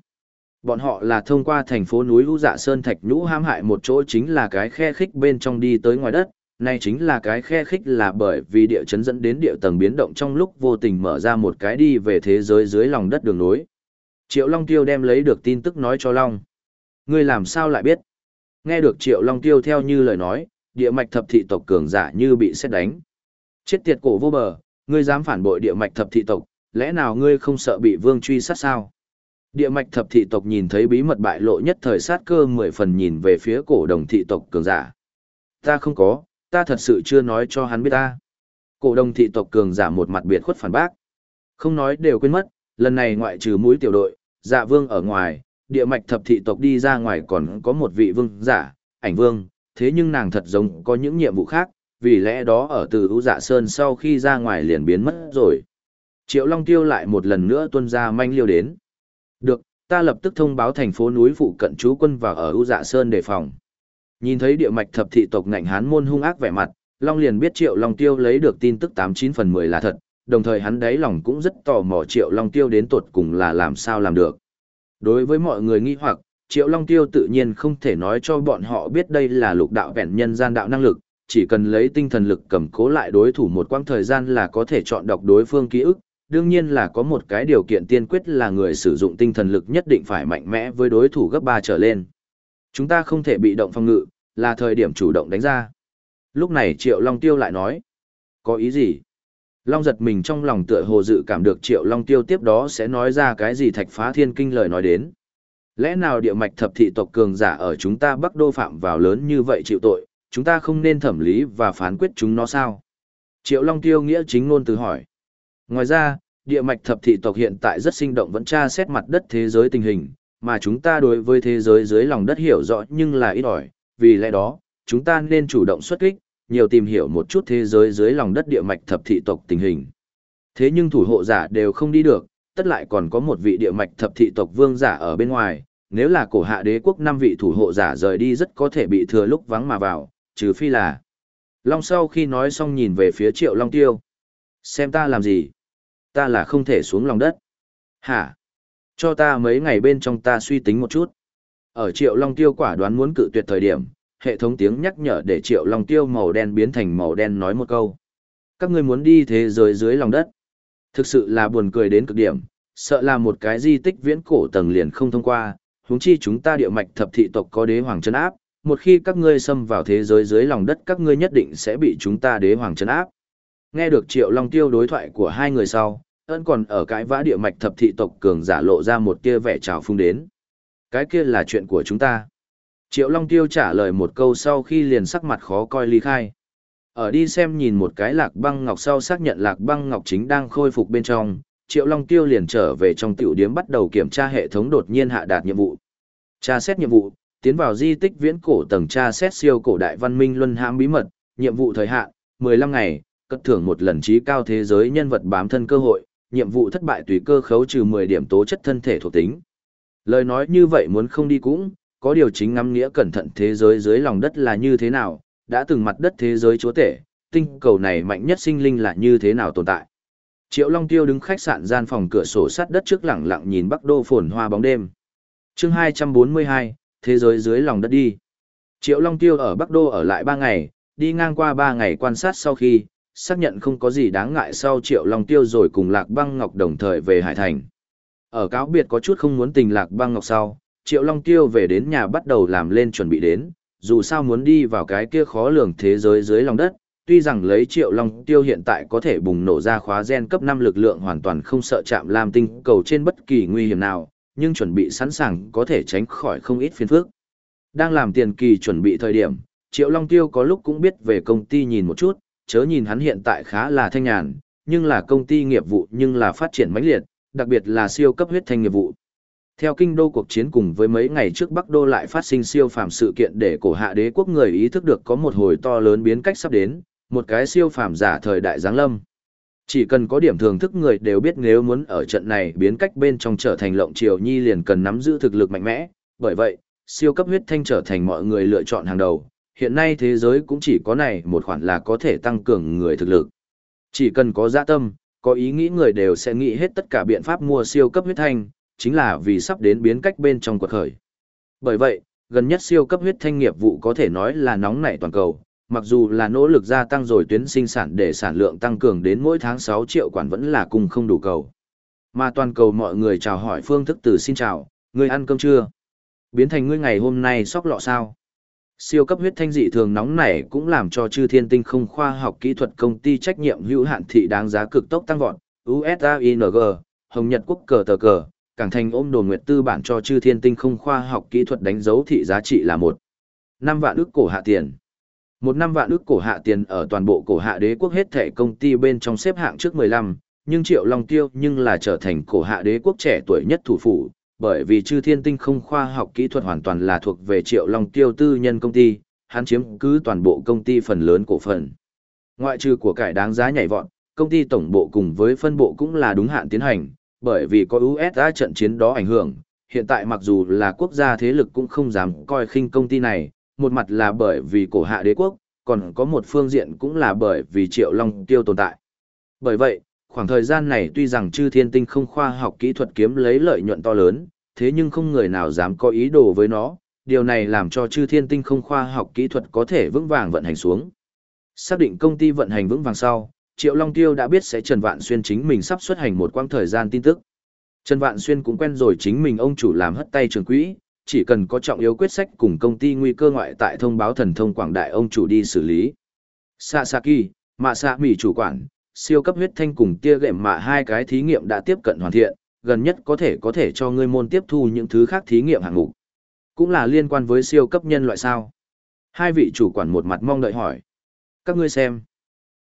Bọn họ là thông qua thành phố núi Lũ Dạ Sơn Thạch Nhũ hãm hại một chỗ chính là cái khe khích bên trong đi tới ngoài đất, này chính là cái khe khích là bởi vì địa chấn dẫn đến địa tầng biến động trong lúc vô tình mở ra một cái đi về thế giới dưới lòng đất đường nối. Triệu Long Tiêu đem lấy được tin tức nói cho Long. Ngươi làm sao lại biết? Nghe được Triệu Long Tiêu theo như lời nói, địa mạch thập thị tộc cường giả như bị xét đánh. Chết tiệt cổ vô bờ, ngươi dám phản bội địa mạch thập thị tộc, lẽ nào ngươi không sợ bị vương truy sát sao? Địa mạch thập thị tộc nhìn thấy bí mật bại lộ nhất thời sát cơ mười phần nhìn về phía cổ đồng thị tộc cường giả. Ta không có, ta thật sự chưa nói cho hắn biết ta. Cổ đồng thị tộc cường giả một mặt biệt khuất phản bác. Không nói đều quên mất, lần này ngoại trừ mũi tiểu đội, dạ vương ở ngoài, địa mạch thập thị tộc đi ra ngoài còn có một vị vương giả, ảnh vương, thế nhưng nàng thật giống có những nhiệm vụ khác, vì lẽ đó ở từ ưu dạ sơn sau khi ra ngoài liền biến mất rồi. Triệu Long Tiêu lại một lần nữa tuân ra manh liêu đến. Được, ta lập tức thông báo thành phố núi phụ cận chú quân và ở ưu dạ sơn đề phòng. Nhìn thấy địa mạch thập thị tộc ngạnh hán môn hung ác vẻ mặt, Long liền biết Triệu Long Tiêu lấy được tin tức tám chín phần mười là thật, đồng thời hắn đáy lòng cũng rất tò mò Triệu Long Tiêu đến tuột cùng là làm sao làm được. Đối với mọi người nghi hoặc, Triệu Long Tiêu tự nhiên không thể nói cho bọn họ biết đây là lục đạo vẹn nhân gian đạo năng lực, chỉ cần lấy tinh thần lực cầm cố lại đối thủ một quãng thời gian là có thể chọn đọc đối phương ký ức. Đương nhiên là có một cái điều kiện tiên quyết là người sử dụng tinh thần lực nhất định phải mạnh mẽ với đối thủ gấp 3 trở lên. Chúng ta không thể bị động phòng ngự, là thời điểm chủ động đánh ra. Lúc này Triệu Long Tiêu lại nói, có ý gì? Long giật mình trong lòng tựa hồ dự cảm được Triệu Long Tiêu tiếp đó sẽ nói ra cái gì thạch phá thiên kinh lời nói đến. Lẽ nào địa mạch thập thị tộc cường giả ở chúng ta Bắc Đô phạm vào lớn như vậy chịu tội, chúng ta không nên thẩm lý và phán quyết chúng nó sao? Triệu Long Tiêu nghĩa chính ngôn từ hỏi. Ngoài ra, địa mạch thập thị tộc hiện tại rất sinh động vẫn tra xét mặt đất thế giới tình hình, mà chúng ta đối với thế giới dưới lòng đất hiểu rõ nhưng là ít ỏi, vì lẽ đó, chúng ta nên chủ động xuất kích, nhiều tìm hiểu một chút thế giới dưới lòng đất địa mạch thập thị tộc tình hình. Thế nhưng thủ hộ giả đều không đi được, tất lại còn có một vị địa mạch thập thị tộc vương giả ở bên ngoài, nếu là cổ hạ đế quốc năm vị thủ hộ giả rời đi rất có thể bị thừa lúc vắng mà vào, trừ phi là. Long sau khi nói xong nhìn về phía triệu long tiêu. Xem ta làm gì? Ta là không thể xuống lòng đất. Hả? Cho ta mấy ngày bên trong ta suy tính một chút. Ở triệu long tiêu quả đoán muốn cự tuyệt thời điểm, hệ thống tiếng nhắc nhở để triệu long tiêu màu đen biến thành màu đen nói một câu. Các ngươi muốn đi thế giới dưới lòng đất. Thực sự là buồn cười đến cực điểm, sợ là một cái di tích viễn cổ tầng liền không thông qua, huống chi chúng ta địa mạch thập thị tộc có đế hoàng chân áp, một khi các ngươi xâm vào thế giới dưới lòng đất các ngươi nhất định sẽ bị chúng ta đế hoàng chấn áp. Nghe được Triệu Long Tiêu đối thoại của hai người sau, ơn còn ở cái vã địa mạch thập thị tộc cường giả lộ ra một tia vẻ trào phung đến. Cái kia là chuyện của chúng ta. Triệu Long Tiêu trả lời một câu sau khi liền sắc mặt khó coi ly khai. Ở đi xem nhìn một cái lạc băng ngọc sau xác nhận lạc băng ngọc chính đang khôi phục bên trong, Triệu Long Tiêu liền trở về trong tiểu điếm bắt đầu kiểm tra hệ thống đột nhiên hạ đạt nhiệm vụ. Tra xét nhiệm vụ, tiến vào di tích viễn cổ tầng tra xét siêu cổ đại văn minh luân hãm bí mật, nhiệm vụ thời hạn, 15 ngày, cất thưởng một lần trí cao thế giới nhân vật bám thân cơ hội, nhiệm vụ thất bại tùy cơ khấu trừ 10 điểm tố chất thân thể thuộc tính. Lời nói như vậy muốn không đi cũng, có điều chính ngắm nghĩa cẩn thận thế giới dưới lòng đất là như thế nào, đã từng mặt đất thế giới chúa tể, tinh cầu này mạnh nhất sinh linh là như thế nào tồn tại. Triệu Long Tiêu đứng khách sạn gian phòng cửa sổ sát đất trước lẳng lặng nhìn Bắc Đô phồn hoa bóng đêm. Chương 242, thế giới dưới lòng đất đi. Triệu Long Tiêu ở Bắc Đô ở lại 3 ngày, đi ngang qua 3 ngày quan sát sau khi, xác nhận không có gì đáng ngại sau Triệu Long Tiêu rồi cùng Lạc Băng Ngọc đồng thời về Hải Thành. Ở cáo biệt có chút không muốn tình Lạc Băng Ngọc sau, Triệu Long Tiêu về đến nhà bắt đầu làm lên chuẩn bị đến, dù sao muốn đi vào cái kia khó lường thế giới dưới lòng đất, tuy rằng lấy Triệu Long Tiêu hiện tại có thể bùng nổ ra khóa gen cấp 5 lực lượng hoàn toàn không sợ chạm làm tinh cầu trên bất kỳ nguy hiểm nào, nhưng chuẩn bị sẵn sàng có thể tránh khỏi không ít phiền phức. Đang làm tiền kỳ chuẩn bị thời điểm, Triệu Long Tiêu có lúc cũng biết về công ty nhìn một chút, chớ nhìn hắn hiện tại khá là thanh nhàn, nhưng là công ty nghiệp vụ nhưng là phát triển mãnh liệt, đặc biệt là siêu cấp huyết thanh nghiệp vụ. Theo kinh đô cuộc chiến cùng với mấy ngày trước Bắc Đô lại phát sinh siêu phàm sự kiện để cổ hạ đế quốc người ý thức được có một hồi to lớn biến cách sắp đến, một cái siêu phàm giả thời đại giáng lâm. Chỉ cần có điểm thưởng thức người đều biết nếu muốn ở trận này biến cách bên trong trở thành lộng triều nhi liền cần nắm giữ thực lực mạnh mẽ, bởi vậy, siêu cấp huyết thanh trở thành mọi người lựa chọn hàng đầu. Hiện nay thế giới cũng chỉ có này một khoản là có thể tăng cường người thực lực. Chỉ cần có dạ tâm, có ý nghĩ người đều sẽ nghĩ hết tất cả biện pháp mua siêu cấp huyết thanh, chính là vì sắp đến biến cách bên trong cuộc khởi. Bởi vậy, gần nhất siêu cấp huyết thanh nghiệp vụ có thể nói là nóng nảy toàn cầu, mặc dù là nỗ lực gia tăng rồi tuyến sinh sản để sản lượng tăng cường đến mỗi tháng 6 triệu quản vẫn là cùng không đủ cầu. Mà toàn cầu mọi người chào hỏi phương thức từ xin chào, người ăn cơm chưa? Biến thành ngươi ngày hôm nay sóc lọ sao? Siêu cấp huyết thanh dị thường nóng nảy cũng làm cho chư thiên tinh không khoa học kỹ thuật công ty trách nhiệm hữu hạn thị đáng giá cực tốc tăng vọt, USAING, Hồng Nhật Quốc cờ tờ cờ, cảng thành ôm đồ nguyệt tư bản cho chư thiên tinh không khoa học kỹ thuật đánh dấu thị giá trị là một năm vạn ước cổ hạ tiền một năm vạn ước cổ hạ tiền ở toàn bộ cổ hạ đế quốc hết thể công ty bên trong xếp hạng trước 15, nhưng Triệu Long Tiêu nhưng là trở thành cổ hạ đế quốc trẻ tuổi nhất thủ phủ, bởi vì chư thiên tinh không khoa học kỹ thuật hoàn toàn là thuộc về Triệu Long Tiêu tư nhân công ty, hắn chiếm cứ toàn bộ công ty phần lớn cổ phần. Ngoại trừ của cải đáng giá nhảy vọt, công ty tổng bộ cùng với phân bộ cũng là đúng hạn tiến hành, bởi vì có USA trận chiến đó ảnh hưởng, hiện tại mặc dù là quốc gia thế lực cũng không dám coi khinh công ty này, một mặt là bởi vì cổ hạ đế quốc, còn có một phương diện cũng là bởi vì Triệu Long Tiêu tồn tại. Bởi vậy, khoảng thời gian này tuy rằng chư thiên tinh không khoa học kỹ thuật kiếm lấy lợi nhuận to lớn, thế nhưng không người nào dám có ý đồ với nó, điều này làm cho chư thiên tinh không khoa học kỹ thuật có thể vững vàng vận hành xuống. Xác định công ty vận hành vững vàng sau, Triệu Long Tiêu đã biết sẽ Trần Vạn Xuyên chính mình sắp xuất hành một quãng thời gian tin tức. Trần Vạn Xuyên cũng quen rồi chính mình ông chủ làm hất tay trường quỹ, chỉ cần có trọng yếu quyết sách cùng công ty nguy cơ ngoại tại thông báo thần thông quảng đại ông chủ đi xử lý. Sasaki, Mạ Sạ Mỹ chủ quản, siêu cấp huyết thanh cùng tia gệm mạ hai cái thí nghiệm đã tiếp cận hoàn thiện, gần nhất có thể có thể cho ngươi môn tiếp thu những thứ khác thí nghiệm hạng mục. Cũng là liên quan với siêu cấp nhân loại sao. Hai vị chủ quản một mặt mong đợi hỏi. Các ngươi xem.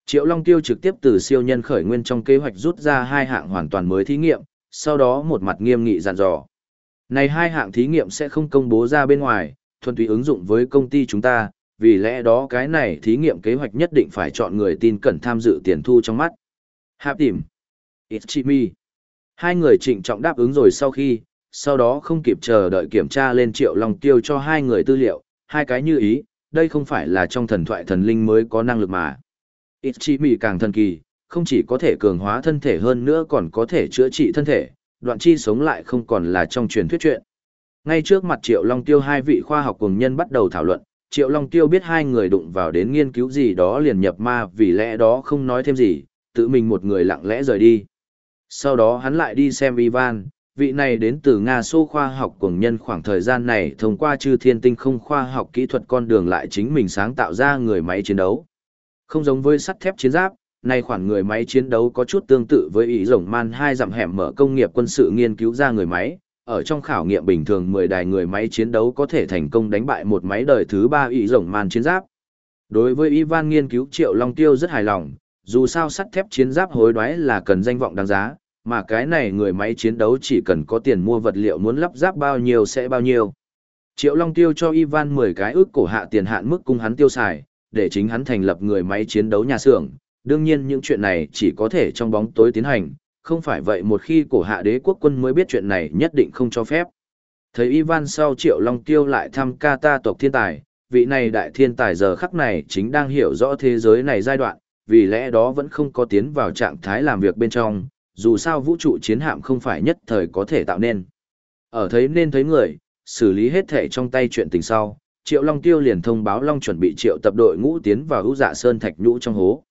Triệu Long Tiêu trực tiếp từ siêu nhân khởi nguyên trong kế hoạch rút ra hai hạng hoàn toàn mới thí nghiệm, sau đó một mặt nghiêm nghị dặn dò. Này hai hạng thí nghiệm sẽ không công bố ra bên ngoài, thuần túy ứng dụng với công ty chúng ta, vì lẽ đó cái này thí nghiệm kế hoạch nhất định phải chọn người tin cẩn tham dự tiền thu trong mắt. Hạp tìm. Ichimi. Hai người trịnh trọng đáp ứng rồi sau khi, sau đó không kịp chờ đợi kiểm tra lên triệu long tiêu cho hai người tư liệu, hai cái như ý, đây không phải là trong thần thoại thần linh mới có năng lực mà. Ichimi càng thần kỳ, không chỉ có thể cường hóa thân thể hơn nữa còn có thể chữa trị thân thể, đoạn chi sống lại không còn là trong truyền thuyết chuyện. Ngay trước mặt Triệu Long Tiêu hai vị khoa học cùng nhân bắt đầu thảo luận, Triệu Long Tiêu biết hai người đụng vào đến nghiên cứu gì đó liền nhập ma vì lẽ đó không nói thêm gì, tự mình một người lặng lẽ rời đi. Sau đó hắn lại đi xem Ivan, vị này đến từ Nga Xô khoa học cùng nhân khoảng thời gian này thông qua chư thiên tinh không khoa học kỹ thuật con đường lại chính mình sáng tạo ra người máy chiến đấu. Không giống với sắt thép chiến giáp, nay khoản người máy chiến đấu có chút tương tự với ý rồng man hai dặm hẻm mở công nghiệp quân sự nghiên cứu ra người máy. Ở trong khảo nghiệm bình thường 10 đài người máy chiến đấu có thể thành công đánh bại một máy đời thứ ba ý rồng man chiến giáp. Đối với Ivan nghiên cứu Triệu Long Tiêu rất hài lòng, dù sao sắt thép chiến giáp hối đoái là cần danh vọng đáng giá, mà cái này người máy chiến đấu chỉ cần có tiền mua vật liệu muốn lắp ráp bao nhiêu sẽ bao nhiêu. Triệu Long Tiêu cho Ivan 10 cái ước cổ hạ tiền hạn mức cung hắn tiêu xài, để chính hắn thành lập người máy chiến đấu nhà xưởng, đương nhiên những chuyện này chỉ có thể trong bóng tối tiến hành, không phải vậy một khi cổ hạ đế quốc quân mới biết chuyện này nhất định không cho phép. Thấy Ivan sau Triệu Long Tiêu lại thăm Kata tộc thiên tài, vị này đại thiên tài giờ khắc này chính đang hiểu rõ thế giới này giai đoạn, vì lẽ đó vẫn không có tiến vào trạng thái làm việc bên trong, dù sao vũ trụ chiến hạm không phải nhất thời có thể tạo nên. Ở thấy nên thấy người, xử lý hết thể trong tay chuyện tình sau, Triệu Long Tiêu liền thông báo Long chuẩn bị triệu tập đội ngũ tiến vào hữu dạ sơn thạch nhũ trong hố.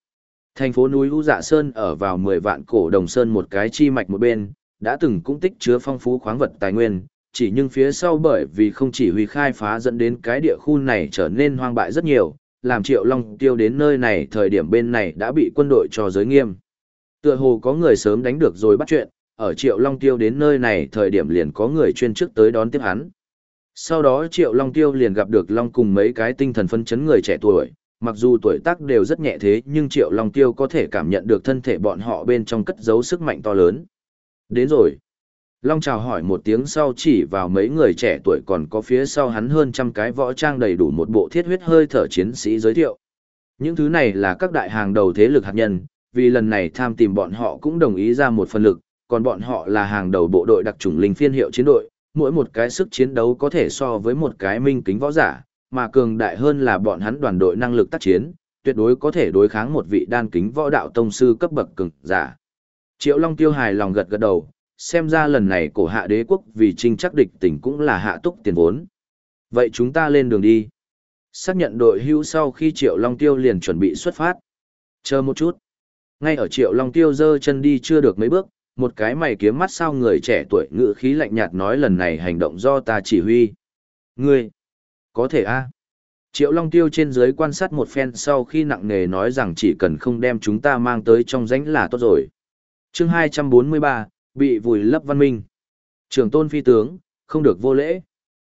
Thành phố núi U Dạ Sơn ở vào 10 vạn cổ đồng sơn một cái chi mạch một bên, đã từng cũng tích chứa phong phú khoáng vật tài nguyên, chỉ nhưng phía sau bởi vì không chỉ huy khai phá dẫn đến cái địa khu này trở nên hoang bại rất nhiều, làm Triệu Long tiêu đến nơi này thời điểm bên này đã bị quân đội cho giới nghiêm. Tựa hồ có người sớm đánh được rồi bắt chuyện, ở Triệu Long tiêu đến nơi này thời điểm liền có người chuyên chức tới đón tiếp hắn. Sau đó Triệu Long tiêu liền gặp được Long cùng mấy cái tinh thần phân chấn người trẻ tuổi, Mặc dù tuổi tác đều rất nhẹ thế nhưng Triệu Long Tiêu có thể cảm nhận được thân thể bọn họ bên trong cất giấu sức mạnh to lớn. Đến rồi. Long chào hỏi một tiếng sau chỉ vào mấy người trẻ tuổi còn có phía sau hắn hơn trăm cái võ trang đầy đủ một bộ thiết huyết hơi thở chiến sĩ giới thiệu. Những thứ này là các đại hàng đầu thế lực hạt nhân, vì lần này tham tìm bọn họ cũng đồng ý ra một phần lực, còn bọn họ là hàng đầu bộ đội đặc chủng linh phiên hiệu chiến đội, mỗi một cái sức chiến đấu có thể so với một cái minh kính võ giả, mà cường đại hơn là bọn hắn đoàn đội năng lực tác chiến, tuyệt đối có thể đối kháng một vị đan kính võ đạo tông sư cấp bậc cường giả. Triệu Long Tiêu hài lòng gật gật đầu, xem ra lần này cổ hạ đế quốc vì trinh chắc địch tỉnh cũng là hạ túc tiền vốn. Vậy chúng ta lên đường đi. Xác nhận đội hưu sau khi Triệu Long Tiêu liền chuẩn bị xuất phát. Chờ một chút. Ngay ở Triệu Long Tiêu dơ chân đi chưa được mấy bước, một cái mày kiếm mắt sao người trẻ tuổi ngự khí lạnh nhạt nói lần này hành động do ta chỉ huy. Ngươi, có thể a Triệu Long Tiêu trên dưới quan sát một phen sau khi nặng nề nói rằng chỉ cần không đem chúng ta mang tới trong rãnh là tốt rồi. chương 243, bị vùi lấp văn minh. Trường tôn phi tướng, không được vô lễ.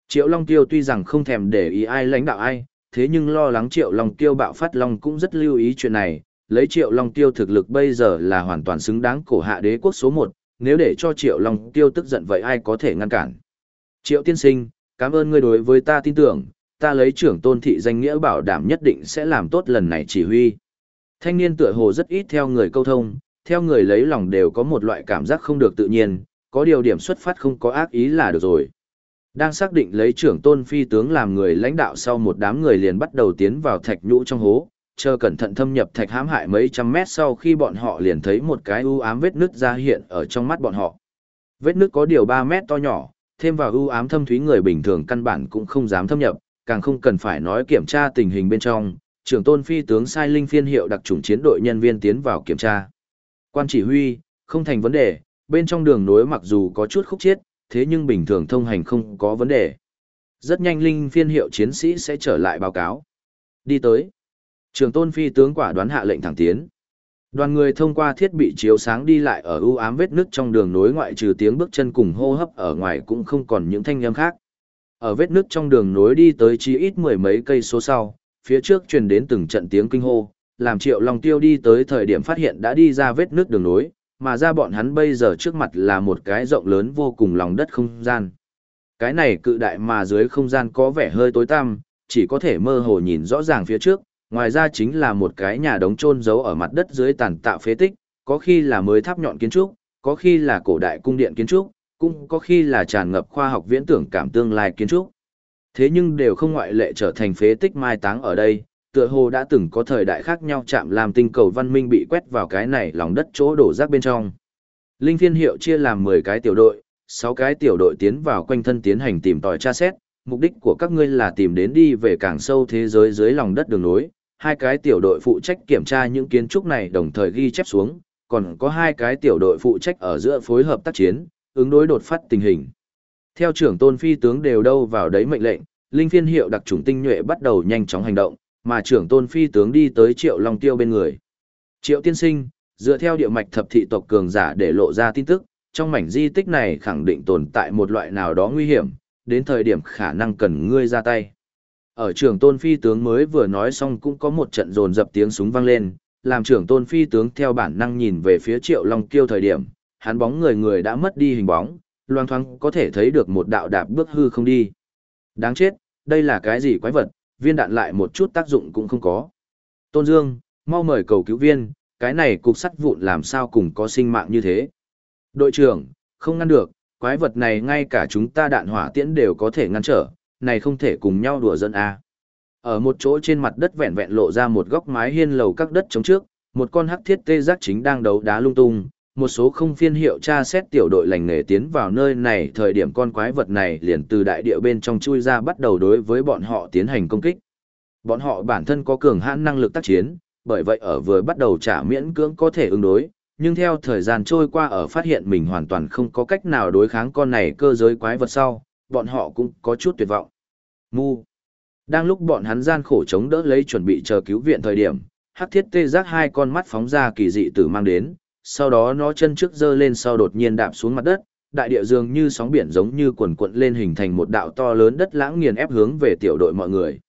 Triệu Long Tiêu tuy rằng không thèm để ý ai lãnh đạo ai, thế nhưng lo lắng Triệu Long Tiêu bạo phát Long cũng rất lưu ý chuyện này. Lấy Triệu Long Tiêu thực lực bây giờ là hoàn toàn xứng đáng cổ hạ đế quốc số 1, nếu để cho Triệu Long Tiêu tức giận vậy ai có thể ngăn cản. Triệu tiên sinh, cảm ơn ngươi đối với ta tin tưởng, ta lấy trưởng tôn thị danh nghĩa bảo đảm nhất định sẽ làm tốt lần này chỉ huy. Thanh niên tựa hồ rất ít theo người câu thông, theo người lấy lòng đều có một loại cảm giác không được tự nhiên, có điều điểm xuất phát không có ác ý là được rồi. Đang xác định lấy trưởng tôn phi tướng làm người lãnh đạo sau một đám người liền bắt đầu tiến vào thạch nhũ trong hố, chờ cẩn thận thâm nhập thạch hãm hại mấy trăm mét sau khi bọn họ liền thấy một cái u ám vết nứt ra hiện ở trong mắt bọn họ. Vết nứt có điều 3 mét to nhỏ, thêm vào ưu ám thâm thúy người bình thường căn bản cũng không dám thâm nhập, càng không cần phải nói kiểm tra tình hình bên trong. Trưởng tôn phi tướng sai linh phiên hiệu đặc chủng chiến đội nhân viên tiến vào kiểm tra. Quan chỉ huy, không thành vấn đề, bên trong đường nối mặc dù có chút khúc chiết, thế nhưng bình thường thông hành không có vấn đề. Rất nhanh linh phiên hiệu chiến sĩ sẽ trở lại báo cáo. Đi tới. Trường tôn phi tướng quả đoán hạ lệnh thẳng tiến. Đoàn người thông qua thiết bị chiếu sáng đi lại ở ưu ám vết nước trong đường nối ngoại trừ tiếng bước chân cùng hô hấp ở ngoài cũng không còn những thanh âm khác. Ở vết nước trong đường nối đi tới chí ít mười mấy cây số sau, phía trước truyền đến từng trận tiếng kinh hô, làm Triệu Long Tiêu đi tới thời điểm phát hiện đã đi ra vết nước đường nối, mà ra bọn hắn bây giờ trước mặt là một cái rộng lớn vô cùng lòng đất không gian. Cái này cự đại mà dưới không gian có vẻ hơi tối tăm, chỉ có thể mơ hồ nhìn rõ ràng phía trước, ngoài ra chính là một cái nhà đống chôn giấu ở mặt đất dưới tàn tạo phế tích, có khi là mới tháp nhọn kiến trúc, có khi là cổ đại cung điện kiến trúc, cũng có khi là tràn ngập khoa học viễn tưởng cảm tương lai kiến trúc. Thế nhưng đều không ngoại lệ trở thành phế tích mai táng ở đây, tựa hồ đã từng có thời đại khác nhau chạm làm tinh cầu văn minh bị quét vào cái này lòng đất chỗ đổ rác bên trong. Linh thiên hiệu chia làm 10 cái tiểu đội, 6 cái tiểu đội tiến vào quanh thân tiến hành tìm tòi tra xét, mục đích của các ngươi là tìm đến đi về càng sâu thế giới dưới lòng đất đường nối, hai cái tiểu đội phụ trách kiểm tra những kiến trúc này đồng thời ghi chép xuống, còn có hai cái tiểu đội phụ trách ở giữa phối hợp tác chiến, ứng đối đột phát tình hình. Theo trưởng tôn phi tướng đều đâu vào đấy mệnh lệnh, linh phiên hiệu đặc trùng tinh nhuệ bắt đầu nhanh chóng hành động, mà trưởng tôn phi tướng đi tới triệu long tiêu bên người. Triệu tiên sinh, dựa theo địa mạch thập thị tộc cường giả để lộ ra tin tức, trong mảnh di tích này khẳng định tồn tại một loại nào đó nguy hiểm, đến thời điểm khả năng cần ngươi ra tay. Ở trưởng tôn phi tướng mới vừa nói xong cũng có một trận rồn dập tiếng súng vang lên, làm trưởng tôn phi tướng theo bản năng nhìn về phía triệu long kiêu thời điểm, hắn bóng người người đã mất đi hình bóng, loang thoáng có thể thấy được một đạo đạp bước hư không đi. Đáng chết, đây là cái gì quái vật, viên đạn lại một chút tác dụng cũng không có. Tôn Dương, mau mời cầu cứu viên, cái này cục sắt vụn làm sao cùng có sinh mạng như thế. Đội trưởng, không ngăn được, quái vật này ngay cả chúng ta đạn hỏa tiễn đều có thể ngăn trở, này không thể cùng nhau đùa dân à? Ở một chỗ trên mặt đất vẹn vẹn lộ ra một góc mái hiên lầu các đất chống trước, một con hắc thiết tê giác chính đang đấu đá lung tung, một số không phiên hiệu tra xét tiểu đội lành nghề tiến vào nơi này thời điểm con quái vật này liền từ đại địa bên trong chui ra bắt đầu đối với bọn họ tiến hành công kích. Bọn họ bản thân có cường hãn năng lực tác chiến, bởi vậy ở vừa bắt đầu trả miễn cưỡng có thể ứng đối, nhưng theo thời gian trôi qua ở phát hiện mình hoàn toàn không có cách nào đối kháng con này cơ giới quái vật sau, bọn họ cũng có chút tuyệt vọng. Mu. Đang lúc bọn hắn gian khổ chống đỡ lấy chuẩn bị chờ cứu viện thời điểm, hắc thiết tê giác hai con mắt phóng ra kỳ dị tử mang đến, sau đó nó chân trước giơ lên sau đột nhiên đạp xuống mặt đất, đại địa dường như sóng biển giống như quần cuộn lên hình thành một đạo to lớn đất lãng nghiền ép hướng về tiểu đội mọi người.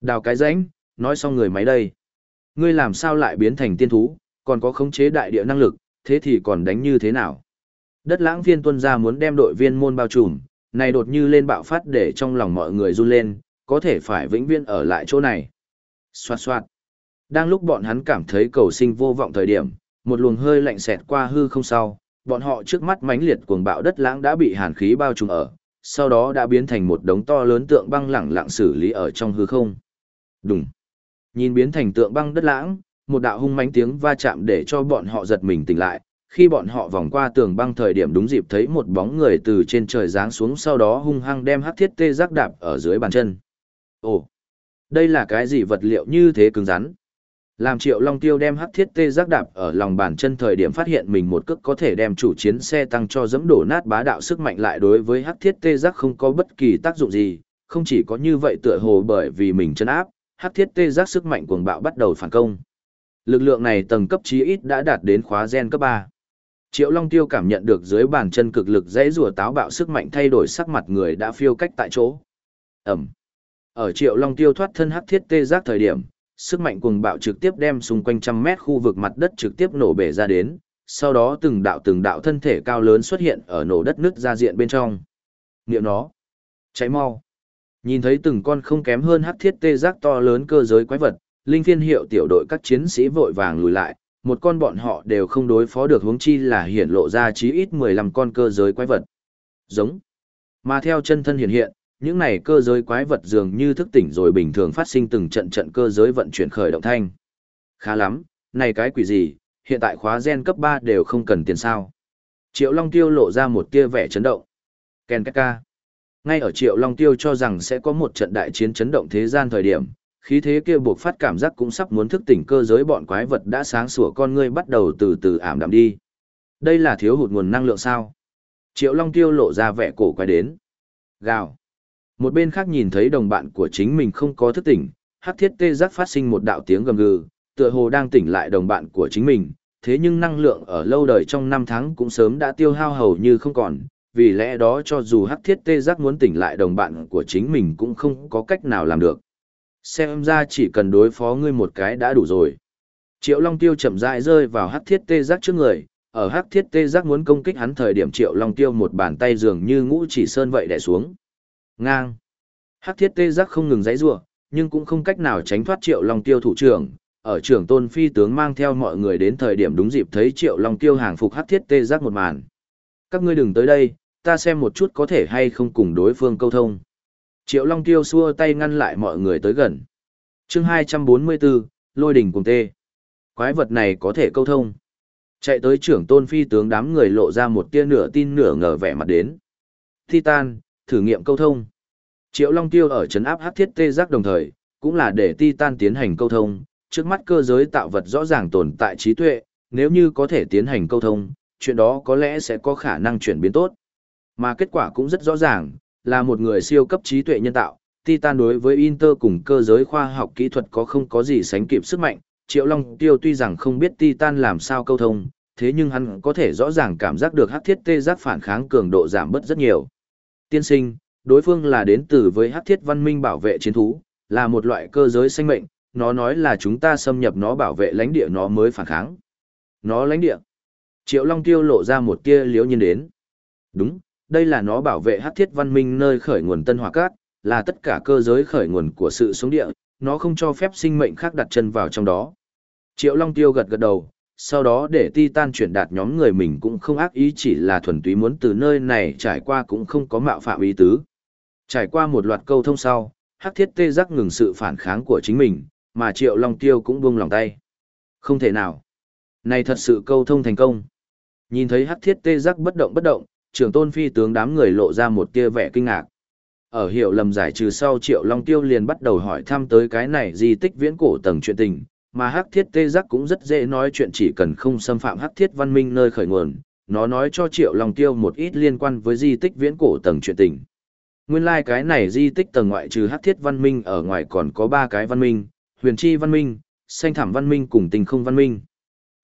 Đào cái rãnh, nói xong người máy đây. Ngươi làm sao lại biến thành tiên thú, còn có khống chế đại địa năng lực, thế thì còn đánh như thế nào? Đất lãng viên tuân ra muốn đem đội viên môn bao trùm, này đột như lên bạo phát để trong lòng mọi người run lên, có thể phải vĩnh viễn ở lại chỗ này. Xoạt xoạt. Đang lúc bọn hắn cảm thấy cầu sinh vô vọng thời điểm, một luồng hơi lạnh xẹt qua hư không sau, bọn họ trước mắt mãnh liệt cuồng bạo đất lãng đã bị hàn khí bao trùm ở, sau đó đã biến thành một đống to lớn tượng băng lẳng lặng xử lý ở trong hư không. Đùng. Nhìn biến thành tượng băng đất lãng, một đạo hung mãnh tiếng va chạm để cho bọn họ giật mình tỉnh lại, khi bọn họ vòng qua tường băng thời điểm đúng dịp thấy một bóng người từ trên trời giáng xuống sau đó hung hăng đem hắc thiết tê giác đạp ở dưới bàn chân. Ồ, đây là cái gì vật liệu như thế cứng rắn? Làm triệu long tiêu đem hắc thiết tê giác đạp ở lòng bàn chân thời điểm phát hiện mình một cước có thể đem chủ chiến xe tăng cho dẫm đổ nát bá đạo sức mạnh lại đối với hắc thiết tê giác không có bất kỳ tác dụng gì, không chỉ có như vậy tựa hồ bởi vì mình chân áp, hắc thiết tê giác sức mạnh cuồng bạo bắt đầu phản công. Lực lượng này tầng cấp chí ít đã đạt đến khóa gen cấp 3. Triệu Long Tiêu cảm nhận được dưới bàn chân cực lực dễ rùa táo bạo sức mạnh thay đổi sắc mặt người đã phiêu cách tại chỗ. Ẩm. Ở Triệu Long Tiêu thoát thân hắc thiết tê giác thời điểm, sức mạnh cuồng bạo trực tiếp đem xung quanh trăm mét khu vực mặt đất trực tiếp nổ bể ra đến, sau đó từng đạo từng đạo thân thể cao lớn xuất hiện ở nổ đất nước ra diện bên trong. Niệm nó. Cháy mau. Nhìn thấy từng con không kém hơn hắc thiết tê giác to lớn cơ giới quái vật, linh phiên hiệu tiểu đội các chiến sĩ vội vàng lùi lại, một con bọn họ đều không đối phó được huống chi là hiển lộ ra chí ít 15 con cơ giới quái vật. Giống. Mà theo chân thân hiện hiện, những này cơ giới quái vật dường như thức tỉnh rồi bình thường phát sinh từng trận trận cơ giới vận chuyển khởi động thanh. Khá lắm, này cái quỷ gì, hiện tại khóa gen cấp 3 đều không cần tiền sao. Triệu Long Tiêu lộ ra một tia vẻ chấn động. Ken. Ngay ở Triệu Long Tiêu cho rằng sẽ có một trận đại chiến chấn động thế gian thời điểm, khí thế kia buộc phát cảm giác cũng sắp muốn thức tỉnh cơ giới bọn quái vật đã sáng sủa con ngươi bắt đầu từ từ ảm đạm đi. Đây là thiếu hụt nguồn năng lượng sao? Triệu Long Tiêu lộ ra vẻ cổ quái đến. Gào. Một bên khác nhìn thấy đồng bạn của chính mình không có thức tỉnh, hắc thiết tê giác phát sinh một đạo tiếng gầm gừ, tựa hồ đang tỉnh lại đồng bạn của chính mình, thế nhưng năng lượng ở lâu đời trong năm tháng cũng sớm đã tiêu hao hầu như không còn, vì lẽ đó cho dù hắc thiết tê giác muốn tỉnh lại đồng bạn của chính mình cũng không có cách nào làm được. Xem ra chỉ cần đối phó ngươi một cái đã đủ rồi. Triệu Long Tiêu chậm rãi rơi vào hắc thiết tê giác trước người, ở hắc thiết tê giác muốn công kích hắn thời điểm Triệu Long Tiêu một bàn tay dường như ngũ chỉ sơn vậy đè xuống. Ngang. Hắc thiết tê giác không ngừng giãy giụa, nhưng cũng không cách nào tránh thoát Triệu Long Tiêu thủ trưởng, ở trưởng tôn phi tướng mang theo mọi người đến thời điểm đúng dịp thấy triệu long tiêu hàng phục hắc thiết tê giác một màn các ngươi đừng tới đây ta xem một chút có thể hay không cùng đối phương câu thông triệu long tiêu xua tay ngăn lại mọi người tới gần. Chương hai trăm bốn mươi bốn lôi đỉnh cùng tê. Quái vật này có thể câu thông. Chạy tới trưởng tôn phi tướng đám người lộ ra một tia nửa tin nửa ngờ vẻ mặt đến. Titan thử nghiệm câu thông. Triệu long tiêu ở trấn áp hắc thiết tê giác đồng thời cũng là để titan tiến hành câu thông. Trước mắt cơ giới tạo vật rõ ràng tồn tại trí tuệ, nếu như có thể tiến hành câu thông, chuyện đó có lẽ sẽ có khả năng chuyển biến tốt. Mà kết quả cũng rất rõ ràng, là một người siêu cấp trí tuệ nhân tạo, Titan đối với Inter cùng cơ giới khoa học kỹ thuật có không có gì sánh kịp sức mạnh, Triệu Long Tiêu tuy rằng không biết Titan làm sao câu thông, thế nhưng hắn có thể rõ ràng cảm giác được hắc thiết tê giác phản kháng cường độ giảm bớt rất nhiều. Tiên sinh, đối phương là đến từ với hắc thiết văn minh bảo vệ chiến thú, là một loại cơ giới sinh mệnh, nó nói là chúng ta xâm nhập nó bảo vệ lãnh địa nó mới phản kháng. Nó lãnh địa. Triệu Long Tiêu lộ ra một tia liếu nhiên đến. Đúng, đây là nó bảo vệ hắc thiết văn minh nơi khởi nguồn tân hỏa cát, là tất cả cơ giới khởi nguồn của sự sống địa, nó không cho phép sinh mệnh khác đặt chân vào trong đó. Triệu Long Tiêu gật gật đầu, sau đó để Titan chuyển đạt nhóm người mình cũng không ác ý chỉ là thuần túy muốn từ nơi này trải qua cũng không có mạo phạm ý tứ. Trải qua một loạt câu thông sau, hắc thiết tê giác ngừng sự phản kháng của chính mình, mà Triệu Long Tiêu cũng buông lòng tay. Không thể nào. Này thật sự câu thông thành công. Nhìn thấy hắc thiết tê giác bất động bất động, trưởng tôn phi tướng đám người lộ ra một tia vẻ kinh ngạc. Ở hiệu lầm giải trừ sau Triệu Long Tiêu liền bắt đầu hỏi thăm tới cái này di tích viễn cổ tầng chuyện tình, mà hắc thiết tê giác cũng rất dễ nói chuyện chỉ cần không xâm phạm hắc thiết văn minh nơi khởi nguồn. Nó nói cho Triệu Long Tiêu một ít liên quan với di tích viễn cổ tầng chuyện tình. Nguyên lai like cái này di tích tầng ngoại trừ hắc thiết văn minh ở ngoài còn có ba cái văn minh, huyền chi văn minh, xanh thảm văn minh cùng tình không văn minh.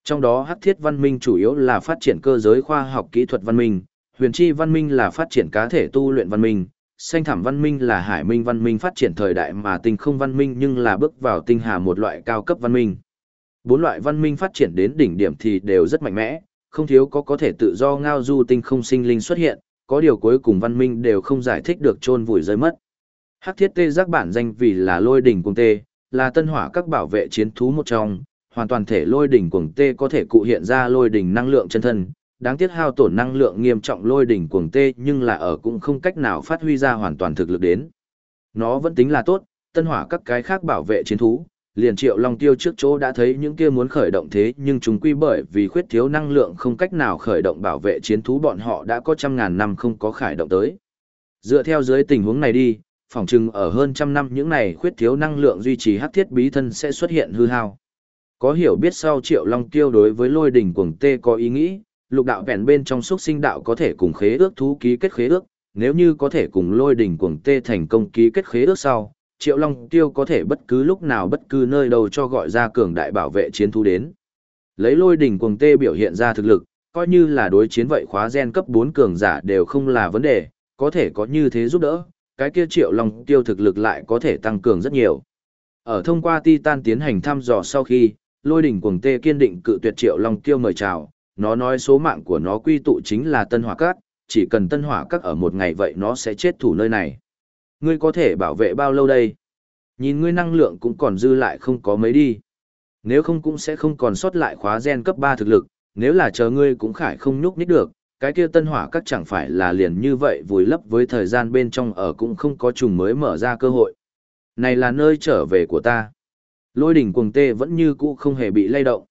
Trong đó hắc thiết văn minh chủ yếu là phát triển cơ giới khoa học kỹ thuật văn minh, huyền chi văn minh là phát triển cá thể tu luyện văn minh, xanh thảm văn minh là hải minh văn minh phát triển thời đại mà tinh không văn minh nhưng là bước vào tinh hà một loại cao cấp văn minh. Bốn loại văn minh phát triển đến đỉnh điểm thì đều rất mạnh mẽ, không thiếu có có thể tự do ngao du tinh không sinh linh xuất hiện, có điều cuối cùng văn minh đều không giải thích được chôn vùi rơi mất. Hắc thiết tê giác bản danh vì là lôi đỉnh cung tê, là tân hỏa các bảo vệ chiến thú một trong, hoàn toàn thể lôi đỉnh cuồng tê có thể cụ hiện ra lôi đỉnh năng lượng chân thân, đáng tiếc hao tổn năng lượng nghiêm trọng lôi đỉnh cuồng tê nhưng là ở cũng không cách nào phát huy ra hoàn toàn thực lực đến. Nó vẫn tính là tốt, tân hỏa các cái khác bảo vệ chiến thú, liền triệu long tiêu trước chỗ đã thấy những kia muốn khởi động thế nhưng chúng quy bởi vì khuyết thiếu năng lượng không cách nào khởi động bảo vệ chiến thú bọn họ đã có trăm ngàn năm không có khởi động tới. Dựa theo dưới tình huống này đi, phỏng chừng ở hơn trăm năm những này khuyết thiếu năng lượng duy trì hắc thiết bí thân sẽ xuất hiện hư hao. Có hiểu biết sau Triệu Long Tiêu đối với lôi đỉnh cuồng tê có ý nghĩ, lục đạo vẹn bên trong xuất sinh đạo có thể cùng khế ước thú ký kết khế ước, nếu như có thể cùng lôi đỉnh cuồng tê thành công ký kết khế ước sau, Triệu Long Tiêu có thể bất cứ lúc nào bất cứ nơi đâu cho gọi ra cường đại bảo vệ chiến thú đến. Lấy lôi đỉnh cuồng tê biểu hiện ra thực lực, coi như là đối chiến vậy khóa gen cấp 4 cường giả đều không là vấn đề, có thể có như thế giúp đỡ, cái kia triệu long tiêu thực lực lại có thể tăng cường rất nhiều. Ở thông qua Titan tiến hành thăm dò sau khi, lôi đỉnh cuồng tê kiên định cự tuyệt triệu long tiêu mời chào, nó nói số mạng của nó quy tụ chính là tân hỏa cát, chỉ cần tân hỏa cát ở một ngày vậy nó sẽ chết thủ nơi này. Ngươi có thể bảo vệ bao lâu đây? Nhìn ngươi năng lượng cũng còn dư lại không có mấy đi. Nếu không cũng sẽ không còn sót lại khóa gen cấp 3 thực lực, nếu là chờ ngươi cũng khải không nhúc nhích được, cái kia tân hỏa các chẳng phải là liền như vậy vùi lấp với thời gian bên trong ở cũng không có trùng mới mở ra cơ hội. Này là nơi trở về của ta. Lôi đỉnh cuồng tê vẫn như cũ không hề bị lay động.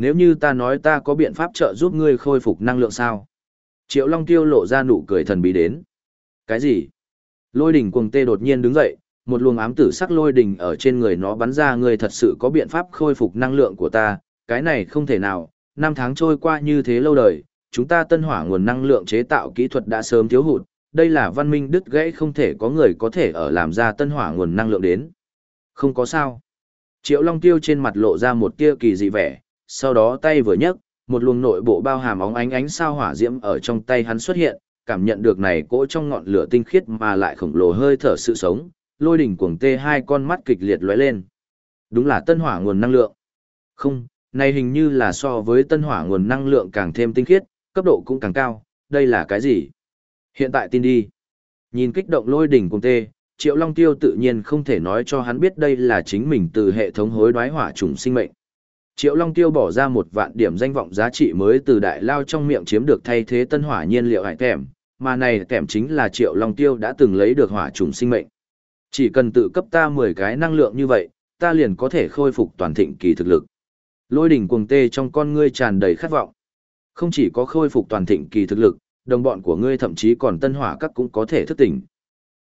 Nếu như ta nói ta có biện pháp trợ giúp ngươi khôi phục năng lượng sao? Triệu Long Tiêu lộ ra nụ cười thần bí đến. Cái gì? Lôi đỉnh cuồng tê đột nhiên đứng dậy, một luồng ám tử sắc lôi đỉnh ở trên người nó bắn ra ngươi thật sự có biện pháp khôi phục năng lượng của ta, cái này không thể nào, năm tháng trôi qua như thế lâu đời, chúng ta tân hỏa nguồn năng lượng chế tạo kỹ thuật đã sớm thiếu hụt, đây là văn minh đứt gãy không thể có người có thể ở làm ra tân hỏa nguồn năng lượng đến. Không có sao. Triệu Long Tiêu trên mặt lộ ra một tia kỳ dị vẻ, sau đó tay vừa nhấc, một luồng nội bộ bao hàm óng ánh ánh sao hỏa diễm ở trong tay hắn xuất hiện, cảm nhận được này cỗ trong ngọn lửa tinh khiết mà lại khổng lồ hơi thở sự sống, lôi đỉnh cuồng tê hai con mắt kịch liệt lóe lên. Đúng là tân hỏa nguồn năng lượng. Không, này hình như là so với tân hỏa nguồn năng lượng càng thêm tinh khiết, cấp độ cũng càng cao, đây là cái gì? Hiện tại tin đi. Nhìn kích động lôi đỉnh cuồng tê, Triệu Long Tiêu tự nhiên không thể nói cho hắn biết đây là chính mình từ hệ thống hối đoái hỏa trùng sinh mệnh. Triệu Long Tiêu bỏ ra một vạn điểm danh vọng giá trị mới từ đại lao trong miệng chiếm được thay thế tân hỏa nhiên liệu hải tèm, mà này tèm chính là Triệu Long Tiêu đã từng lấy được hỏa trùng sinh mệnh. Chỉ cần tự cấp ta 10 cái năng lượng như vậy, ta liền có thể khôi phục toàn thịnh kỳ thực lực. Lôi đỉnh cuồng tê trong con ngươi tràn đầy khát vọng. Không chỉ có khôi phục toàn thịnh kỳ thực lực, đồng bọn của ngươi thậm chí còn tân hỏa các cũng có thể thức tỉnh.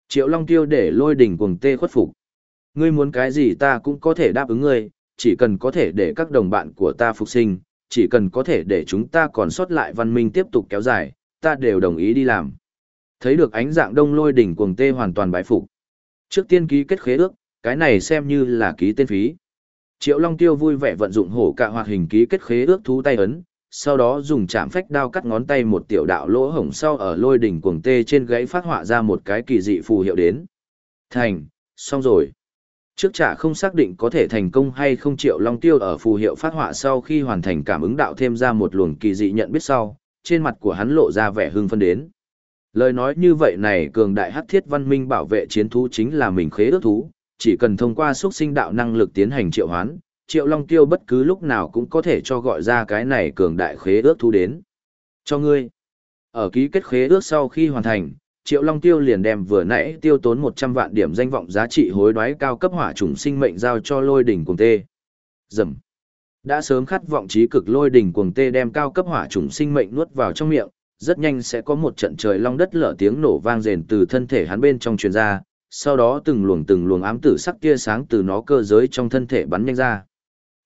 Triệu Long Tiêu để lôi đỉnh cuồng tê khuất phục. Ngươi muốn cái gì ta cũng có thể đáp ứng ngươi, chỉ cần có thể để các đồng bạn của ta phục sinh, chỉ cần có thể để chúng ta còn sót lại văn minh tiếp tục kéo dài, ta đều đồng ý đi làm. Thấy được ánh dạng đông lôi đỉnh cuồng tê hoàn toàn bái phục. Trước tiên ký kết khế ước, cái này xem như là ký tên phí. Triệu Long Tiêu vui vẻ vận dụng hổ cạ hoạt hình ký kết khế ước thú tay ấn, sau đó dùng chạm phách đao cắt ngón tay một tiểu đạo lỗ hổng sau ở lôi đỉnh cuồng tê trên gãy phát họa ra một cái kỳ dị phù hiệu đến. Thành, xong rồi. Trước trả không xác định có thể thành công hay không triệu long tiêu ở phù hiệu phát họa sau khi hoàn thành cảm ứng đạo thêm ra một luồng kỳ dị nhận biết sau, trên mặt của hắn lộ ra vẻ hưng phân đến. Lời nói như vậy này cường đại hắc thiết văn minh bảo vệ chiến thú chính là mình khế ước thú, chỉ cần thông qua xúc sinh đạo năng lực tiến hành triệu hoán, triệu long tiêu bất cứ lúc nào cũng có thể cho gọi ra cái này cường đại khế ước thú đến. Cho ngươi. Ở ký kết khế ước sau khi hoàn thành, triệu long tiêu liền đem vừa nãy tiêu tốn một trăm vạn điểm danh vọng giá trị hối đoái cao cấp hỏa trùng sinh mệnh giao cho lôi đỉnh cuồng tê. Dầm. Đã sớm khát vọng trí cực lôi đỉnh cuồng tê đem cao cấp hỏa trùng sinh mệnh nuốt vào trong miệng, rất nhanh sẽ có một trận trời long đất lở tiếng nổ vang rền từ thân thể hắn bên trong truyền ra, sau đó từng luồng từng luồng ám tử sắc tia sáng từ nó cơ giới trong thân thể bắn nhanh ra.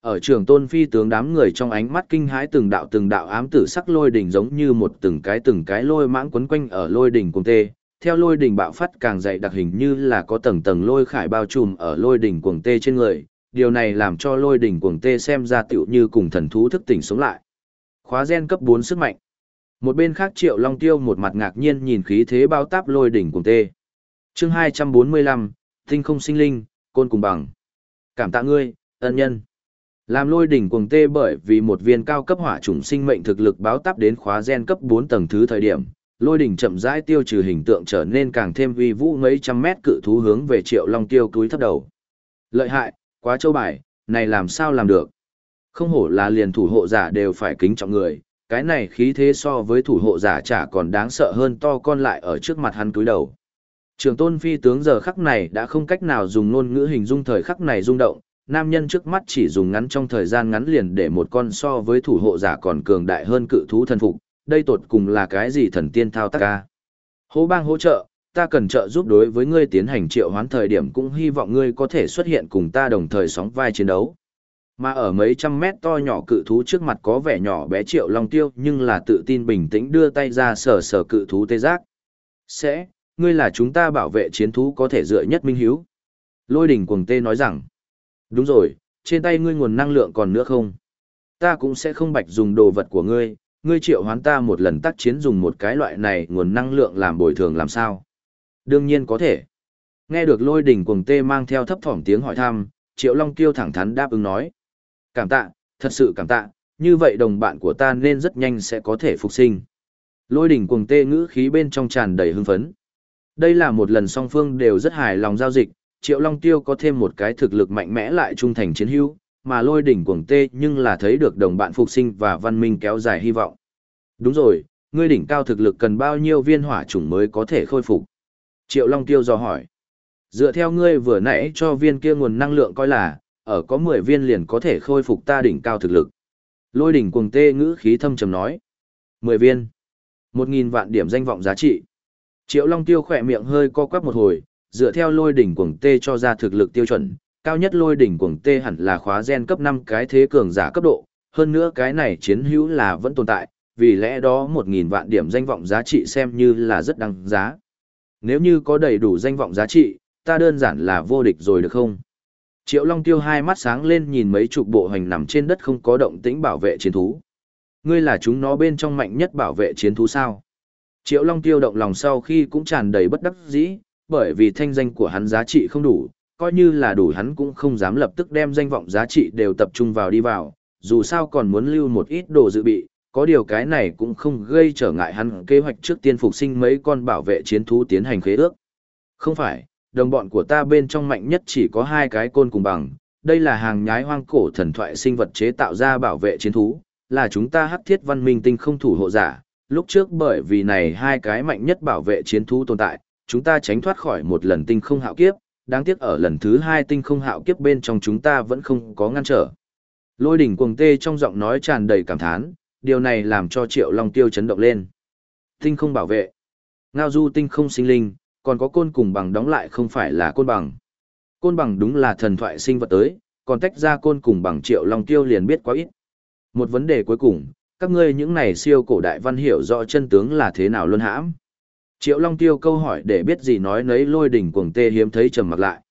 Ở trường tôn phi tướng đám người trong ánh mắt kinh hãi từng đạo từng đạo ám tử sắc lôi đỉnh giống như một từng cái từng cái lôi mãng quấn quanh ở lôi đỉnh cuồng tê. Theo lôi đỉnh bạo phát càng dày đặc hình như là có tầng tầng lôi khải bao trùm ở lôi đỉnh cuồng tê trên người, điều này làm cho lôi đỉnh cuồng tê xem ra tựu như cùng thần thú thức tỉnh sống lại. Khóa gen cấp 4 sức mạnh. Một bên khác Triệu Long Tiêu một mặt ngạc nhiên nhìn khí thế bao táp lôi đỉnh cuồng tê. Chương 245, Tinh không sinh linh, côn cùng bằng. Cảm tạ ngươi, ân nhân. Làm lôi đỉnh cuồng tê bởi vì một viên cao cấp hỏa chủng sinh mệnh thực lực báo táp đến khóa gen cấp 4 tầng thứ thời điểm, lôi đỉnh chậm rãi tiêu trừ hình tượng trở nên càng thêm uy vũ mấy trăm mét cự thú hướng về triệu long tiêu túi thấp đầu. Lợi hại, quá châu bài, này làm sao làm được? Không hổ là liền thủ hộ giả đều phải kính trọng người, cái này khí thế so với thủ hộ giả chả còn đáng sợ hơn to con lại ở trước mặt hắn túi đầu. Trường tôn phi tướng giờ khắc này đã không cách nào dùng ngôn ngữ hình dung thời khắc này rung động, nam nhân trước mắt chỉ dùng ngắn trong thời gian ngắn liền để một con so với thủ hộ giả còn cường đại hơn cự thú thần phục, đây tột cùng là cái gì thần tiên thao tác ca. Hố bang hỗ trợ, ta cần trợ giúp đối với ngươi tiến hành triệu hoán thời điểm cũng hy vọng ngươi có thể xuất hiện cùng ta đồng thời sóng vai chiến đấu. Mà ở mấy trăm mét to nhỏ cự thú trước mặt có vẻ nhỏ bé triệu long tiêu nhưng là tự tin bình tĩnh đưa tay ra sờ sờ cự thú tê giác. Sẽ, ngươi là chúng ta bảo vệ chiến thú có thể dựa nhất minh hiếu. Lôi đỉnh cuồng tê nói rằng, Đúng rồi, trên tay ngươi nguồn năng lượng còn nữa không? Ta cũng sẽ không bạch dùng đồ vật của ngươi, ngươi triệu hoán ta một lần tác chiến dùng một cái loại này nguồn năng lượng làm bồi thường làm sao? Đương nhiên có thể. Nghe được lôi đỉnh cuồng tê mang theo thấp thỏm tiếng hỏi thăm, triệu long tiêu thẳng thắn đáp ứng nói. Cảm tạ, thật sự cảm tạ, như vậy đồng bạn của ta nên rất nhanh sẽ có thể phục sinh. Lôi đỉnh cuồng tê ngữ khí bên trong tràn đầy hưng phấn. Đây là một lần song phương đều rất hài lòng giao dịch, Triệu Long Tiêu có thêm một cái thực lực mạnh mẽ lại trung thành chiến hữu, mà lôi đỉnh cuồng tê nhưng là thấy được đồng bạn phục sinh và văn minh kéo dài hy vọng. Đúng rồi, ngươi đỉnh cao thực lực cần bao nhiêu viên hỏa chủng mới có thể khôi phục? Triệu Long Tiêu dò hỏi. Dựa theo ngươi vừa nãy cho viên kia nguồn năng lượng coi là, ở có 10 viên liền có thể khôi phục ta đỉnh cao thực lực. Lôi đỉnh cuồng tê ngữ khí thâm trầm nói. 10 viên. 1.000 vạn điểm danh vọng giá trị. Triệu Long Tiêu khỏe miệng hơi co quắp một hồi, dựa theo lôi đỉnh cuồng tê cho ra thực lực tiêu chuẩn, cao nhất lôi đỉnh cuồng tê hẳn là khóa gen cấp 5 cái thế cường giả cấp độ, hơn nữa cái này chiến hữu là vẫn tồn tại, vì lẽ đó 1.000 vạn điểm danh vọng giá trị xem như là rất đăng giá. Nếu như có đầy đủ danh vọng giá trị, ta đơn giản là vô địch rồi được không? Triệu Long Tiêu hai mắt sáng lên nhìn mấy chục bộ hành nằm trên đất không có động tĩnh bảo vệ chiến thú. Ngươi là chúng nó bên trong mạnh nhất bảo vệ chiến thú sao? Triệu Long Tiêu động lòng sau khi cũng tràn đầy bất đắc dĩ, bởi vì thanh danh của hắn giá trị không đủ, coi như là đủ hắn cũng không dám lập tức đem danh vọng giá trị đều tập trung vào đi vào, dù sao còn muốn lưu một ít đồ dự bị, có điều cái này cũng không gây trở ngại hắn kế hoạch trước tiên phục sinh mấy con bảo vệ chiến thú tiến hành khế ước. Không phải, đồng bọn của ta bên trong mạnh nhất chỉ có hai cái côn cùng bằng, đây là hàng nhái hoang cổ thần thoại sinh vật chế tạo ra bảo vệ chiến thú, là chúng ta hắc thiết văn minh tinh không thủ hộ giả. Lúc trước bởi vì này hai cái mạnh nhất bảo vệ chiến thú tồn tại, chúng ta tránh thoát khỏi một lần tinh không hạo kiếp, đáng tiếc ở lần thứ hai tinh không hạo kiếp bên trong chúng ta vẫn không có ngăn trở. Lôi đỉnh cuồng tê trong giọng nói tràn đầy cảm thán, điều này làm cho triệu long tiêu chấn động lên. Tinh không bảo vệ. Ngao du tinh không sinh linh, còn có côn cùng bằng đóng lại không phải là côn bằng. Côn bằng đúng là thần thoại sinh vật tới, còn tách ra côn cùng bằng triệu long tiêu liền biết quá ít. Một vấn đề cuối cùng, các ngươi những này siêu cổ đại văn hiểu rõ chân tướng là thế nào luôn hãm. Triệu Long Tiêu câu hỏi để biết gì nói nấy lôi đỉnh cuồng tê hiếm thấy trầm mặc lại.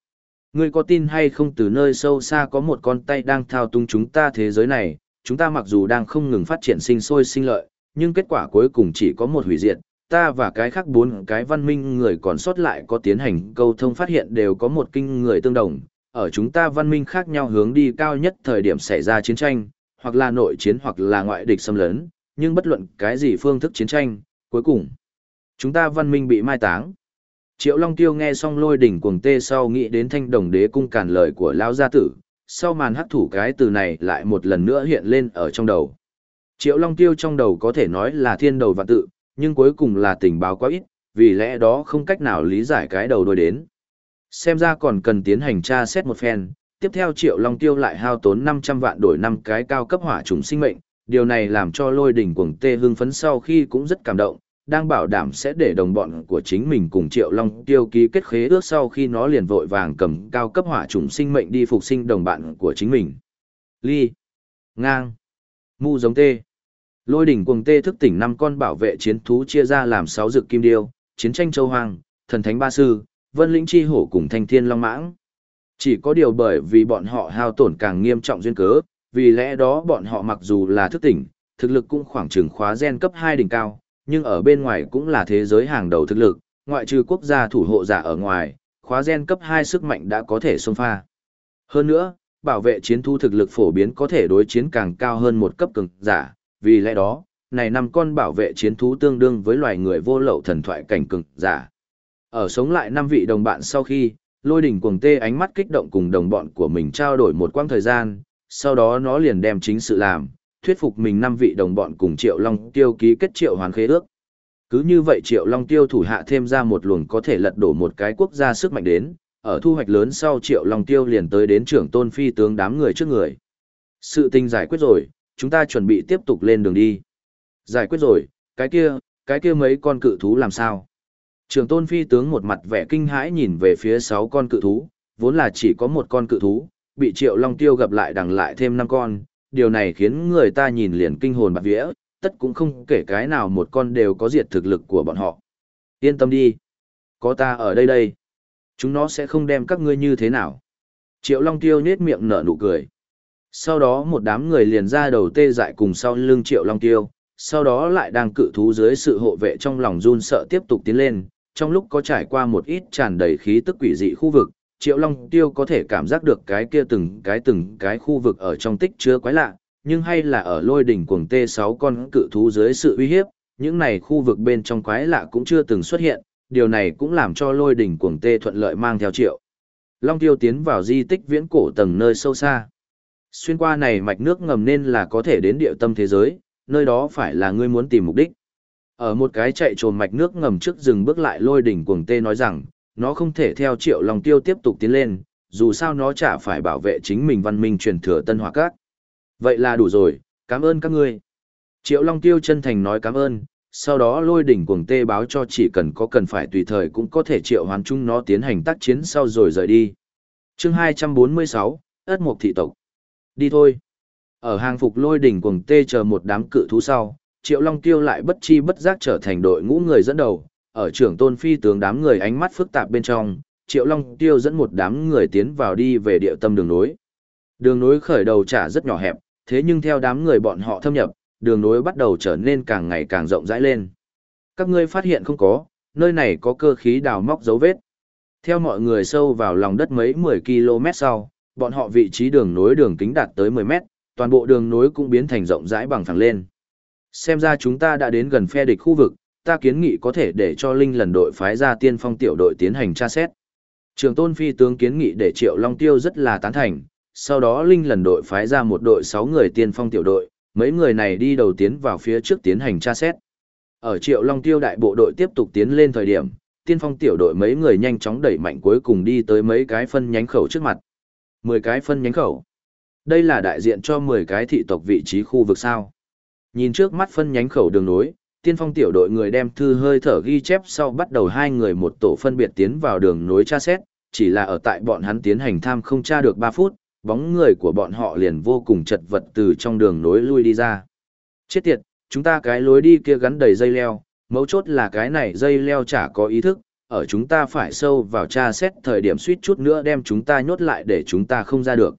Ngươi có tin hay không từ nơi sâu xa có một con tay đang thao túng chúng ta thế giới này, chúng ta mặc dù đang không ngừng phát triển sinh sôi sinh lợi, nhưng kết quả cuối cùng chỉ có một hủy diệt, ta và cái khác bốn cái văn minh người còn sót lại có tiến hành câu thông phát hiện đều có một kinh người tương đồng, ở chúng ta văn minh khác nhau hướng đi cao nhất thời điểm xảy ra chiến tranh, hoặc là nội chiến hoặc là ngoại địch xâm lấn, nhưng bất luận cái gì phương thức chiến tranh, cuối cùng, chúng ta văn minh bị mai táng. Triệu Long Tiêu nghe xong lôi đỉnh cuồng tê sau nghĩ đến thanh đồng đế cung cản lời của lão Gia Tử, sau màn hắc thủ cái từ này lại một lần nữa hiện lên ở trong đầu. Triệu Long Tiêu trong đầu có thể nói là thiên đầu và tự, nhưng cuối cùng là tình báo quá ít, vì lẽ đó không cách nào lý giải cái đầu đôi đến. Xem ra còn cần tiến hành tra xét một phen, tiếp theo Triệu Long Tiêu lại hao tốn 500 vạn đổi năm cái cao cấp hỏa trùng sinh mệnh, điều này làm cho lôi đỉnh cuồng tê hưng phấn sau khi cũng rất cảm động, đang bảo đảm sẽ để đồng bọn của chính mình cùng Triệu Long Tiêu ký kết khế ước sau khi nó liền vội vàng cầm cao cấp hỏa trùng sinh mệnh đi phục sinh đồng bạn của chính mình. Ly, Ngang, Mu giống tê. Lôi đỉnh cuồng tê thức tỉnh năm con bảo vệ chiến thú chia ra làm sáu dực kim điêu, chiến tranh châu hoàng thần thánh ba sư, vân lĩnh chi hổ cùng thanh thiên long mãng. Chỉ có điều bởi vì bọn họ hao tổn càng nghiêm trọng duyên cớ, vì lẽ đó bọn họ mặc dù là thức tỉnh, thực lực cũng khoảng chừng khóa gen cấp 2 đỉnh cao, nhưng ở bên ngoài cũng là thế giới hàng đầu thực lực, ngoại trừ quốc gia thủ hộ giả ở ngoài, khóa gen cấp 2 sức mạnh đã có thể xông pha. Hơn nữa, bảo vệ chiến thu thực lực phổ biến có thể đối chiến càng cao hơn một cấp cường giả, vì lẽ đó, này năm con bảo vệ chiến thú tương đương với loài người vô lậu thần thoại cảnh cường giả. Ở sống lại năm vị đồng bạn sau khi, lôi đỉnh cuồng tê ánh mắt kích động cùng đồng bọn của mình trao đổi một quãng thời gian, sau đó nó liền đem chính sự làm, thuyết phục mình năm vị đồng bọn cùng Triệu Long Tiêu ký kết Triệu Hoàn khế ước. Cứ như vậy Triệu Long Tiêu thủ hạ thêm ra một luồng có thể lật đổ một cái quốc gia sức mạnh đến, ở thu hoạch lớn sau Triệu Long Tiêu liền tới đến trưởng tôn phi tướng đám người trước người. Sự tình giải quyết rồi, chúng ta chuẩn bị tiếp tục lên đường đi. Giải quyết rồi, cái kia, cái kia mấy con cự thú làm sao? Trường tôn phi tướng một mặt vẻ kinh hãi nhìn về phía sáu con cự thú, vốn là chỉ có một con cự thú, bị triệu long tiêu gặp lại đằng lại thêm năm con, điều này khiến người ta nhìn liền kinh hồn bạc vía, tất cũng không kể cái nào một con đều có diệt thực lực của bọn họ. Yên tâm đi, có ta ở đây đây. Chúng nó sẽ không đem các ngươi như thế nào. Triệu long tiêu nết miệng nở nụ cười. Sau đó một đám người liền ra đầu tê dại cùng sau lưng triệu long tiêu, sau đó lại đang cự thú dưới sự hộ vệ trong lòng run sợ tiếp tục tiến lên, trong lúc có trải qua một ít tràn đầy khí tức quỷ dị khu vực, Triệu Long Tiêu có thể cảm giác được cái kia từng cái từng cái khu vực ở trong tích chứa quái lạ, nhưng hay là ở lôi đỉnh cuồng T6 con cự thú dưới sự uy hiếp, những này khu vực bên trong quái lạ cũng chưa từng xuất hiện, điều này cũng làm cho lôi đỉnh cuồng T thuận lợi mang theo Triệu. Long Tiêu tiến vào di tích viễn cổ tầng nơi sâu xa. Xuyên qua này mạch nước ngầm nên là có thể đến địa tâm thế giới, nơi đó phải là ngươi muốn tìm mục đích. Ở một cái chạy trồn mạch nước ngầm trước rừng bước lại lôi đỉnh cuồng tê nói rằng, nó không thể theo triệu long tiêu tiếp tục tiến lên, dù sao nó chả phải bảo vệ chính mình văn minh truyền thừa tân hòa các. Vậy là đủ rồi, cảm ơn các ngươi. Triệu Long Tiêu chân thành nói cảm ơn, sau đó lôi đỉnh cuồng tê báo cho chỉ cần có cần phải tùy thời cũng có thể triệu hoàn chung nó tiến hành tác chiến sau rồi rời đi. chương 246, ất mục thị tộc. Đi thôi. Ở hàng phục lôi đỉnh cuồng tê chờ một đám cự thú sau, Triệu Long Tiêu lại bất chi bất giác trở thành đội ngũ người dẫn đầu, ở trưởng tôn phi tướng đám người ánh mắt phức tạp bên trong, Triệu Long Tiêu dẫn một đám người tiến vào đi về địa tâm đường nối. Đường nối khởi đầu trả rất nhỏ hẹp, thế nhưng theo đám người bọn họ thâm nhập, đường nối bắt đầu trở nên càng ngày càng rộng rãi lên. Các ngươi phát hiện không có, nơi này có cơ khí đào móc dấu vết. Theo mọi người sâu vào lòng đất mấy 10 km sau, bọn họ vị trí đường nối đường kính đạt tới 10 mét, toàn bộ đường nối cũng biến thành rộng rãi bằng phẳng lên. Xem ra chúng ta đã đến gần phe địch khu vực, ta kiến nghị có thể để cho Linh lần đội phái ra tiên phong tiểu đội tiến hành tra xét. Trường tôn phi tướng kiến nghị để Triệu Long Tiêu rất là tán thành, sau đó Linh lần đội phái ra một đội 6 người tiên phong tiểu đội, mấy người này đi đầu tiến vào phía trước tiến hành tra xét. Ở Triệu Long Tiêu đại bộ đội tiếp tục tiến lên thời điểm, tiên phong tiểu đội mấy người nhanh chóng đẩy mạnh cuối cùng đi tới mấy cái phân nhánh khẩu trước mặt. 10 cái phân nhánh khẩu. Đây là đại diện cho 10 cái thị tộc vị trí khu vực sao. Nhìn trước mắt phân nhánh khẩu đường nối, tiên phong tiểu đội người đem thư hơi thở ghi chép sau bắt đầu hai người một tổ phân biệt tiến vào đường nối tra xét, chỉ là ở tại bọn hắn tiến hành tham không tra được 3 phút, bóng người của bọn họ liền vô cùng chật vật từ trong đường nối lui đi ra. Chết tiệt, chúng ta cái lối đi kia gắn đầy dây leo, mấu chốt là cái này dây leo chả có ý thức, ở chúng ta phải sâu vào tra xét thời điểm suýt chút nữa đem chúng ta nhốt lại để chúng ta không ra được.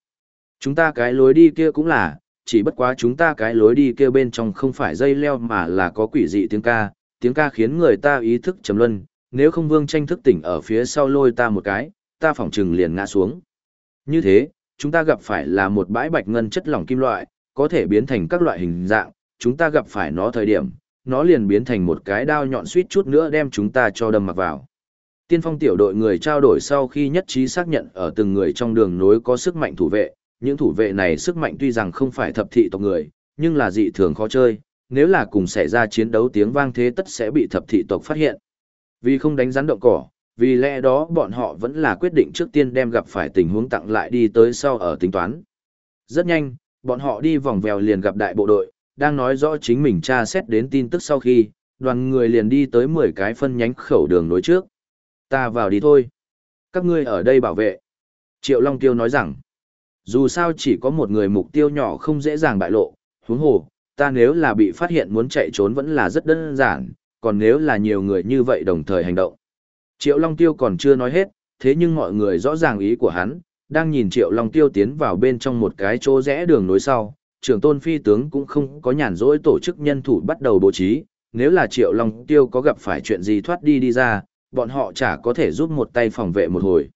Chúng ta cái lối đi kia cũng là, chỉ bất quá chúng ta cái lối đi kia bên trong không phải dây leo mà là có quỷ dị tiếng ca, tiếng ca khiến người ta ý thức trầm luân, nếu không vương tranh thức tỉnh ở phía sau lôi ta một cái, ta phỏng trừng liền ngã xuống. Như thế, chúng ta gặp phải là một bãi bạch ngân chất lỏng kim loại, có thể biến thành các loại hình dạng, chúng ta gặp phải nó thời điểm, nó liền biến thành một cái đao nhọn suýt chút nữa đem chúng ta cho đâm mặc vào. Tiên phong tiểu đội người trao đổi sau khi nhất trí xác nhận ở từng người trong đường nối có sức mạnh thủ vệ, những thủ vệ này sức mạnh tuy rằng không phải thập thị tộc người, nhưng là dị thường khó chơi, nếu là cùng xảy ra chiến đấu tiếng vang thế tất sẽ bị thập thị tộc phát hiện. Vì không đánh rắn động cỏ, vì lẽ đó bọn họ vẫn là quyết định trước tiên đem gặp phải tình huống tặng lại đi tới sau ở tính toán. Rất nhanh, bọn họ đi vòng vèo liền gặp đại bộ đội, đang nói rõ chính mình tra xét đến tin tức sau khi, đoàn người liền đi tới 10 cái phân nhánh khẩu đường nối trước. Ta vào đi thôi. Các ngươi ở đây bảo vệ. Triệu Long Tiêu nói rằng, dù sao chỉ có một người mục tiêu nhỏ không dễ dàng bại lộ, huống hồ, ta nếu là bị phát hiện muốn chạy trốn vẫn là rất đơn giản, còn nếu là nhiều người như vậy đồng thời hành động. Triệu Long Tiêu còn chưa nói hết, thế nhưng mọi người rõ ràng ý của hắn, đang nhìn Triệu Long Tiêu tiến vào bên trong một cái chỗ rẽ đường nối sau, trưởng tôn phi tướng cũng không có nhàn rỗi tổ chức nhân thủ bắt đầu bố trí, nếu là Triệu Long Tiêu có gặp phải chuyện gì thoát đi đi ra, bọn họ chả có thể giúp một tay phòng vệ một hồi.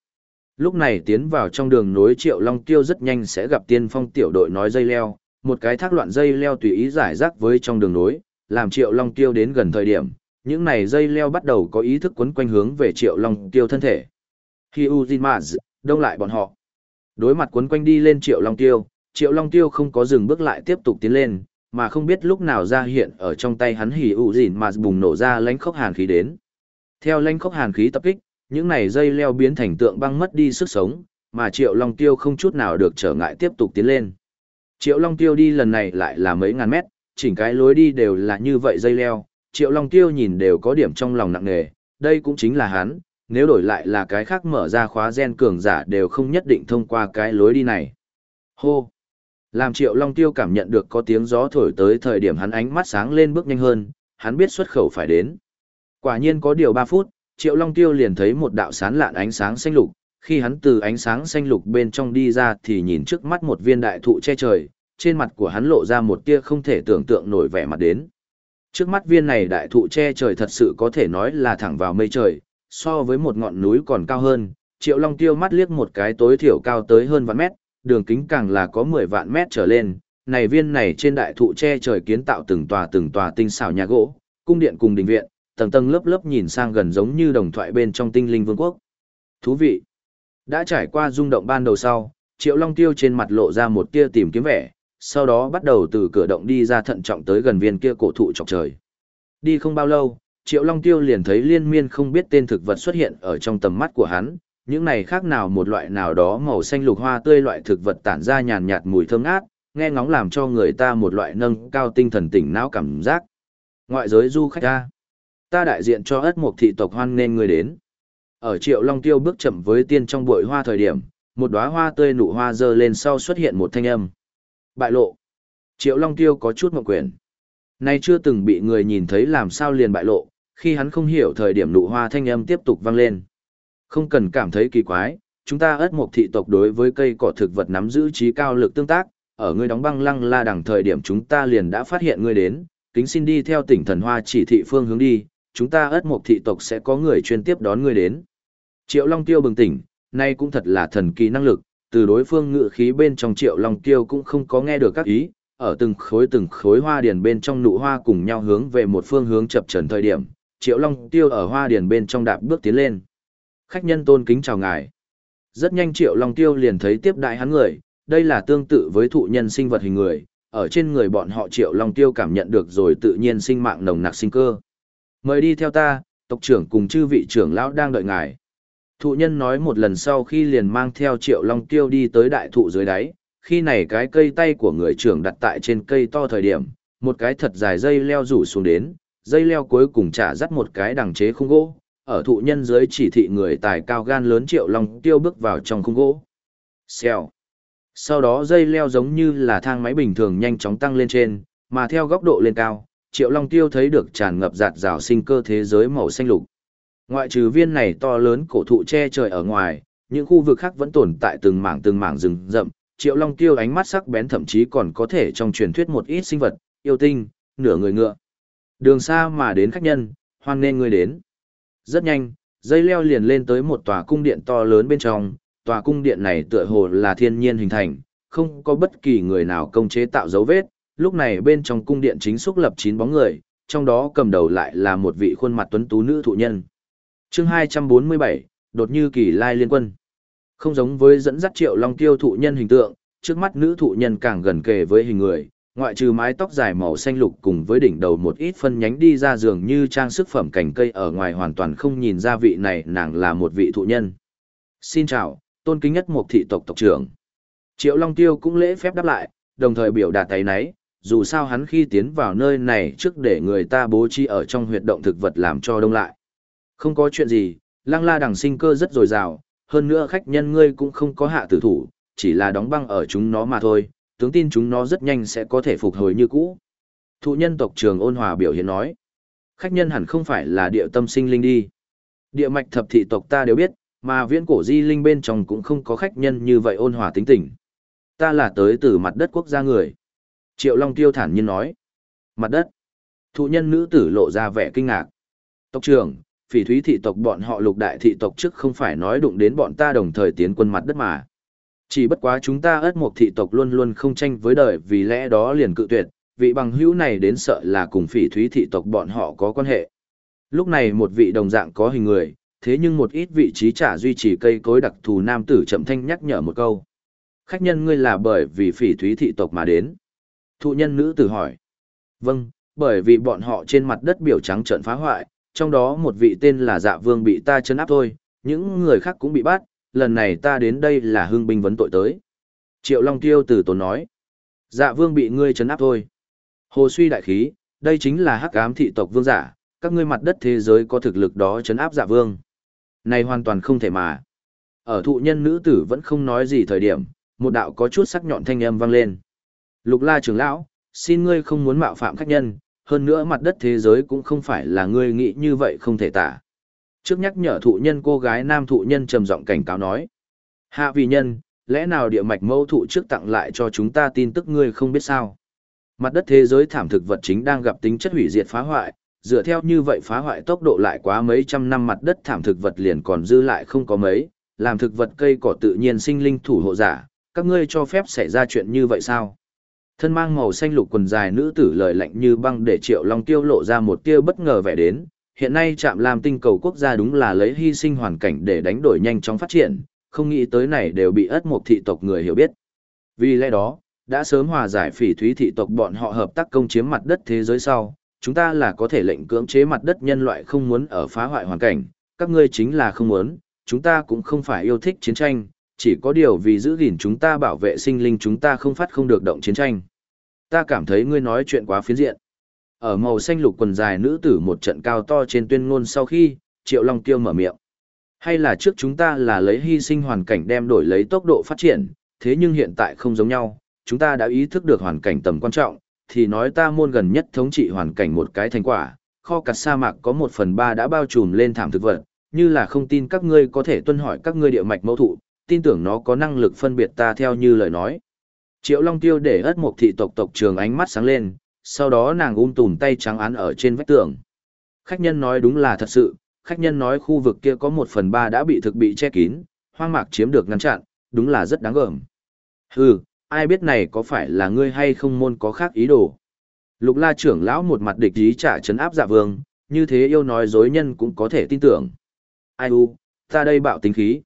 Lúc này tiến vào trong đường nối Triệu Long Tiêu rất nhanh sẽ gặp tiên phong tiểu đội nói dây leo, một cái thác loạn dây leo tùy ý giải rác với trong đường nối, làm Triệu Long Tiêu đến gần thời điểm, những này dây leo bắt đầu có ý thức quấn quanh hướng về Triệu Long Tiêu thân thể. Khi Uzimaz, đông lại bọn họ. Đối mặt quấn quanh đi lên Triệu Long Tiêu, Triệu Long Tiêu không có dừng bước lại tiếp tục tiến lên, mà không biết lúc nào ra hiện ở trong tay hắn hỉ ụ dịn mà bùng nổ ra lánh khốc hàn khí đến. Theo lánh khốc hàn khí tập kích, những này dây leo biến thành tượng băng mất đi sức sống, mà Triệu Long Tiêu không chút nào được trở ngại tiếp tục tiến lên. Triệu Long Tiêu đi lần này lại là mấy ngàn mét, chỉnh cái lối đi đều là như vậy dây leo, Triệu Long Tiêu nhìn đều có điểm trong lòng nặng nề, đây cũng chính là hắn, nếu đổi lại là cái khác mở ra khóa gen cường giả đều không nhất định thông qua cái lối đi này. Hô! Làm Triệu Long Tiêu cảm nhận được có tiếng gió thổi tới thời điểm hắn ánh mắt sáng lên bước nhanh hơn, hắn biết xuất khẩu phải đến. Quả nhiên có điều 3 phút, Triệu Long Tiêu liền thấy một đạo sán lạn ánh sáng xanh lục, khi hắn từ ánh sáng xanh lục bên trong đi ra thì nhìn trước mắt một viên đại thụ che trời, trên mặt của hắn lộ ra một tia không thể tưởng tượng nổi vẻ mặt đến. Trước mắt viên này đại thụ che trời thật sự có thể nói là thẳng vào mây trời, so với một ngọn núi còn cao hơn, Triệu Long Tiêu mắt liếc một cái tối thiểu cao tới hơn vạn mét, đường kính càng là có 10 vạn mét trở lên. Này viên này trên đại thụ che trời kiến tạo từng tòa từng tòa tinh xảo nhà gỗ, cung điện cùng đình viện, tầng tầng lớp lớp nhìn sang gần giống như đồng thoại bên trong tinh linh vương quốc. Thú vị. Đã trải qua rung động ban đầu sau, Triệu Long Tiêu trên mặt lộ ra một tia tìm kiếm vẻ, sau đó bắt đầu từ cửa động đi ra thận trọng tới gần viên kia cổ thụ chọc trời. Đi không bao lâu, Triệu Long Tiêu liền thấy liên miên không biết tên thực vật xuất hiện ở trong tầm mắt của hắn, những này khác nào một loại nào đó màu xanh lục hoa tươi loại thực vật tản ra nhàn nhạt mùi thơm ngát, nghe ngóng làm cho người ta một loại nâng cao tinh thần tỉnh não cảm giác. Ngoại giới du khách ra, ta đại diện cho ất mục thị tộc hoan nên người đến. Ở Triệu Long Tiêu bước chậm với tiên trong bụi hoa thời điểm, một đóa hoa tươi nụ hoa dơ lên sau xuất hiện một thanh âm. Bại lộ. Triệu Long Tiêu có chút mộng quyền. Nay chưa từng bị người nhìn thấy làm sao liền bại lộ, khi hắn không hiểu thời điểm nụ hoa thanh âm tiếp tục vang lên. Không cần cảm thấy kỳ quái, chúng ta ất mục thị tộc đối với cây cỏ thực vật nắm giữ trí cao lực tương tác, ở ngươi đóng băng lăng la đằng thời điểm chúng ta liền đã phát hiện ngươi đến, kính xin đi theo tỉnh thần hoa chỉ thị phương hướng đi, chúng ta ất mục thị tộc sẽ có người chuyên tiếp đón ngươi đến. Triệu Long Tiêu bừng tỉnh, nay cũng thật là thần kỳ năng lực, từ đối phương ngự khí bên trong Triệu Long Tiêu cũng không có nghe được các ý, ở từng khối từng khối hoa điền bên trong nụ hoa cùng nhau hướng về một phương hướng chập trần thời điểm, Triệu Long Tiêu ở hoa điền bên trong đạp bước tiến lên. Khách nhân tôn kính chào ngài. Rất nhanh Triệu Long Tiêu liền thấy tiếp đại hắn người, đây là tương tự với thụ nhân sinh vật hình người, ở trên người bọn họ Triệu Long Tiêu cảm nhận được rồi tự nhiên sinh mạng nồng nặc sinh cơ. Mời đi theo ta, tộc trưởng cùng chư vị trưởng lão đang đợi ngài. Thụ nhân nói một lần sau khi liền mang theo Triệu Long Tiêu đi tới đại thụ dưới đáy, khi này cái cây tay của người trưởng đặt tại trên cây to thời điểm, một cái thật dài dây leo rủ xuống đến, dây leo cuối cùng trả dắt một cái đằng chế khung gỗ, ở thụ nhân dưới chỉ thị người tài cao gan lớn Triệu Long Tiêu bước vào trong khung gỗ. Xèo. Sau đó dây leo giống như là thang máy bình thường nhanh chóng tăng lên trên, mà theo góc độ lên cao, Triệu Long Tiêu thấy được tràn ngập giạt rào sinh cơ thế giới màu xanh lục. Ngoại trừ viên này to lớn cổ thụ che trời ở ngoài, những khu vực khác vẫn tồn tại từng mảng từng mảng rừng rậm, Triệu Long Tiêu ánh mắt sắc bén thậm chí còn có thể trong truyền thuyết một ít sinh vật, yêu tinh, nửa người ngựa. Đường xa mà đến khách nhân, hoan nên người đến. Rất nhanh, dây leo liền lên tới một tòa cung điện to lớn bên trong, tòa cung điện này tựa hồ là thiên nhiên hình thành, không có bất kỳ người nào công chế tạo dấu vết, lúc này bên trong cung điện chính xúc lập chín bóng người, trong đó cầm đầu lại là một vị khuôn mặt tuấn tú nữ thụ nhân. chương 247, đột như kỳ lai liên quân. Không giống với dẫn dắt triệu long tiêu thụ nhân hình tượng, trước mắt nữ thụ nhân càng gần kề với hình người, ngoại trừ mái tóc dài màu xanh lục cùng với đỉnh đầu một ít phân nhánh đi ra giường như trang sức phẩm cảnh cây ở ngoài hoàn toàn không nhìn ra vị này nàng là một vị thụ nhân. Xin chào, tôn kính nhất một thị tộc tộc trưởng. Triệu Long Tiêu cũng lễ phép đáp lại, đồng thời biểu đạt tay nấy, dù sao hắn khi tiến vào nơi này trước để người ta bố trí ở trong huyệt động thực vật làm cho đông lại. Không có chuyện gì, lăng la đằng sinh cơ rất dồi dào, hơn nữa khách nhân ngươi cũng không có hạ tử thủ, chỉ là đóng băng ở chúng nó mà thôi, tướng tin chúng nó rất nhanh sẽ có thể phục hồi như cũ. Thụ nhân tộc trường ôn hòa biểu hiện nói, khách nhân hẳn không phải là địa tâm sinh linh đi. Địa mạch thập thị tộc ta đều biết, mà viễn cổ di linh bên trong cũng không có khách nhân như vậy ôn hòa tính tình. Ta là tới từ mặt đất quốc gia người. Triệu Long Tiêu thản nhiên nói. Mặt đất. Thụ nhân nữ tử lộ ra vẻ kinh ngạc. Tộc trưởng, phỉ thúy thị tộc bọn họ lục đại thị tộc trước không phải nói đụng đến bọn ta đồng thời tiến quân mặt đất mà. Chỉ bất quá chúng ta ớt một thị tộc luôn luôn không tranh với đời vì lẽ đó liền cự tuyệt, vị bằng hữu này đến sợ là cùng phỉ thúy thị tộc bọn họ có quan hệ. Lúc này một vị đồng dạng có hình người, thế nhưng một ít vị trí trả duy trì cây cối đặc thù nam tử chậm thanh nhắc nhở một câu. Khách nhân ngươi là bởi vì phỉ thúy thị tộc mà đến. Thụ nhân nữ tử hỏi. Vâng, bởi vì bọn họ trên mặt đất biểu trắng trận phá hoại, trong đó một vị tên là dạ vương bị ta chấn áp thôi, những người khác cũng bị bắt, lần này ta đến đây là hưng binh vấn tội tới. Triệu Long Tiêu Tử tốn nói. Dạ vương bị ngươi chấn áp thôi. Hồ suy đại khí, đây chính là hắc ám thị tộc vương giả, các ngươi mặt đất thế giới có thực lực đó chấn áp dạ vương. Này hoàn toàn không thể mà. Ở thụ nhân nữ tử vẫn không nói gì thời điểm, một đạo có chút sắc nhọn thanh âm vang lên. Lục la trưởng lão, xin ngươi không muốn mạo phạm khách nhân, hơn nữa mặt đất thế giới cũng không phải là ngươi nghĩ như vậy không thể tả. Trước nhắc nhở thụ nhân cô gái nam thụ nhân trầm giọng cảnh cáo nói. Hạ vì nhân, lẽ nào địa mạch mâu thụ trước tặng lại cho chúng ta tin tức ngươi không biết sao. Mặt đất thế giới thảm thực vật chính đang gặp tính chất hủy diệt phá hoại, dựa theo như vậy phá hoại tốc độ lại quá mấy trăm năm mặt đất thảm thực vật liền còn dư lại không có mấy, làm thực vật cây cỏ tự nhiên sinh linh thủ hộ giả, các ngươi cho phép xảy ra chuyện như vậy sao? Thân mang màu xanh lục quần dài nữ tử lời lạnh như băng để Triệu Long Tiêu lộ ra một tia bất ngờ vẻ đến, hiện nay trạm làm tinh cầu quốc gia đúng là lấy hy sinh hoàn cảnh để đánh đổi nhanh chóng phát triển, không nghĩ tới này đều bị ất một thị tộc người hiểu biết. Vì lẽ đó, đã sớm hòa giải phỉ thúy thị tộc bọn họ hợp tác công chiếm mặt đất thế giới sau, chúng ta là có thể lệnh cưỡng chế mặt đất nhân loại không muốn ở phá hoại hoàn cảnh, các ngươi chính là không muốn, chúng ta cũng không phải yêu thích chiến tranh, chỉ có điều vì giữ gìn chúng ta bảo vệ sinh linh chúng ta không phát không được động chiến tranh. Ta cảm thấy ngươi nói chuyện quá phiến diện. Ở màu xanh lục quần dài nữ tử một trận cao to trên tuyên ngôn sau khi, Triệu Long Tiêu mở miệng. Hay là trước chúng ta là lấy hy sinh hoàn cảnh đem đổi lấy tốc độ phát triển, thế nhưng hiện tại không giống nhau, chúng ta đã ý thức được hoàn cảnh tầm quan trọng, thì nói ta môn gần nhất thống trị hoàn cảnh một cái thành quả, kho cặt sa mạc có một phần ba đã bao trùm lên thảm thực vật, như là không tin các ngươi có thể tuân hỏi các ngươi địa mạch mẫu thụ, tin tưởng nó có năng lực phân biệt ta theo như lời nói. Triệu Long Tiêu để ất một thị tộc tộc trường ánh mắt sáng lên, sau đó nàng ung tùm tay trắng án ở trên vách tường. Khách nhân nói đúng là thật sự, khách nhân nói khu vực kia có một phần ba đã bị thực bị che kín, hoang mạc chiếm được ngăn chặn, đúng là rất đáng gờm. Hừ, ai biết này có phải là ngươi hay không môn có khác ý đồ. Lục la trưởng lão một mặt địch ý trả chấn áp dạ vương, như thế yêu nói dối nhân cũng có thể tin tưởng. Ai u, ta đây bạo tính khí.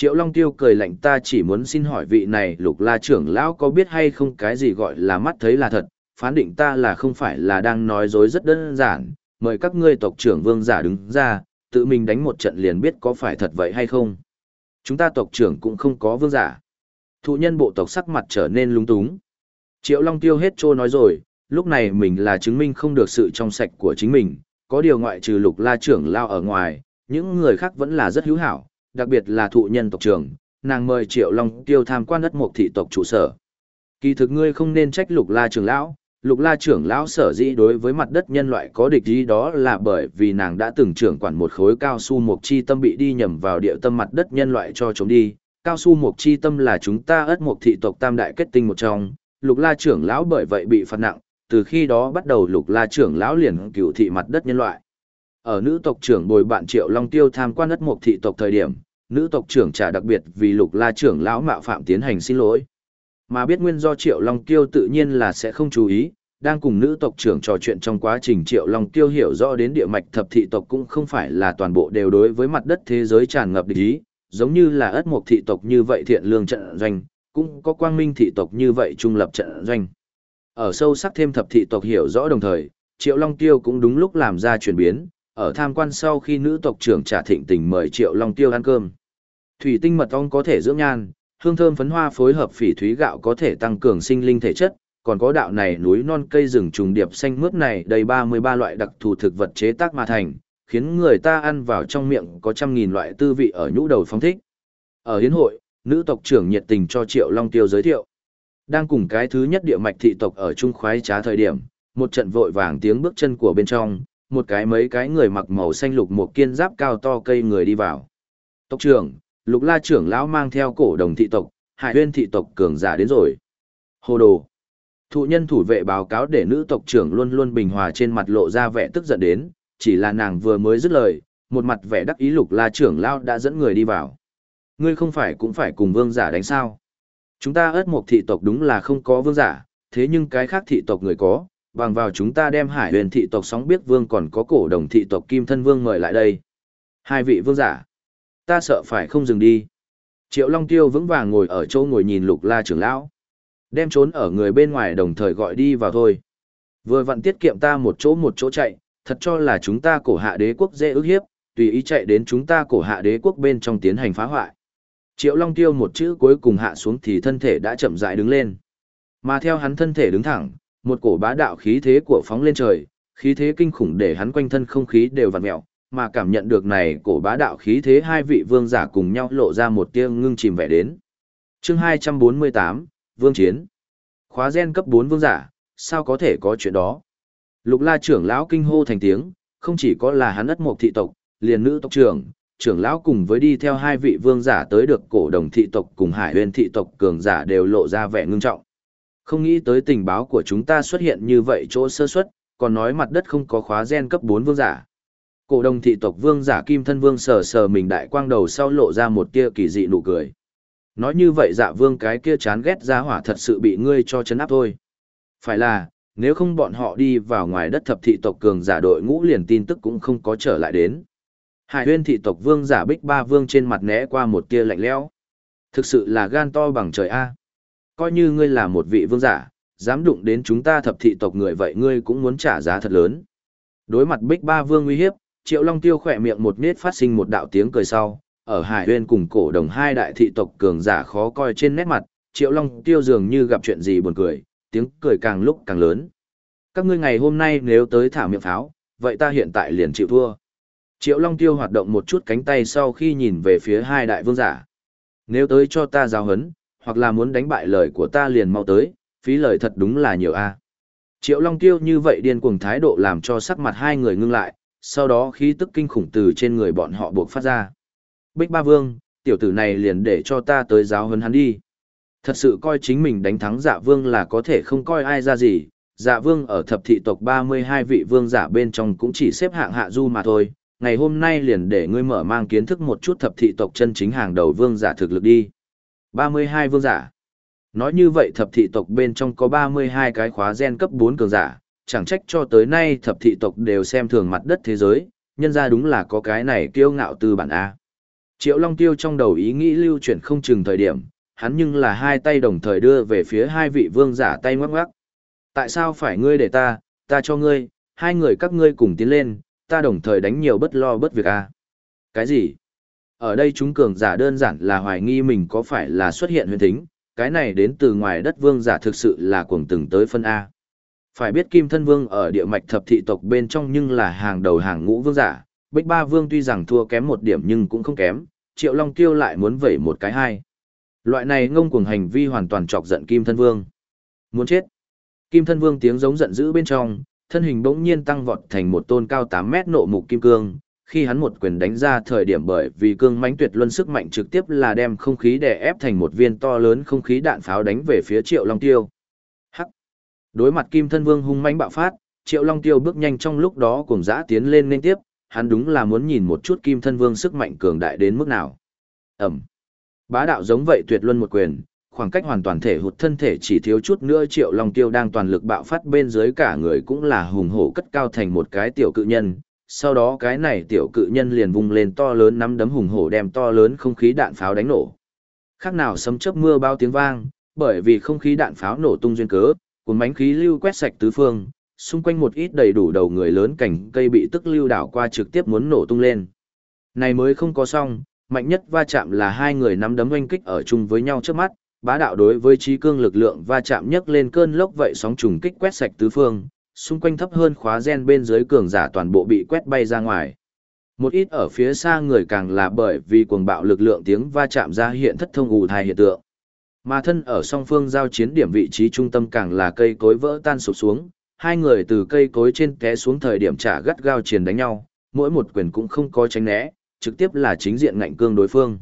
Triệu Long Tiêu cười lạnh ta chỉ muốn xin hỏi vị này lục la trưởng lão có biết hay không cái gì gọi là mắt thấy là thật, phán định ta là không phải là đang nói dối rất đơn giản, mời các ngươi tộc trưởng vương giả đứng ra, tự mình đánh một trận liền biết có phải thật vậy hay không. Chúng ta tộc trưởng cũng không có vương giả. Thụ nhân bộ tộc sắc mặt trở nên lung túng. Triệu Long Tiêu hết trô nói rồi, lúc này mình là chứng minh không được sự trong sạch của chính mình, có điều ngoại trừ lục la trưởng lao ở ngoài, những người khác vẫn là rất hữu hảo, đặc biệt là thụ nhân tộc trưởng, nàng mời Triệu Long Tiêu tham quan đất mục thị tộc trụ sở. Kỳ thực ngươi không nên trách lục la trưởng lão, lục la trưởng lão sở dĩ đối với mặt đất nhân loại có địch ý đó là bởi vì nàng đã từng trưởng quản một khối cao su mục chi tâm bị đi nhầm vào địa tâm mặt đất nhân loại cho chống đi. Cao su mục chi tâm là chúng ta ất mục thị tộc tam đại kết tinh một trong, lục la trưởng lão bởi vậy bị phạt nặng, từ khi đó bắt đầu lục la trưởng lão liền cựu thị mặt đất nhân loại. Ở nữ tộc trưởng bồi bạn Triệu Long Tiêu tham quan đất mục thị tộc thời điểm, nữ tộc trưởng trả đặc biệt vì lục la trưởng lão mạo phạm tiến hành xin lỗi. Mà biết nguyên do Triệu Long Tiêu tự nhiên là sẽ không chú ý, đang cùng nữ tộc trưởng trò chuyện trong quá trình Triệu Long Tiêu hiểu rõ đến địa mạch thập thị tộc cũng không phải là toàn bộ đều đối với mặt đất thế giới tràn ngập địch ý, giống như là ất mục thị tộc như vậy thiện lương trận doanh, cũng có quang minh thị tộc như vậy trung lập trận doanh. Ở sâu sắc thêm thập thị tộc hiểu rõ đồng thời, Triệu Long Tiêu cũng đúng lúc làm ra chuyển biến, ở tham quan sau khi nữ tộc trưởng trả thịnh tình mời Triệu Long Tiêu ăn cơm. Thủy tinh mật ong có thể dưỡng nhan, hương thơm phấn hoa phối hợp phỉ thúy gạo có thể tăng cường sinh linh thể chất, còn có đạo này núi non cây rừng trùng điệp xanh mướt này đầy 33 loại đặc thù thực vật chế tác mà thành, khiến người ta ăn vào trong miệng có trăm nghìn loại tư vị ở nhũ đầu phong thích. Ở hiến hội, nữ tộc trưởng nhiệt tình cho Triệu Long Tiêu giới thiệu. Đang cùng cái thứ nhất địa mạch thị tộc ở trung khoái trá thời điểm, một trận vội vàng tiếng bước chân của bên trong, một cái mấy cái người mặc màu xanh lục một kiên giáp cao to cây người đi vào. Tộc trưởng, lục la trưởng lão mang theo cổ đồng thị tộc, hải huyên thị tộc cường giả đến rồi. Hồ đồ. Thụ nhân thủ vệ báo cáo để nữ tộc trưởng luôn luôn bình hòa trên mặt lộ ra vẻ tức giận đến, chỉ là nàng vừa mới dứt lời, một mặt vẻ đắc ý lục la trưởng lão đã dẫn người đi vào. Ngươi không phải cũng phải cùng vương giả đánh sao? Chúng ta ớt một thị tộc đúng là không có vương giả, thế nhưng cái khác thị tộc người có, bằng vào chúng ta đem hải huyền thị tộc sóng biết vương còn có cổ đồng thị tộc kim thân vương mời lại đây. Hai vị vương giả, ta sợ phải không dừng đi. Triệu Long Tiêu vững vàng ngồi ở chỗ ngồi nhìn lục la trưởng lão. Đem trốn ở người bên ngoài đồng thời gọi đi vào thôi. Vừa vặn tiết kiệm ta một chỗ một chỗ chạy, thật cho là chúng ta cổ hạ đế quốc dễ ức hiếp, tùy ý chạy đến chúng ta cổ hạ đế quốc bên trong tiến hành phá hoại. Triệu Long Tiêu một chữ cuối cùng hạ xuống thì thân thể đã chậm rãi đứng lên. Mà theo hắn thân thể đứng thẳng, một cổ bá đạo khí thế của phóng lên trời, khí thế kinh khủng để hắn quanh thân không khí đều vặn mèo, mà cảm nhận được này cổ bá đạo khí thế hai vị vương giả cùng nhau lộ ra một tia ngưng chìm vẻ đến. Chương 248, Vương Chiến. Khóa gen cấp 4 vương giả, sao có thể có chuyện đó? Lục La trưởng lão kinh hô thành tiếng, không chỉ có là hắn ất một thị tộc, liền nữ tộc trưởng, trưởng lão cùng với đi theo hai vị vương giả tới được cổ đồng thị tộc cùng hải huyền thị tộc cường giả đều lộ ra vẻ ngưng trọng. Không nghĩ tới tình báo của chúng ta xuất hiện như vậy chỗ sơ suất, còn nói mặt đất không có khóa gen cấp 4 vương giả. Cổ đồng thị tộc vương giả kim thân vương sờ sờ mình đại quang đầu sau lộ ra một tia kỳ dị nụ cười. Nói như vậy dạ vương cái kia chán ghét ra hỏa thật sự bị ngươi cho chấn áp thôi. Phải là, nếu không bọn họ đi vào ngoài đất thập thị tộc cường giả đội ngũ liền tin tức cũng không có trở lại đến. Hải huyên thị tộc vương giả bích ba vương trên mặt né qua một tia lạnh lẽo. Thực sự là gan to bằng trời A. Coi như ngươi là một vị vương giả, dám đụng đến chúng ta thập thị tộc người vậy ngươi cũng muốn trả giá thật lớn. Đối mặt bích ba vương uy hiếp, triệu long tiêu khỏe miệng một nết phát sinh một đạo tiếng cười sau, ở Hải nguyên cùng cổ đồng hai đại thị tộc cường giả khó coi trên nét mặt, Triệu Long Tiêu dường như gặp chuyện gì buồn cười, tiếng cười càng lúc càng lớn. Các ngươi ngày hôm nay nếu tới thả miệng pháo, vậy ta hiện tại liền chịu thua. Triệu Long Tiêu hoạt động một chút cánh tay sau khi nhìn về phía hai đại vương giả. Nếu tới cho ta giáo hấn, hoặc là muốn đánh bại lời của ta liền mau tới, phí lời thật đúng là nhiều a. Triệu Long Tiêu như vậy điên cuồng thái độ làm cho sắc mặt hai người ngưng lại, sau đó khí tức kinh khủng từ trên người bọn họ buộc phát ra. Bích Ba Vương, tiểu tử này liền để cho ta tới giáo huấn hắn đi. Thật sự coi chính mình đánh thắng dạ vương là có thể không coi ai ra gì, dạ vương ở thập thị tộc 32 vị vương giả bên trong cũng chỉ xếp hạng hạ du mà thôi. Ngày hôm nay liền để ngươi mở mang kiến thức một chút thập thị tộc chân chính hàng đầu vương giả thực lực đi. 32 vương giả. Nói như vậy thập thị tộc bên trong có 32 cái khóa gen cấp 4 cường giả, chẳng trách cho tới nay thập thị tộc đều xem thường mặt đất thế giới, nhân ra đúng là có cái này kiêu ngạo từ bản A. Triệu Long Tiêu trong đầu ý nghĩ lưu chuyển không chừng thời điểm, hắn nhưng là hai tay đồng thời đưa về phía hai vị vương giả tay ngoắc ngoắc. Tại sao phải ngươi để ta, ta cho ngươi, hai người các ngươi cùng tiến lên, ta đồng thời đánh nhiều bất lo bất việc a. Cái gì? Ở đây chúng cường giả đơn giản là hoài nghi mình có phải là xuất hiện huyền thính, cái này đến từ ngoài đất vương giả thực sự là cuồng từng tới phân A. Phải biết Kim Thân Vương ở địa mạch thập thị tộc bên trong nhưng là hàng đầu hàng ngũ vương giả, Bích Ba Vương tuy rằng thua kém một điểm nhưng cũng không kém, Triệu Long Tiêu lại muốn vẩy một cái hai. Loại này ngông cuồng hành vi hoàn toàn chọc giận Kim Thân Vương. Muốn chết. Kim Thân Vương tiếng giống giận dữ bên trong, thân hình bỗng nhiên tăng vọt thành một tôn cao 8 mét nộ mục kim cương. Khi hắn một quyền đánh ra thời điểm bởi vì cương mãnh tuyệt luân sức mạnh trực tiếp là đem không khí đè ép thành một viên to lớn không khí đạn pháo đánh về phía Triệu Long Tiêu. Hắc. Đối mặt Kim Thân Vương hung mãnh bạo phát, Triệu Long Tiêu bước nhanh trong lúc đó cùng dã tiến lên liên tiếp, hắn đúng là muốn nhìn một chút Kim Thân Vương sức mạnh cường đại đến mức nào. Ẩm. Bá đạo giống vậy tuyệt luân một quyền, khoảng cách hoàn toàn thể hụt thân thể chỉ thiếu chút nữa Triệu Long Tiêu đang toàn lực bạo phát bên dưới cả người cũng là hùng hổ cất cao thành một cái tiểu cự nhân. Sau đó cái này tiểu cự nhân liền vung lên to lớn nắm đấm hùng hổ đem to lớn không khí đạn pháo đánh nổ. Khác nào sấm chớp mưa bao tiếng vang, bởi vì không khí đạn pháo nổ tung duyên cớ, cuốn bánh khí lưu quét sạch tứ phương, xung quanh một ít đầy đủ đầu người lớn cảnh cây bị tức lưu đảo qua trực tiếp muốn nổ tung lên. Này mới không có xong, mạnh nhất va chạm là hai người nắm đấm oanh kích ở chung với nhau trước mắt, bá đạo đối với trí cương lực lượng va chạm nhấc lên cơn lốc vậy sóng trùng kích quét sạch tứ phương, xung quanh thấp hơn khóa gen bên dưới cường giả toàn bộ bị quét bay ra ngoài. Một ít ở phía xa người càng là bởi vì cuồng bạo lực lượng tiếng va chạm ra hiện thất thông ù thai hiện tượng. Mà thân ở song phương giao chiến điểm vị trí trung tâm càng là cây cối vỡ tan sụp xuống, hai người từ cây cối trên té xuống thời điểm trả gắt gao chiến đánh nhau, mỗi một quyền cũng không có tránh né, trực tiếp là chính diện ngạnh cương đối phương.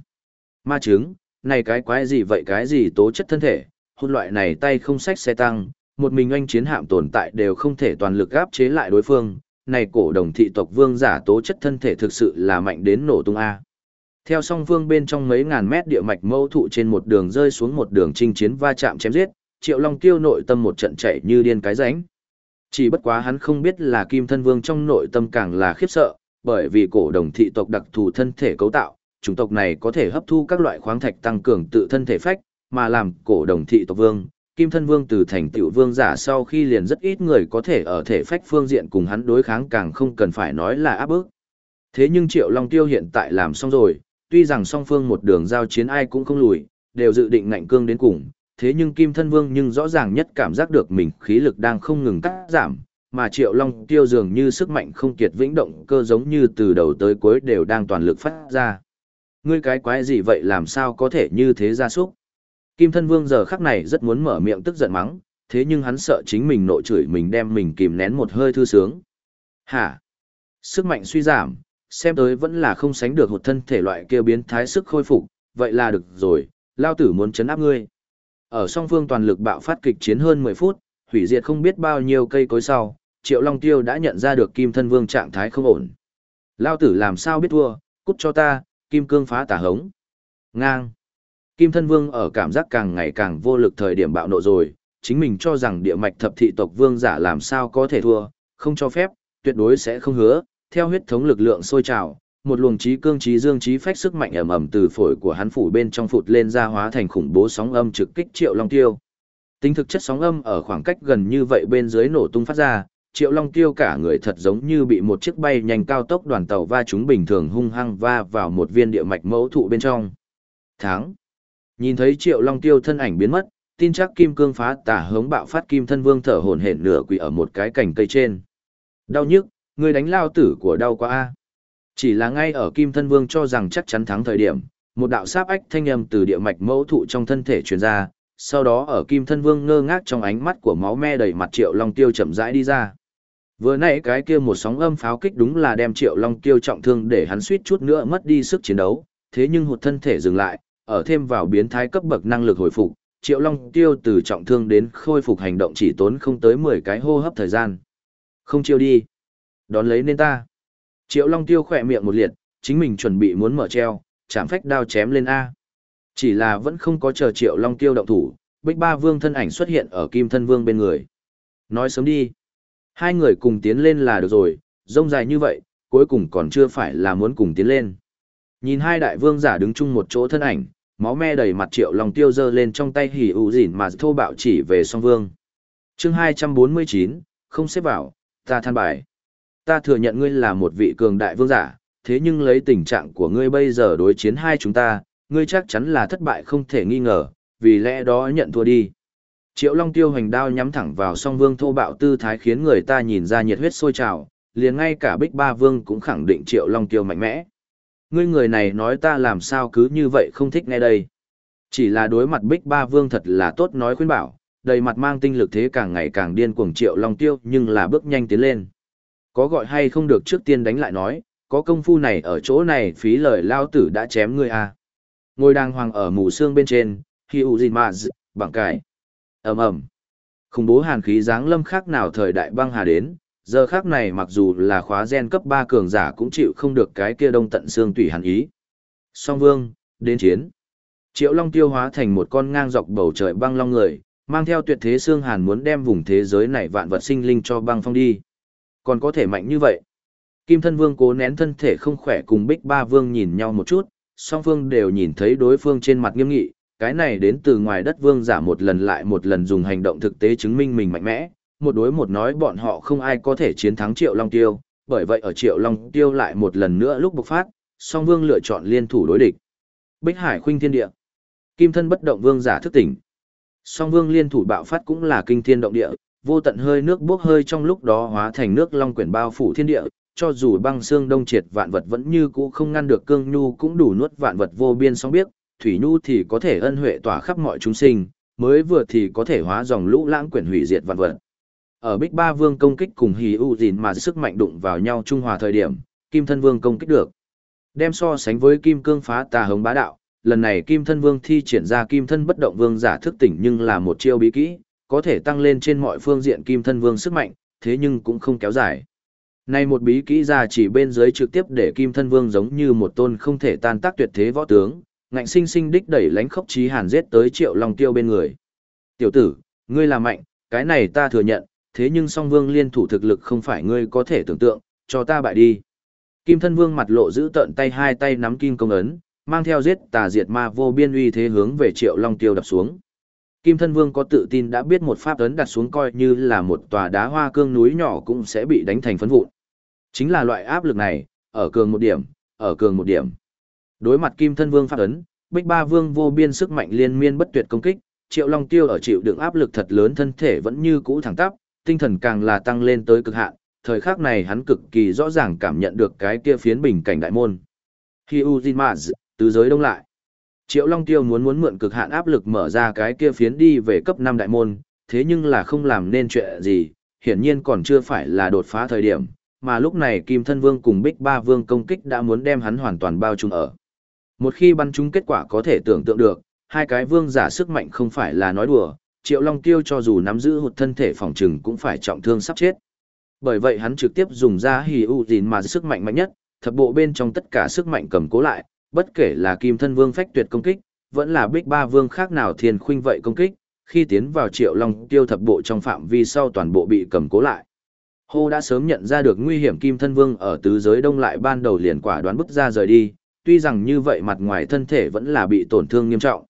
Ma chứng, này cái quái gì vậy cái gì tố chất thân thể, hôn loại này tay không sách xe tăng, một mình anh chiến hạm tồn tại đều không thể toàn lực áp chế lại đối phương, này cổ đồng thị tộc vương giả tố chất thân thể thực sự là mạnh đến nổ tung A. Theo song phương bên trong mấy ngàn mét địa mạch mâu thụ trên một đường rơi xuống một đường chinh chiến va chạm chém giết, Triệu Long Tiêu nội tâm một trận chạy như điên cái ránh. Chỉ bất quá hắn không biết là Kim Thân Vương trong nội tâm càng là khiếp sợ, bởi vì cổ đồng thị tộc đặc thù thân thể cấu tạo, chủng tộc này có thể hấp thu các loại khoáng thạch tăng cường tự thân thể phách, mà làm cổ đồng thị tộc vương, kim thân vương từ thành tựu vương giả sau khi liền rất ít người có thể ở thể phách phương diện cùng hắn đối kháng càng không cần phải nói là áp bức. Thế nhưng Triệu Long Tiêu hiện tại làm xong rồi, tuy rằng song phương một đường giao chiến ai cũng không lùi, đều dự định ngạnh cương đến cùng, thế nhưng Kim Thân Vương nhưng rõ ràng nhất cảm giác được mình khí lực đang không ngừng cắt giảm, mà Triệu Long Tiêu dường như sức mạnh không kiệt vĩnh động cơ giống như từ đầu tới cuối đều đang toàn lực phát ra. Ngươi cái quái gì vậy làm sao có thể như thế ra súc? Kim Thân Vương giờ khắc này rất muốn mở miệng tức giận mắng, thế nhưng hắn sợ chính mình nội chửi mình đem mình kìm nén một hơi thư sướng. Hả? Sức mạnh suy giảm, xem tới vẫn là không sánh được một thân thể loại kia biến thái sức khôi phục, vậy là được rồi, lao tử muốn chấn áp ngươi. Ở song phương toàn lực bạo phát kịch chiến hơn 10 phút, hủy diệt không biết bao nhiêu cây cối sau, Triệu Long Tiêu đã nhận ra được Kim Thân Vương trạng thái không ổn. Lao tử làm sao biết thua, cút cho ta, Kim Cương phá tả hống. Ngang. Kim Thân Vương ở cảm giác càng ngày càng vô lực thời điểm bạo nộ rồi, chính mình cho rằng địa mạch thập thị tộc vương giả làm sao có thể thua, không cho phép, tuyệt đối sẽ không hứa, theo huyết thống lực lượng sôi trào, một luồng trí cương trí dương trí phách sức mạnh ầm ầm từ phổi của hắn phủ bên trong phụt lên ra hóa thành khủng bố sóng âm trực kích Triệu Long Tiêu. Tính thực chất sóng âm ở khoảng cách gần như vậy bên dưới nổ tung phát ra, Triệu Long Tiêu cả người thật giống như bị một chiếc bay nhanh cao tốc đoàn tàu va chúng bình thường hung hăng va vào một viên địa mạch mẫu thụ bên trong. Tháng. Nhìn thấy Triệu Long Tiêu thân ảnh biến mất, tin chắc kim cương phá tả hống bạo phát kim thân vương thở hổn hển nửa quỳ ở một cái cành cây trên. Đau nhức, người đánh lao tử của đau quá a. Chỉ là ngay ở kim thân vương cho rằng chắc chắn thắng thời điểm, một đạo sáp ách thanh âm từ địa mạch mẫu thụ trong thân thể truyền ra, sau đó ở kim thân vương ngơ ngác trong ánh mắt của máu me đầy mặt triệu long tiêu chậm rãi đi ra. Vừa nãy cái kia một sóng âm pháo kích đúng là đem triệu long tiêu trọng thương để hắn suýt chút nữa mất đi sức chiến đấu, thế nhưng hụt thân thể dừng lại, ở thêm vào biến thái cấp bậc năng lực hồi phục, triệu long tiêu từ trọng thương đến khôi phục hành động chỉ tốn không tới 10 cái hô hấp thời gian. Không chiêu đi. Đón lấy nên ta. Triệu long tiêu khỏe miệng một liệt, chính mình chuẩn bị muốn mở treo, chạm phách đao chém lên A. Chỉ là vẫn không có chờ triệu long tiêu động thủ, bích ba vương thân ảnh xuất hiện ở kim thân vương bên người. Nói sớm đi. Hai người cùng tiến lên là được rồi, rông dài như vậy, cuối cùng còn chưa phải là muốn cùng tiến lên. Nhìn hai đại vương giả đứng chung một chỗ thân ảnh, máu me đầy mặt triệu long tiêu dơ lên trong tay hỉ ủ dỉn mà thô bạo chỉ về song vương. chương 249, không xếp vào, ta than bài. Ta thừa nhận ngươi là một vị cường đại vương giả, thế nhưng lấy tình trạng của ngươi bây giờ đối chiến hai chúng ta, ngươi chắc chắn là thất bại không thể nghi ngờ, vì lẽ đó nhận thua đi. Triệu Long Tiêu hành đao nhắm thẳng vào song vương thô bạo tư thái khiến người ta nhìn ra nhiệt huyết sôi trào, liền ngay cả Bích Ba Vương cũng khẳng định Triệu Long Tiêu mạnh mẽ. Ngươi người này nói ta làm sao cứ như vậy không thích nghe đây. Chỉ là đối mặt Bích Ba Vương thật là tốt nói khuyên bảo, đầy mặt mang tinh lực thế càng ngày càng điên cuồng Triệu Long Tiêu nhưng là bước nhanh tiến lên. Có gọi hay không được trước tiên đánh lại nói, có công phu này ở chỗ này phí lời lao tử đã chém ngươi à. Ngồi đàng hoàng ở mù xương bên trên, hi u gì mà bằng cải. ầm ầm Khủng bố hàn khí dáng lâm khác nào thời đại băng hà đến, giờ khác này mặc dù là khóa gen cấp ba cường giả cũng chịu không được cái kia đông tận xương tủy hẳn ý. Song vương, đến chiến. Triệu Long tiêu hóa thành một con ngang dọc bầu trời băng long người, mang theo tuyệt thế xương hàn muốn đem vùng thế giới này vạn vật sinh linh cho băng phong đi. Còn có thể mạnh như vậy. Kim thân vương cố nén thân thể không khỏe cùng bích ba vương nhìn nhau một chút, song vương đều nhìn thấy đối phương trên mặt nghiêm nghị, cái này đến từ ngoài đất vương giả một lần lại một lần dùng hành động thực tế chứng minh mình mạnh mẽ, một đối một nói bọn họ không ai có thể chiến thắng Triệu Long Tiêu, bởi vậy ở Triệu Long Tiêu lại một lần nữa lúc bộc phát, song vương lựa chọn liên thủ đối địch. Bích Hải khuynh thiên địa. Kim thân bất động vương giả thức tỉnh. Song vương liên thủ bạo phát cũng là kinh thiên động địa, vô tận hơi nước bốc hơi trong lúc đó hóa thành nước long quyển bao phủ thiên địa, cho dù băng xương đông triệt vạn vật vẫn như cũ không ngăn được cương nhu cũng đủ nuốt vạn vật vô biên song biết, thủy nhu thì có thể ân huệ tỏa khắp mọi chúng sinh, mới vừa thì có thể hóa dòng lũ lãng quyển hủy diệt vạn vật. Ở Bích Ba Vương công kích cùng Hỉ U Dìn mà sức mạnh đụng vào nhau trung hòa thời điểm, Kim Thân Vương công kích được. Đem so sánh với Kim Cương phá tà hống bá đạo, lần này Kim Thân Vương thi triển ra Kim Thân bất động vương giả thức tỉnh nhưng là một chiêu bí kỹ, có thể tăng lên trên mọi phương diện Kim Thân Vương sức mạnh, thế nhưng cũng không kéo dài. Này một bí kỹ ra chỉ bên dưới trực tiếp để Kim Thân Vương giống như một tôn không thể tan tác tuyệt thế võ tướng, ngạnh sinh sinh đích đẩy lánh khốc chí hàn giết tới Triệu Long Tiêu bên người. "Tiểu tử, ngươi là mạnh, cái này ta thừa nhận, thế nhưng song vương liên thủ thực lực không phải ngươi có thể tưởng tượng, cho ta bại đi." Kim Thân Vương mặt lộ giữ tận tay hai tay nắm kim công ấn, mang theo giết tà diệt ma vô biên uy thế hướng về Triệu Long Tiêu đập xuống. Kim Thân Vương có tự tin đã biết một pháp ấn đặt xuống coi như là một tòa đá hoa cương núi nhỏ cũng sẽ bị đánh thành phấn vụn. Chính là loại áp lực này, ở cường một điểm, ở cường một điểm. Đối mặt Kim Thân Vương pháp ấn, Bích Ba Vương vô biên sức mạnh liên miên bất tuyệt công kích, Triệu Long Tiêu ở chịu đựng áp lực thật lớn thân thể vẫn như cũ thẳng tắp, tinh thần càng là tăng lên tới cực hạn, thời khắc này hắn cực kỳ rõ ràng cảm nhận được cái kia phiến bình cảnh đại môn. Hyujinmaz, tứ giới đông lại. Triệu Long Tiêu muốn muốn mượn cực hạn áp lực mở ra cái kia phiến đi về cấp 5 đại môn, thế nhưng là không làm nên chuyện gì, hiển nhiên còn chưa phải là đột phá thời điểm, mà lúc này Kim Thân Vương cùng Bích Ba Vương công kích đã muốn đem hắn hoàn toàn bao trùm ở. Một khi bắn trúng kết quả có thể tưởng tượng được, hai cái vương giả sức mạnh không phải là nói đùa, Triệu Long Tiêu cho dù nắm giữ hụt thân thể phòng trừng cũng phải trọng thương sắp chết. Bởi vậy hắn trực tiếp dùng ra hì u dìn mà sức mạnh mạnh nhất, thập bộ bên trong tất cả sức mạnh cầm cố lại, bất kể là Kim Thân Vương phách tuyệt công kích, vẫn là Bích Ba Vương khác nào thiên khuynh vậy công kích, khi tiến vào Triệu Long Tiêu thập bộ trong phạm vi sau toàn bộ bị cầm cố lại. Hô đã sớm nhận ra được nguy hiểm Kim Thân Vương ở tứ giới đông lại ban đầu liền quả đoán bức ra rời đi, tuy rằng như vậy mặt ngoài thân thể vẫn là bị tổn thương nghiêm trọng.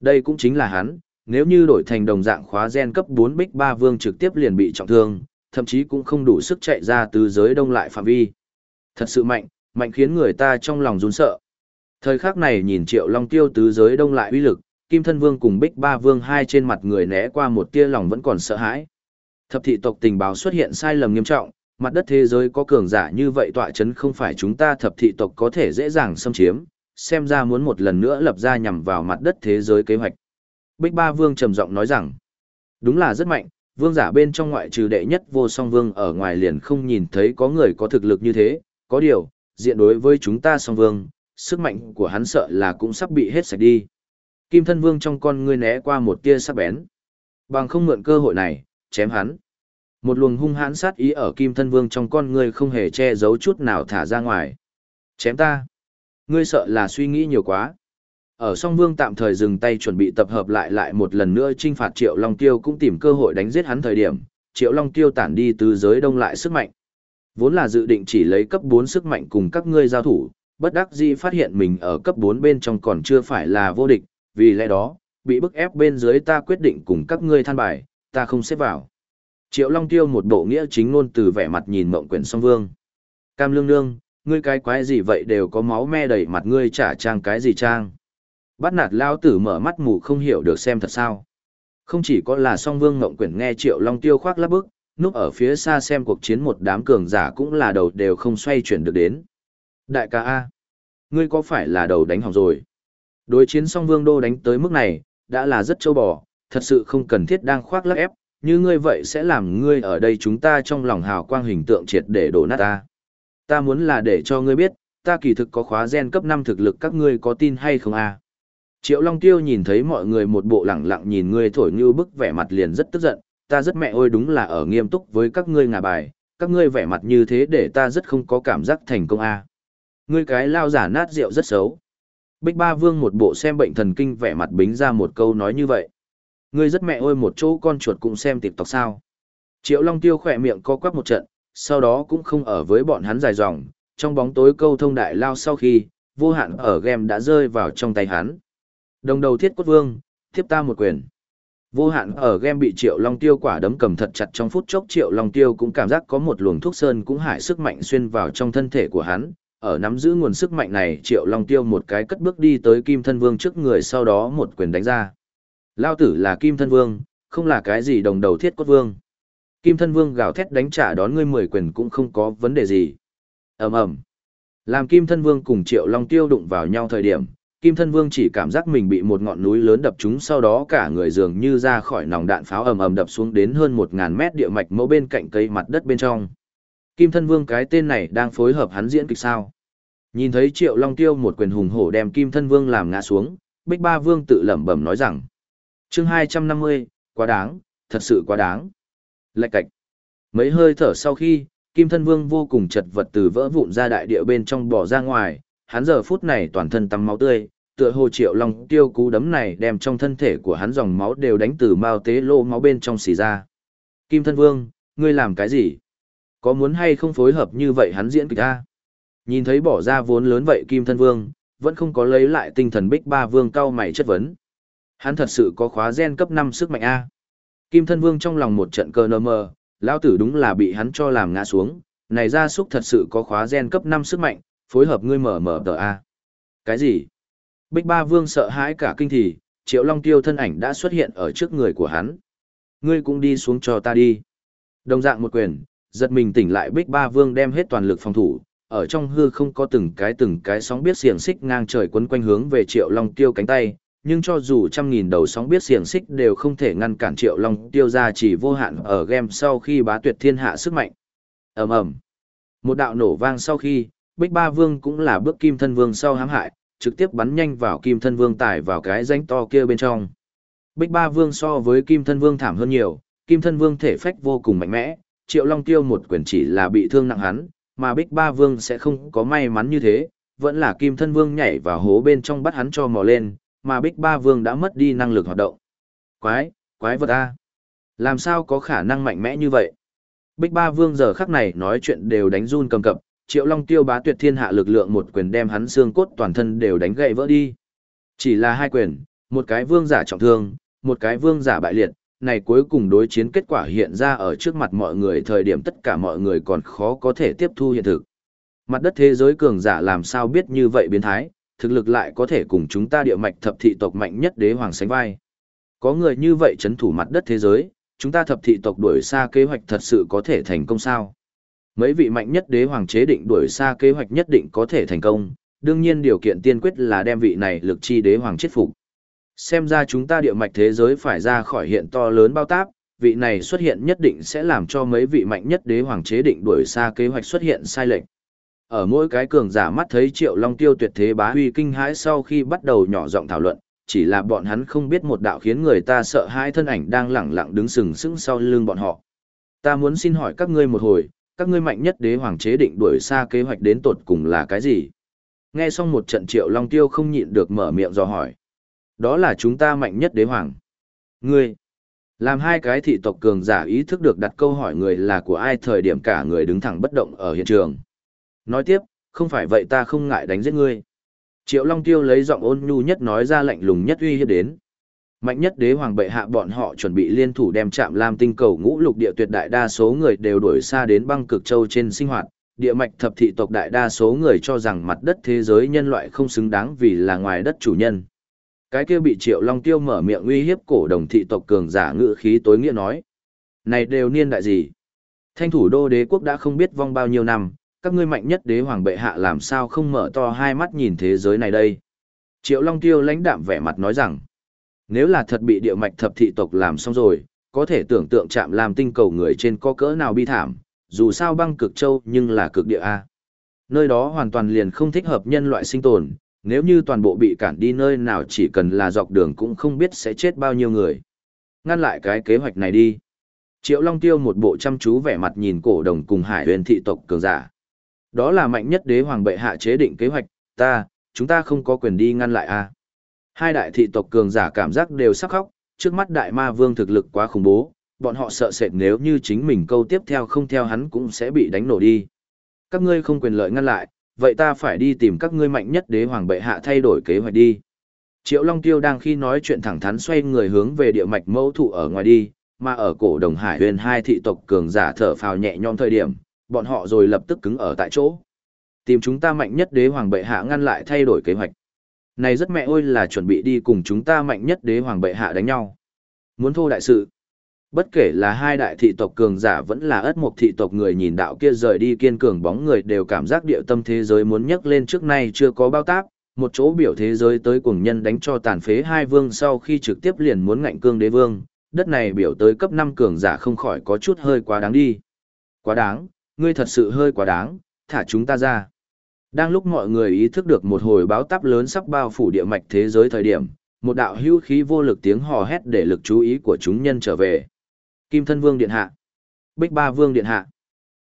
Đây cũng chính là hắn, nếu như đổi thành đồng dạng khóa gen cấp 4 Bích Ba Vương trực tiếp liền bị trọng thương, thậm chí cũng không đủ sức chạy ra từ giới đông lại phạm vi. Thật sự mạnh, mạnh khiến người ta trong lòng run sợ. Thời khắc này nhìn Triệu Long Tiêu tứ giới đông lại uy lực, Kim Thân Vương cùng Bích Ba Vương hai trên mặt người né qua một tia lòng vẫn còn sợ hãi. Thập thị tộc tình báo xuất hiện sai lầm nghiêm trọng, mặt đất thế giới có cường giả như vậy tọa chấn không phải chúng ta thập thị tộc có thể dễ dàng xâm chiếm, xem ra muốn một lần nữa lập ra nhằm vào mặt đất thế giới kế hoạch. Bích Ba Vương trầm giọng nói rằng, đúng là rất mạnh, vương giả bên trong ngoại trừ đệ nhất vô song vương ở ngoài liền không nhìn thấy có người có thực lực như thế, có điều, diện đối với chúng ta song vương, sức mạnh của hắn sợ là cũng sắp bị hết sạch đi. Kim thân vương trong con ngươi né qua một tia sắc bén. Bằng không mượn cơ hội này, chém hắn. Một luồng hung hãn sát ý ở kim thân vương trong con ngươi không hề che giấu chút nào thả ra ngoài. Chém ta. Ngươi sợ là suy nghĩ nhiều quá. Ở song vương tạm thời dừng tay chuẩn bị tập hợp lại lại một lần nữa trinh phạt triệu long tiêu cũng tìm cơ hội đánh giết hắn thời điểm. Triệu long tiêu tản đi từ giới đông lại sức mạnh. Vốn là dự định chỉ lấy cấp 4 sức mạnh cùng các ngươi giao thủ, bất đắc dĩ phát hiện mình ở cấp 4 bên trong còn chưa phải là vô địch, vì lẽ đó, bị bức ép bên dưới ta quyết định cùng các ngươi than bài, ta không xếp vào. Triệu Long Tiêu một bộ nghĩa chính ngôn từ vẻ mặt nhìn mộng quyển song vương. Cam lương nương, ngươi cái quái gì vậy đều có máu me đầy mặt ngươi trả trang cái gì trang. Bắt nạt lao tử mở mắt mù không hiểu được xem thật sao. Không chỉ có là song vương ngộng quyển nghe Triệu Long Tiêu khoác lắp bức, núp ở phía xa xem cuộc chiến một đám cường giả cũng là đầu đều không xoay chuyển được đến. Đại ca A, ngươi có phải là đầu đánh hỏng rồi? Đối chiến song vương đô đánh tới mức này, đã là rất châu bò, thật sự không cần thiết đang khoác lắc ép, như ngươi vậy sẽ làm ngươi ở đây chúng ta trong lòng hào quang hình tượng triệt để đổ nát ta. Ta muốn là để cho ngươi biết, ta kỳ thực có khóa gen cấp 5 thực lực các ngươi có tin hay không a? Triệu Long Tiêu nhìn thấy mọi người một bộ lẳng lặng nhìn ngươi thổi như bức vẻ mặt liền rất tức giận, ta rất mẹ ôi đúng là ở nghiêm túc với các ngươi ngà bài, các ngươi vẻ mặt như thế để ta rất không có cảm giác thành công a. Ngươi cái lao giả nát rượu rất xấu. Bích Ba Vương một bộ xem bệnh thần kinh vẻ mặt bính ra một câu nói như vậy. Ngươi rất mẹ ôi một chỗ con chuột cũng xem tộc sao. Triệu Long Tiêu khỏe miệng co quắp một trận, sau đó cũng không ở với bọn hắn dài dòng, trong bóng tối câu thông đại lao sau khi, vô hạn ở game đã rơi vào trong tay hắn. Đồng đầu thiết cốt vương, tiếp ta một quyền. Vô hạn ở game bị Triệu Long Tiêu quả đấm cầm thật chặt trong phút chốc Triệu Long Tiêu cũng cảm giác có một luồng thuốc sơn cũng hại sức mạnh xuyên vào trong thân thể của hắn, ở nắm giữ nguồn sức mạnh này triệu long tiêu một cái cất bước đi tới kim thân vương trước người sau đó một quyền đánh ra. Lao tử là kim thân vương không là cái gì đồng đầu thiết cốt vương. Kim thân vương gào thét đánh trả đón ngươi mười quyền cũng không có vấn đề gì. Ầm ầm. Làm kim thân vương cùng triệu long tiêu đụng vào nhau thời điểm kim thân vương chỉ cảm giác mình bị một ngọn núi lớn đập trúng sau đó cả người dường như ra khỏi nòng đạn pháo ầm ầm đập xuống đến hơn một ngàn mét địa mạch mẫu bên cạnh cây mặt đất bên trong kim thân vương cái tên này đang phối hợp hắn diễn kịch sao Nhìn thấy Triệu Long Tiêu một quyền hùng hổ đem Kim Thân Vương làm ngã xuống, Bích Ba Vương tự lẩm bẩm nói rằng: "Chương hai trăm năm mươi, quá đáng, thật sự quá đáng." Lạch cạch. Mấy hơi thở sau khi, Kim Thân Vương vô cùng chật vật từ vỡ vụn ra đại địa bên trong bỏ ra ngoài, hắn giờ phút này toàn thân tắm máu tươi, tựa hồ Triệu Long Tiêu cú đấm này đem trong thân thể của hắn dòng máu đều đánh từ mao tế lô máu bên trong xì ra. Kim Thân Vương, ngươi làm cái gì? Có muốn hay không phối hợp như vậy hắn diễn kịch ta Nhìn thấy bỏ ra vốn lớn vậy Kim Thân Vương, vẫn không có lấy lại tinh thần bích ba vương cao mày chất vấn. Hắn thật sự có khóa gen cấp năm sức mạnh A. Kim Thân Vương trong lòng một trận cơ nơ mơ, lão tử đúng là bị hắn cho làm ngã xuống, này gia súc thật sự có khóa gen cấp năm sức mạnh, phối hợp ngươi mở mở tờ A. Cái gì? Bích ba vương sợ hãi cả kinh thì, triệu long tiêu thân ảnh đã xuất hiện ở trước người của hắn. Ngươi cũng đi xuống cho ta đi. Đồng dạng một quyền, giật mình tỉnh lại bích ba vương đem hết toàn lực phòng thủ, ở trong hư không có từng cái từng cái sóng biết xiềng xích ngang trời quấn quanh hướng về triệu long tiêu cánh tay. Nhưng cho dù trăm nghìn đầu sóng biết xiềng xích đều không thể ngăn cản triệu long tiêu ra chỉ vô hạn ở game sau khi bá tuyệt thiên hạ sức mạnh. Ầm ầm. Một đạo nổ vang sau khi bích ba vương cũng là bước kim thân vương sau hãm hại trực tiếp bắn nhanh vào kim thân vương tải vào cái rãnh to kia bên trong bích ba vương so với kim thân vương thảm hơn nhiều kim thân vương thể phách vô cùng mạnh mẽ triệu long tiêu một quyền chỉ là bị thương nặng hắn mà Bích Ba Vương sẽ không có may mắn như thế, vẫn là Kim Thân Vương nhảy vào hố bên trong bắt hắn cho mò lên, mà Bích Ba Vương đã mất đi năng lực hoạt động. Quái, quái vật a. Làm sao có khả năng mạnh mẽ như vậy? Bích Ba Vương giờ khắc này nói chuyện đều đánh run cầm cập, Triệu Long Tiêu bá tuyệt thiên hạ lực lượng một quyền đem hắn xương cốt toàn thân đều đánh gãy vỡ đi. Chỉ là hai quyền, một cái vương giả trọng thương, một cái vương giả bại liệt, này cuối cùng đối chiến kết quả hiện ra ở trước mặt mọi người thời điểm tất cả mọi người còn khó có thể tiếp thu hiện thực. Mặt đất thế giới cường giả làm sao biết như vậy biến thái, thực lực lại có thể cùng chúng ta địa mạch thập thị tộc mạnh nhất đế hoàng sánh vai. Có người như vậy chấn thủ mặt đất thế giới, chúng ta thập thị tộc đuổi xa kế hoạch thật sự có thể thành công sao? Mấy vị mạnh nhất đế hoàng chế định đuổi xa kế hoạch nhất định có thể thành công, đương nhiên điều kiện tiên quyết là đem vị này lực chi đế hoàng chết phục. Xem ra chúng ta địa mạch thế giới phải ra khỏi hiện to lớn bao táp, vị này xuất hiện nhất định sẽ làm cho mấy vị mạnh nhất đế hoàng chế định đuổi xa kế hoạch xuất hiện sai lệch. Ở mỗi cái cường giả mắt thấy Triệu Long Tiêu tuyệt thế bá huy kinh hãi sau khi bắt đầu nhỏ giọng thảo luận, chỉ là bọn hắn không biết một đạo khiến người ta sợ hãi thân ảnh đang lẳng lặng đứng sừng sững sau lưng bọn họ. Ta muốn xin hỏi các ngươi một hồi, các ngươi mạnh nhất đế hoàng chế định đuổi xa kế hoạch đến tột cùng là cái gì? Nghe xong một trận Triệu Long Tiêu không nhịn được mở miệng do hỏi. Đó là chúng ta mạnh nhất đế hoàng. Ngươi, làm hai cái thị tộc cường giả ý thức được đặt câu hỏi người là của ai thời điểm cả người đứng thẳng bất động ở hiện trường. Nói tiếp, không phải vậy ta không ngại đánh giết ngươi. Triệu Long Tiêu lấy giọng ôn nhu nhất nói ra lạnh lùng nhất uy hiếp đến. Mạnh nhất đế hoàng bệ hạ bọn họ chuẩn bị liên thủ đem chạm lam tinh cầu ngũ lục địa tuyệt đại đa số người đều đuổi xa đến băng cực châu trên sinh hoạt. Địa mạch thập thị tộc đại đa số người cho rằng mặt đất thế giới nhân loại không xứng đáng vì là ngoài đất chủ nhân. Cái kia bị Triệu Long Tiêu mở miệng uy hiếp cổ đồng thị tộc cường giả ngự khí tối nghĩa nói. Này đều niên đại gì? Thanh thủ đô đế quốc đã không biết vong bao nhiêu năm, các ngươi mạnh nhất đế hoàng bệ hạ làm sao không mở to hai mắt nhìn thế giới này đây. Triệu Long Tiêu lãnh đạm vẻ mặt nói rằng, nếu là thật bị địa mạch thập thị tộc làm xong rồi, có thể tưởng tượng chạm làm tinh cầu người trên có cỡ nào bi thảm, dù sao băng cực châu nhưng là cực địa A. Nơi đó hoàn toàn liền không thích hợp nhân loại sinh tồn, nếu như toàn bộ bị cản đi nơi nào chỉ cần là dọc đường cũng không biết sẽ chết bao nhiêu người. Ngăn lại cái kế hoạch này đi. Triệu Long Tiêu một bộ chăm chú vẻ mặt nhìn cổ đồng cùng hải huyền thị tộc cường giả. Đó là mạnh nhất đế hoàng bệ hạ chế định kế hoạch, ta, chúng ta không có quyền đi ngăn lại a. Hai đại thị tộc cường giả cảm giác đều sắc khóc, trước mắt đại ma vương thực lực quá khủng bố, bọn họ sợ sệt nếu như chính mình câu tiếp theo không theo hắn cũng sẽ bị đánh nổ đi. Các ngươi không quyền lợi ngăn lại, vậy ta phải đi tìm các ngươi mạnh nhất đế hoàng bệ hạ thay đổi kế hoạch đi. Triệu Long Tiêu đang khi nói chuyện thẳng thắn xoay người hướng về địa mạch mẫu thụ ở ngoài đi, mà ở cổ đồng hải huyền hai thị tộc cường giả thở phào nhẹ nhõm thời điểm, bọn họ rồi lập tức cứng ở tại chỗ. Tìm chúng ta mạnh nhất đế hoàng bệ hạ ngăn lại thay đổi kế hoạch. Này rất mẹ ơi là chuẩn bị đi cùng chúng ta mạnh nhất đế hoàng bệ hạ đánh nhau. Muốn thô đại sự. Bất kể là hai đại thị tộc cường giả vẫn là ất mục thị tộc người nhìn đạo kia rời đi kiên cường bóng người đều cảm giác địa tâm thế giới muốn nhấc lên trước nay chưa có bao tác, một chỗ biểu thế giới tới cùng nhân đánh cho tàn phế hai vương sau khi trực tiếp liền muốn ngạnh cương đế vương, đất này biểu tới cấp 5 cường giả không khỏi có chút hơi quá đáng đi. Quá đáng, ngươi thật sự hơi quá đáng, thả chúng ta ra. Đang lúc mọi người ý thức được một hồi báo táp lớn sắp bao phủ địa mạch thế giới thời điểm, một đạo hữu khí vô lực tiếng hò hét để lực chú ý của chúng nhân trở về. Kim thân vương điện hạ. Bích ba vương điện hạ.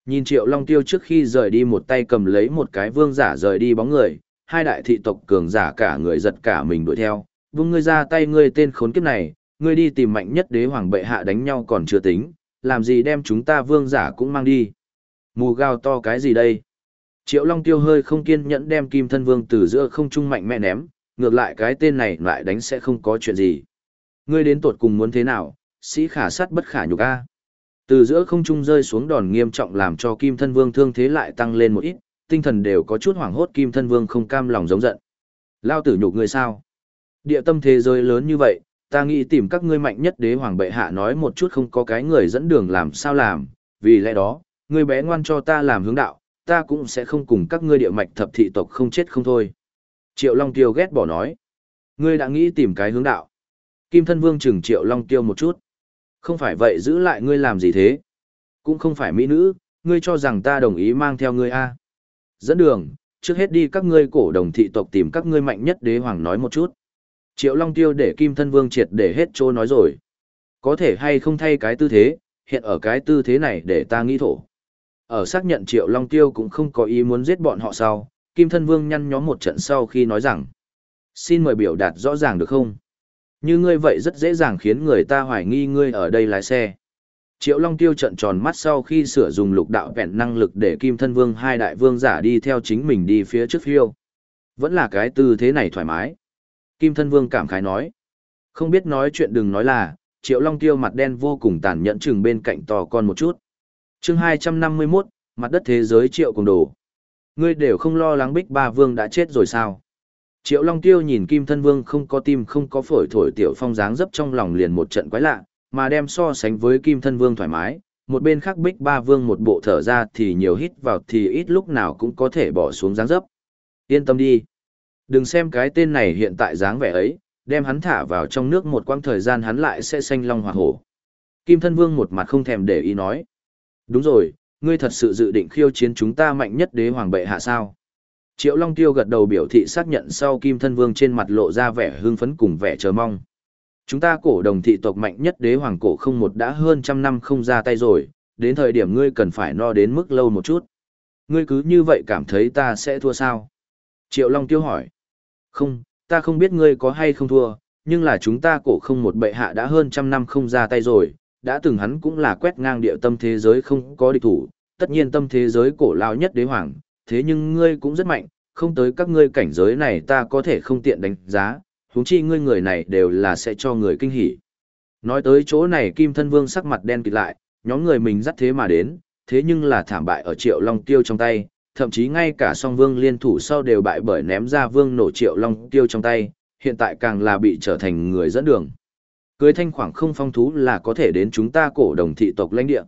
Nhìn triệu long tiêu trước khi rời đi một tay cầm lấy một cái vương giả rời đi bóng người, hai đại thị tộc cường giả cả người giật cả mình đuổi theo, vương ngươi ra tay ngươi tên khốn kiếp này, ngươi đi tìm mạnh nhất đế hoàng bệ hạ đánh nhau còn chưa tính, làm gì đem chúng ta vương giả cũng mang đi. Mù gào to cái gì đây? Triệu Long Tiêu hơi không kiên nhẫn đem Kim Thân Vương từ giữa không trung mạnh mẽ ném, ngược lại cái tên này lại đánh sẽ không có chuyện gì. Ngươi đến tột cùng muốn thế nào, sĩ khả sát bất khả nhục a. Từ giữa không trung rơi xuống đòn nghiêm trọng làm cho Kim Thân Vương thương thế lại tăng lên một ít, tinh thần đều có chút hoảng hốt Kim Thân Vương không cam lòng giống giận. Lao tử nhục ngươi sao? Địa tâm thế giới lớn như vậy, ta nghĩ tìm các ngươi mạnh nhất đế hoàng bệ hạ nói một chút không có cái người dẫn đường làm sao làm, vì lẽ đó, ngươi bé ngoan cho ta làm hướng đạo, ta cũng sẽ không cùng các ngươi địa mạch thập thị tộc không chết không thôi. Triệu Long Tiêu ghét bỏ nói. Ngươi đã nghĩ tìm cái hướng đạo. Kim thân vương chừng Triệu Long Tiêu một chút. Không phải vậy giữ lại ngươi làm gì thế? Cũng không phải mỹ nữ, ngươi cho rằng ta đồng ý mang theo ngươi a à. Dẫn đường, trước hết đi các ngươi cổ đồng thị tộc tìm các ngươi mạnh nhất đế hoàng nói một chút. Triệu Long Tiêu để Kim Thân Vương triệt để hết trô nói rồi. Có thể hay không thay cái tư thế, hiện ở cái tư thế này để ta nghĩ thổ. Ở xác nhận Triệu Long Tiêu cũng không có ý muốn giết bọn họ sau, Kim Thân Vương nhăn nhó một trận sau khi nói rằng Xin mời biểu đạt rõ ràng được không? Như ngươi vậy rất dễ dàng khiến người ta hoài nghi ngươi ở đây lái xe. Triệu Long Tiêu trận tròn mắt sau khi sửa dùng lục đạo vẹn năng lực để Kim Thân Vương hai đại vương giả đi theo chính mình đi phía trước phiêu. Vẫn là cái tư thế này thoải mái. Kim Thân Vương cảm khái nói. Không biết nói chuyện đừng nói là, Triệu Long Tiêu mặt đen vô cùng tàn nhẫn chừng bên cạnh tò con một chút chương 251, mặt đất thế giới Triệu cùng đồ. Ngươi đều không lo lắng Bích Ba Vương đã chết rồi sao? Triệu Long Tiêu nhìn Kim Thân Vương không có tim không có phổi thổi tiểu phong dáng dấp trong lòng liền một trận quái lạ, mà đem so sánh với Kim Thân Vương thoải mái, một bên khác Bích Ba Vương một bộ thở ra thì nhiều hít vào thì ít lúc nào cũng có thể bỏ xuống dáng dấp. Yên tâm đi. Đừng xem cái tên này hiện tại dáng vẻ ấy, đem hắn thả vào trong nước một quãng thời gian hắn lại sẽ xanh long hòa hổ. Kim Thân Vương một mặt không thèm để ý nói. Đúng rồi, ngươi thật sự dự định khiêu chiến chúng ta mạnh nhất đế hoàng bệ hạ sao? Triệu Long Tiêu gật đầu biểu thị xác nhận sau Kim Thân Vương trên mặt lộ ra vẻ hưng phấn cùng vẻ chờ mong. Chúng ta cổ đồng thị tộc mạnh nhất đế hoàng cổ không một đã hơn trăm năm không ra tay rồi, đến thời điểm ngươi cần phải no đến mức lâu một chút. Ngươi cứ như vậy cảm thấy ta sẽ thua sao? Triệu Long Tiêu hỏi. Không, ta không biết ngươi có hay không thua, nhưng là chúng ta cổ không một bệ hạ đã hơn trăm năm không ra tay rồi, đã từng hắn cũng là quét ngang địa tâm thế giới không có địch thủ, tất nhiên tâm thế giới cổ lao nhất đế hoàng, thế nhưng ngươi cũng rất mạnh, không tới các ngươi cảnh giới này ta có thể không tiện đánh giá, huống chi ngươi người này đều là sẽ cho người kinh hỉ. Nói tới chỗ này Kim Thân Vương sắc mặt đen kịt lại, nhóm người mình dắt thế mà đến, thế nhưng là thảm bại ở Triệu Long Tiêu trong tay, thậm chí ngay cả song vương liên thủ sau đều bại bởi ném ra vương nổ Triệu Long Tiêu trong tay, hiện tại càng là bị trở thành người dẫn đường. Cưới thanh khoảng không phong thú là có thể đến chúng ta cổ đồng thị tộc lãnh địa.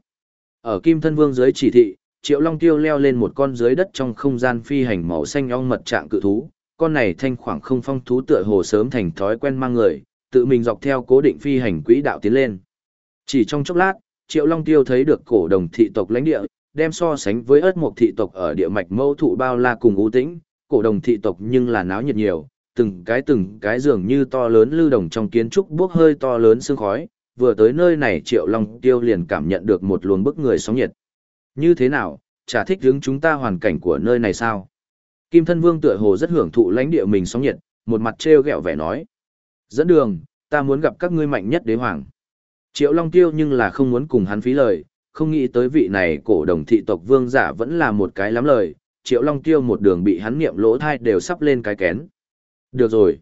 Ở Kim Thân Vương dưới chỉ thị, Triệu Long Tiêu leo lên một con dưới đất trong không gian phi hành màu xanh ong mật trạng cự thú, con này thanh khoảng không phong thú tựa hồ sớm thành thói quen mang người, tự mình dọc theo cố định phi hành quỹ đạo tiến lên. Chỉ trong chốc lát, Triệu Long Tiêu thấy được cổ đồng thị tộc lãnh địa, đem so sánh với ớt mộc thị tộc ở địa mạch mâu thụ bao la cùng ưu tĩnh, cổ đồng thị tộc nhưng là náo nhiệt nhiều, từng cái từng cái dường như to lớn lưu đồng trong kiến trúc bốc hơi to lớn sương khói, vừa tới nơi này Triệu Long Tiêu liền cảm nhận được một luồng bức người sóng nhiệt. Như thế nào, chả thích hướng chúng ta hoàn cảnh của nơi này sao? Kim Thân Vương tựa hồ rất hưởng thụ lãnh địa mình sóng nhiệt, một mặt trêu ghẹo vẻ nói. Dẫn đường, ta muốn gặp các ngươi mạnh nhất đế hoàng. Triệu Long Tiêu nhưng là không muốn cùng hắn phí lời, không nghĩ tới vị này cổ đồng thị tộc vương giả vẫn là một cái lắm lời, Triệu Long Tiêu một đường bị hắn niệm lỗ thai đều sắp lên cái kén. Được rồi.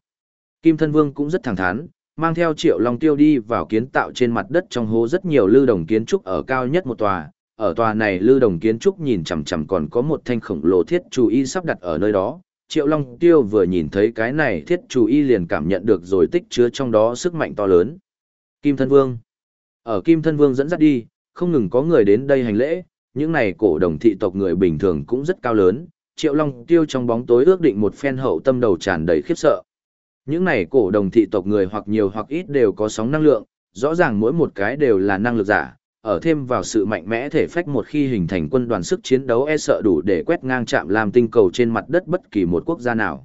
Kim Thân Vương cũng rất thẳng thắn, mang theo Triệu Long Tiêu đi vào kiến tạo trên mặt đất trong hố rất nhiều lưu đồng kiến trúc ở cao nhất một tòa, ở tòa này lưu đồng kiến trúc nhìn chằm chằm còn có một thanh khổng lồ thiết chú y sắp đặt ở nơi đó. Triệu Long Tiêu vừa nhìn thấy cái này thiết chú y liền cảm nhận được rồi tích chứa trong đó sức mạnh to lớn. Kim Thân Vương Ở Kim Thân Vương dẫn dắt đi, không ngừng có người đến đây hành lễ, những này cổ đồng thị tộc người bình thường cũng rất cao lớn. Triệu Long Tiêu trong bóng tối ước định một phen hậu tâm đầu tràn đầy khiếp sợ. Những này cổ đồng thị tộc người hoặc nhiều hoặc ít đều có sóng năng lượng, rõ ràng mỗi một cái đều là năng lực giả, ở thêm vào sự mạnh mẽ thể phách một khi hình thành quân đoàn sức chiến đấu e sợ đủ để quét ngang chạm làm tinh cầu trên mặt đất bất kỳ một quốc gia nào.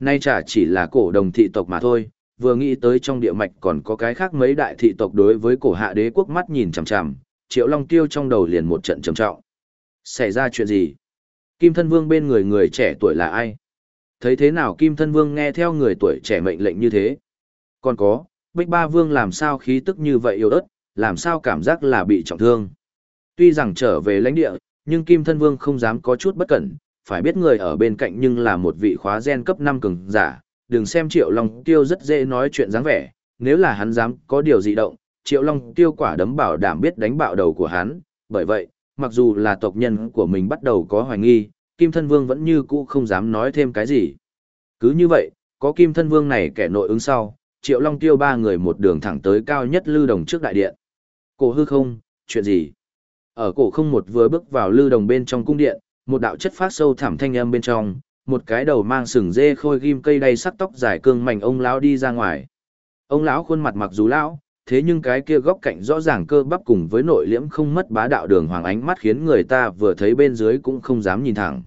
Nay chả chỉ là cổ đồng thị tộc mà thôi, vừa nghĩ tới trong địa mạch còn có cái khác mấy đại thị tộc đối với cổ hạ đế quốc mắt nhìn chằm chằm, Triệu Long Tiêu trong đầu liền một trận trầm trọng. Xảy ra chuyện gì? Kim Thân Vương bên người người trẻ tuổi là ai? Thấy thế nào Kim Thân Vương nghe theo người tuổi trẻ mệnh lệnh như thế? Còn có, Bích Ba Vương làm sao khí tức như vậy yếu ớt, làm sao cảm giác là bị trọng thương. Tuy rằng trở về lãnh địa, nhưng Kim Thân Vương không dám có chút bất cẩn, phải biết người ở bên cạnh nhưng là một vị khóa gen cấp 5 cường giả, đừng xem Triệu Long Tiêu rất dễ nói chuyện dáng vẻ, nếu là hắn dám có điều gì động, Triệu Long Tiêu quả đấm bảo đảm biết đánh bạo đầu của hắn, bởi vậy, mặc dù là tộc nhân của mình bắt đầu có hoài nghi, Kim Thân Vương vẫn như cũ không dám nói thêm cái gì. Cứ như vậy, có Kim Thân Vương này kẻ nội ứng sau, Triệu Long Tiêu ba người một đường thẳng tới cao nhất lưu đồng trước đại điện. Cổ hư không, chuyện gì? Ở cổ không một vừa bước vào lư đồng bên trong cung điện, một đạo chất phát sâu thẳm thanh âm bên trong, một cái đầu mang sừng dê khôi ghim cây đầy sắc tóc dài cương mảnh ông lão đi ra ngoài. Ông lão khuôn mặt mặc dù lão, thế nhưng cái kia góc cạnh rõ ràng cơ bắp cùng với nội liễm không mất bá đạo đường hoàng ánh mắt khiến người ta vừa thấy bên dưới cũng không dám nhìn thẳng.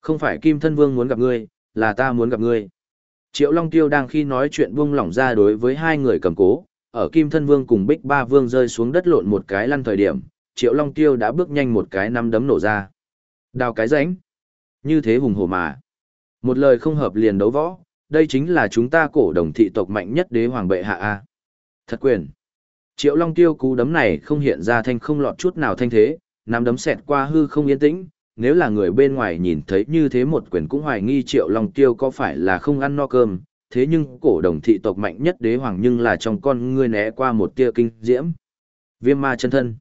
Không phải Kim Thân Vương muốn gặp ngươi, là ta muốn gặp ngươi. Triệu Long Tiêu đang khi nói chuyện buông lỏng ra đối với hai người cầm cố, ở Kim Thân Vương cùng Bích Ba Vương rơi xuống đất lộn một cái lăn thời điểm, Triệu Long Tiêu đã bước nhanh một cái năm đấm nổ ra. Đào cái rãnh. Như thế hùng hổ mà. Một lời không hợp liền đấu võ, đây chính là chúng ta cổ đồng thị tộc mạnh nhất đế hoàng bệ hạ a. Thật quyền. Triệu Long Tiêu cú đấm này không hiện ra thanh không lọt chút nào thanh thế, năm đấm xẹt qua hư không yên tĩnh, nếu là người bên ngoài nhìn thấy như thế một quyền cũng hoài nghi Triệu Long Tiêu có phải là không ăn no cơm, thế nhưng cổ đồng thị tộc mạnh nhất đế hoàng nhưng là trong con ngươi né qua một tia kinh diễm. Viêm ma chân thân.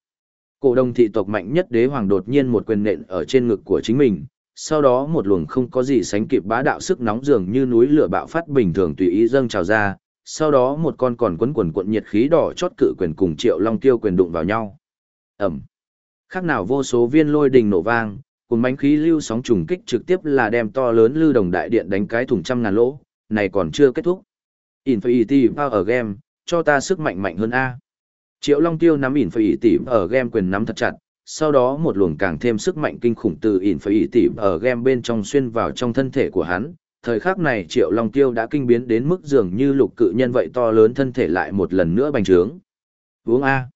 Cổ đồng thị tộc mạnh nhất đế hoàng đột nhiên một quyền nện ở trên ngực của chính mình, sau đó một luồng không có gì sánh kịp bá đạo sức nóng dường như núi lửa bạo phát bình thường tùy ý dâng trào ra, sau đó một con còn quấn quần cuộn nhiệt khí đỏ chót cự quyền cùng Triệu Long Tiêu quyền đụng vào nhau. Ẩm. Khác nào vô số viên lôi đình nổ vang, cùng bánh khí lưu sóng trùng kích trực tiếp là đem to lớn lưu đồng đại điện đánh cái thùng trăm ngàn lỗ, này còn chưa kết thúc. Infinity Power Game, cho ta sức mạnh mạnh hơn A. Triệu Long Tiêu nắm Infinity ở game quyền nắm thật chặt, sau đó một luồng càng thêm sức mạnh kinh khủng từ Infinity ở game bên trong xuyên vào trong thân thể của hắn. Thời khắc này Triệu Long Tiêu đã kinh biến đến mức dường như lục cự nhân vậy to lớn thân thể lại một lần nữa bành trướng. Uống A.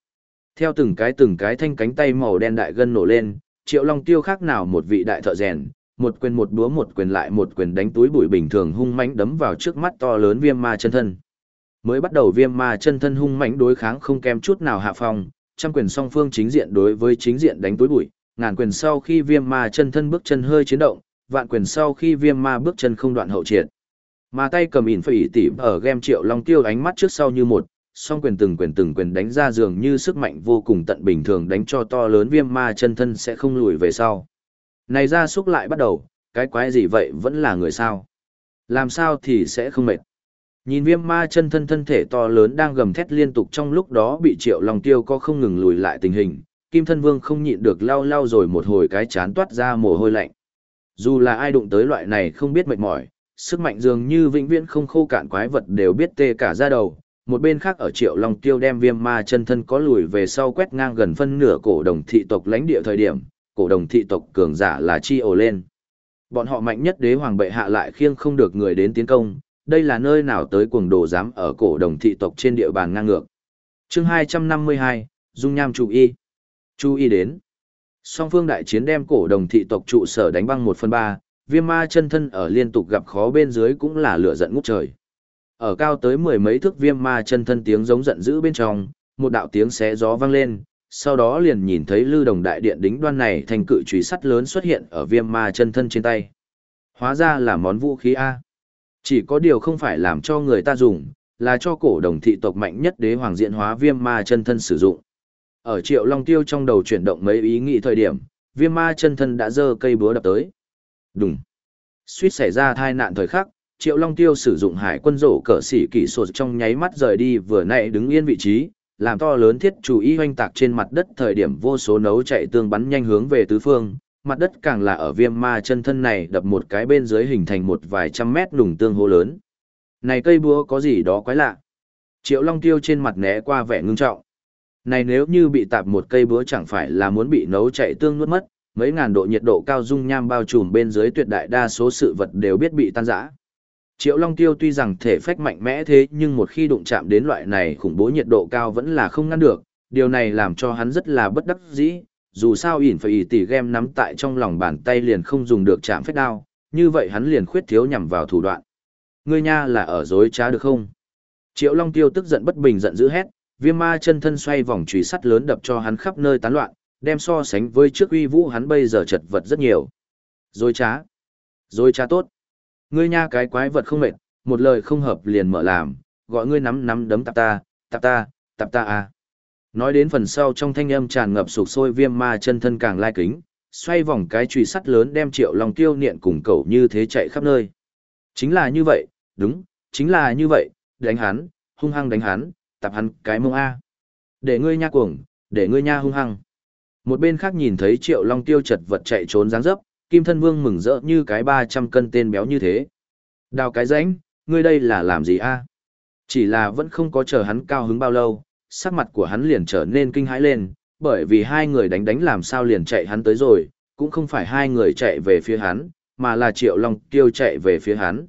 Theo từng cái từng cái thanh cánh tay màu đen đại gân nổ lên, Triệu Long Tiêu khác nào một vị đại thợ rèn, một quyền một búa một quyền lại một quyền đánh túi bụi bình thường hung mãnh đấm vào trước mắt to lớn viêm ma chân thân. Mới bắt đầu viêm ma chân thân hung mãnh đối kháng không kém chút nào hạ phong, trăm quyền song phương chính diện đối với chính diện đánh túi bụi, ngàn quyền sau khi viêm ma chân thân bước chân hơi chiến động, vạn quyền sau khi viêm ma bước chân không đoạn hậu triệt. Mà tay cầm ỉn phải tỉ ở game Triệu Long Tiêu ánh mắt trước sau như một, song quyền từng quyền từng quyền đánh ra dường như sức mạnh vô cùng tận bình thường đánh cho to lớn viêm ma chân thân sẽ không lùi về sau. Này ra xúc lại bắt đầu, cái quái gì vậy vẫn là người sao? Làm sao thì sẽ không mệt. Nhìn viêm ma chân thân thân thể to lớn đang gầm thét liên tục trong lúc đó bị triệu long tiêu có không ngừng lùi lại tình hình, kim thân vương không nhịn được lau lau rồi một hồi cái chán toát ra mồ hôi lạnh. Dù là ai đụng tới loại này không biết mệt mỏi, sức mạnh dường như vĩnh viễn không khô cạn quái vật đều biết tê cả ra đầu, một bên khác ở triệu long tiêu đem viêm ma chân thân có lùi về sau quét ngang gần phân nửa cổ đồng thị tộc lãnh địa thời điểm cổ đồng thị tộc cường giả là chi ồ lên. Bọn họ mạnh nhất đế hoàng bệ hạ lại khiêng không được người đến tiến công đây là nơi nào tới cuồng đồ dám ở cổ đồng thị tộc trên địa bàn ngang ngược. Chương hai trăm năm mươi hai dung nham chú y. Chú y đến song phương đại chiến đem cổ đồng thị tộc trụ sở đánh băng một phần ba viêm ma chân thân ở liên tục gặp khó bên dưới cũng là lửa giận ngút trời ở cao tới mười mấy thước viêm ma chân thân tiếng giống giận dữ bên trong, một đạo tiếng xé gió vang lên, sau đó liền nhìn thấy lư đồng đại điện đính đoan này thành cự trùy sắt lớn xuất hiện ở viêm ma chân thân trên tay. Hóa ra là món vũ khí A. Chỉ có điều không phải làm cho người ta dùng, là cho cổ đồng thị tộc mạnh nhất đế hoàng diện hóa viêm ma chân thân sử dụng. Ở triệu long tiêu trong đầu chuyển động mấy ý nghĩ thời điểm, viêm ma chân thân đã giơ cây búa đập tới. Đùng. Suýt xảy ra tai nạn thời khắc, Triệu Long Tiêu sử dụng hải quân rổ cỡ xỉ kỷ sột trong nháy mắt rời đi vừa nãy đứng yên vị trí, làm to lớn thiết chủ ý hoanh tạc trên mặt đất thời điểm vô số nấu chạy tương bắn nhanh hướng về tứ phương, mặt đất càng là ở viêm ma chân thân này đập một cái bên dưới hình thành một vài trăm mét lùng tương hô lớn. Này cây búa có gì đó quái lạ. Triệu Long Tiêu trên mặt né qua vẻ ngưng trọng. Này nếu như bị tạp một cây búa chẳng phải là muốn bị nấu chạy tương nuốt mất, mấy ngàn độ nhiệt độ cao dung nham bao trùm bên dưới tuyệt đại đa số sự vật đều biết bị tan rã. Triệu Long Tiêu tuy rằng thể phách mạnh mẽ thế nhưng một khi đụng chạm đến loại này khủng bố nhiệt độ cao vẫn là không ngăn được, điều này làm cho hắn rất là bất đắc dĩ, dù sao ỉn phải ỉ tỉ game nắm tại trong lòng bàn tay liền không dùng được chạm phách đao, như vậy hắn liền khuyết thiếu nhằm vào thủ đoạn. Ngươi nha là ở dối trá được không? Triệu Long Tiêu tức giận bất bình giận dữ hét, viêm ma chân thân xoay vòng trùy sắt lớn đập cho hắn khắp nơi tán loạn, đem so sánh với trước uy vũ hắn bây giờ chật vật rất nhiều. Rồi trá. rồi trá tốt. Ngươi nha cái quái vật không mệt, một lời không hợp liền mở làm, gọi ngươi nắm nắm đấm tạp ta, tạp ta, tạp ta à. Nói đến phần sau trong thanh âm tràn ngập sục sôi viêm ma chân thân càng lai kính, xoay vòng cái chùy sắt lớn đem triệu lòng tiêu niệm cùng cậu như thế chạy khắp nơi. Chính là như vậy, đúng, chính là như vậy, đánh hắn, hung hăng đánh hắn, tạp hắn cái mông A. Để ngươi nha cuồng, để ngươi nha hung hăng. Một bên khác nhìn thấy triệu long tiêu chật vật chạy trốn dáng dấp, Kim Thân Vương mừng rỡ như cái 300 cân tên béo như thế. Đào cái rãnh, ngươi đây là làm gì a? Chỉ là vẫn không có chờ hắn cao hứng bao lâu, sắc mặt của hắn liền trở nên kinh hãi lên, bởi vì hai người đánh đánh làm sao liền chạy hắn tới rồi, cũng không phải hai người chạy về phía hắn, mà là Triệu Long Tiêu chạy về phía hắn.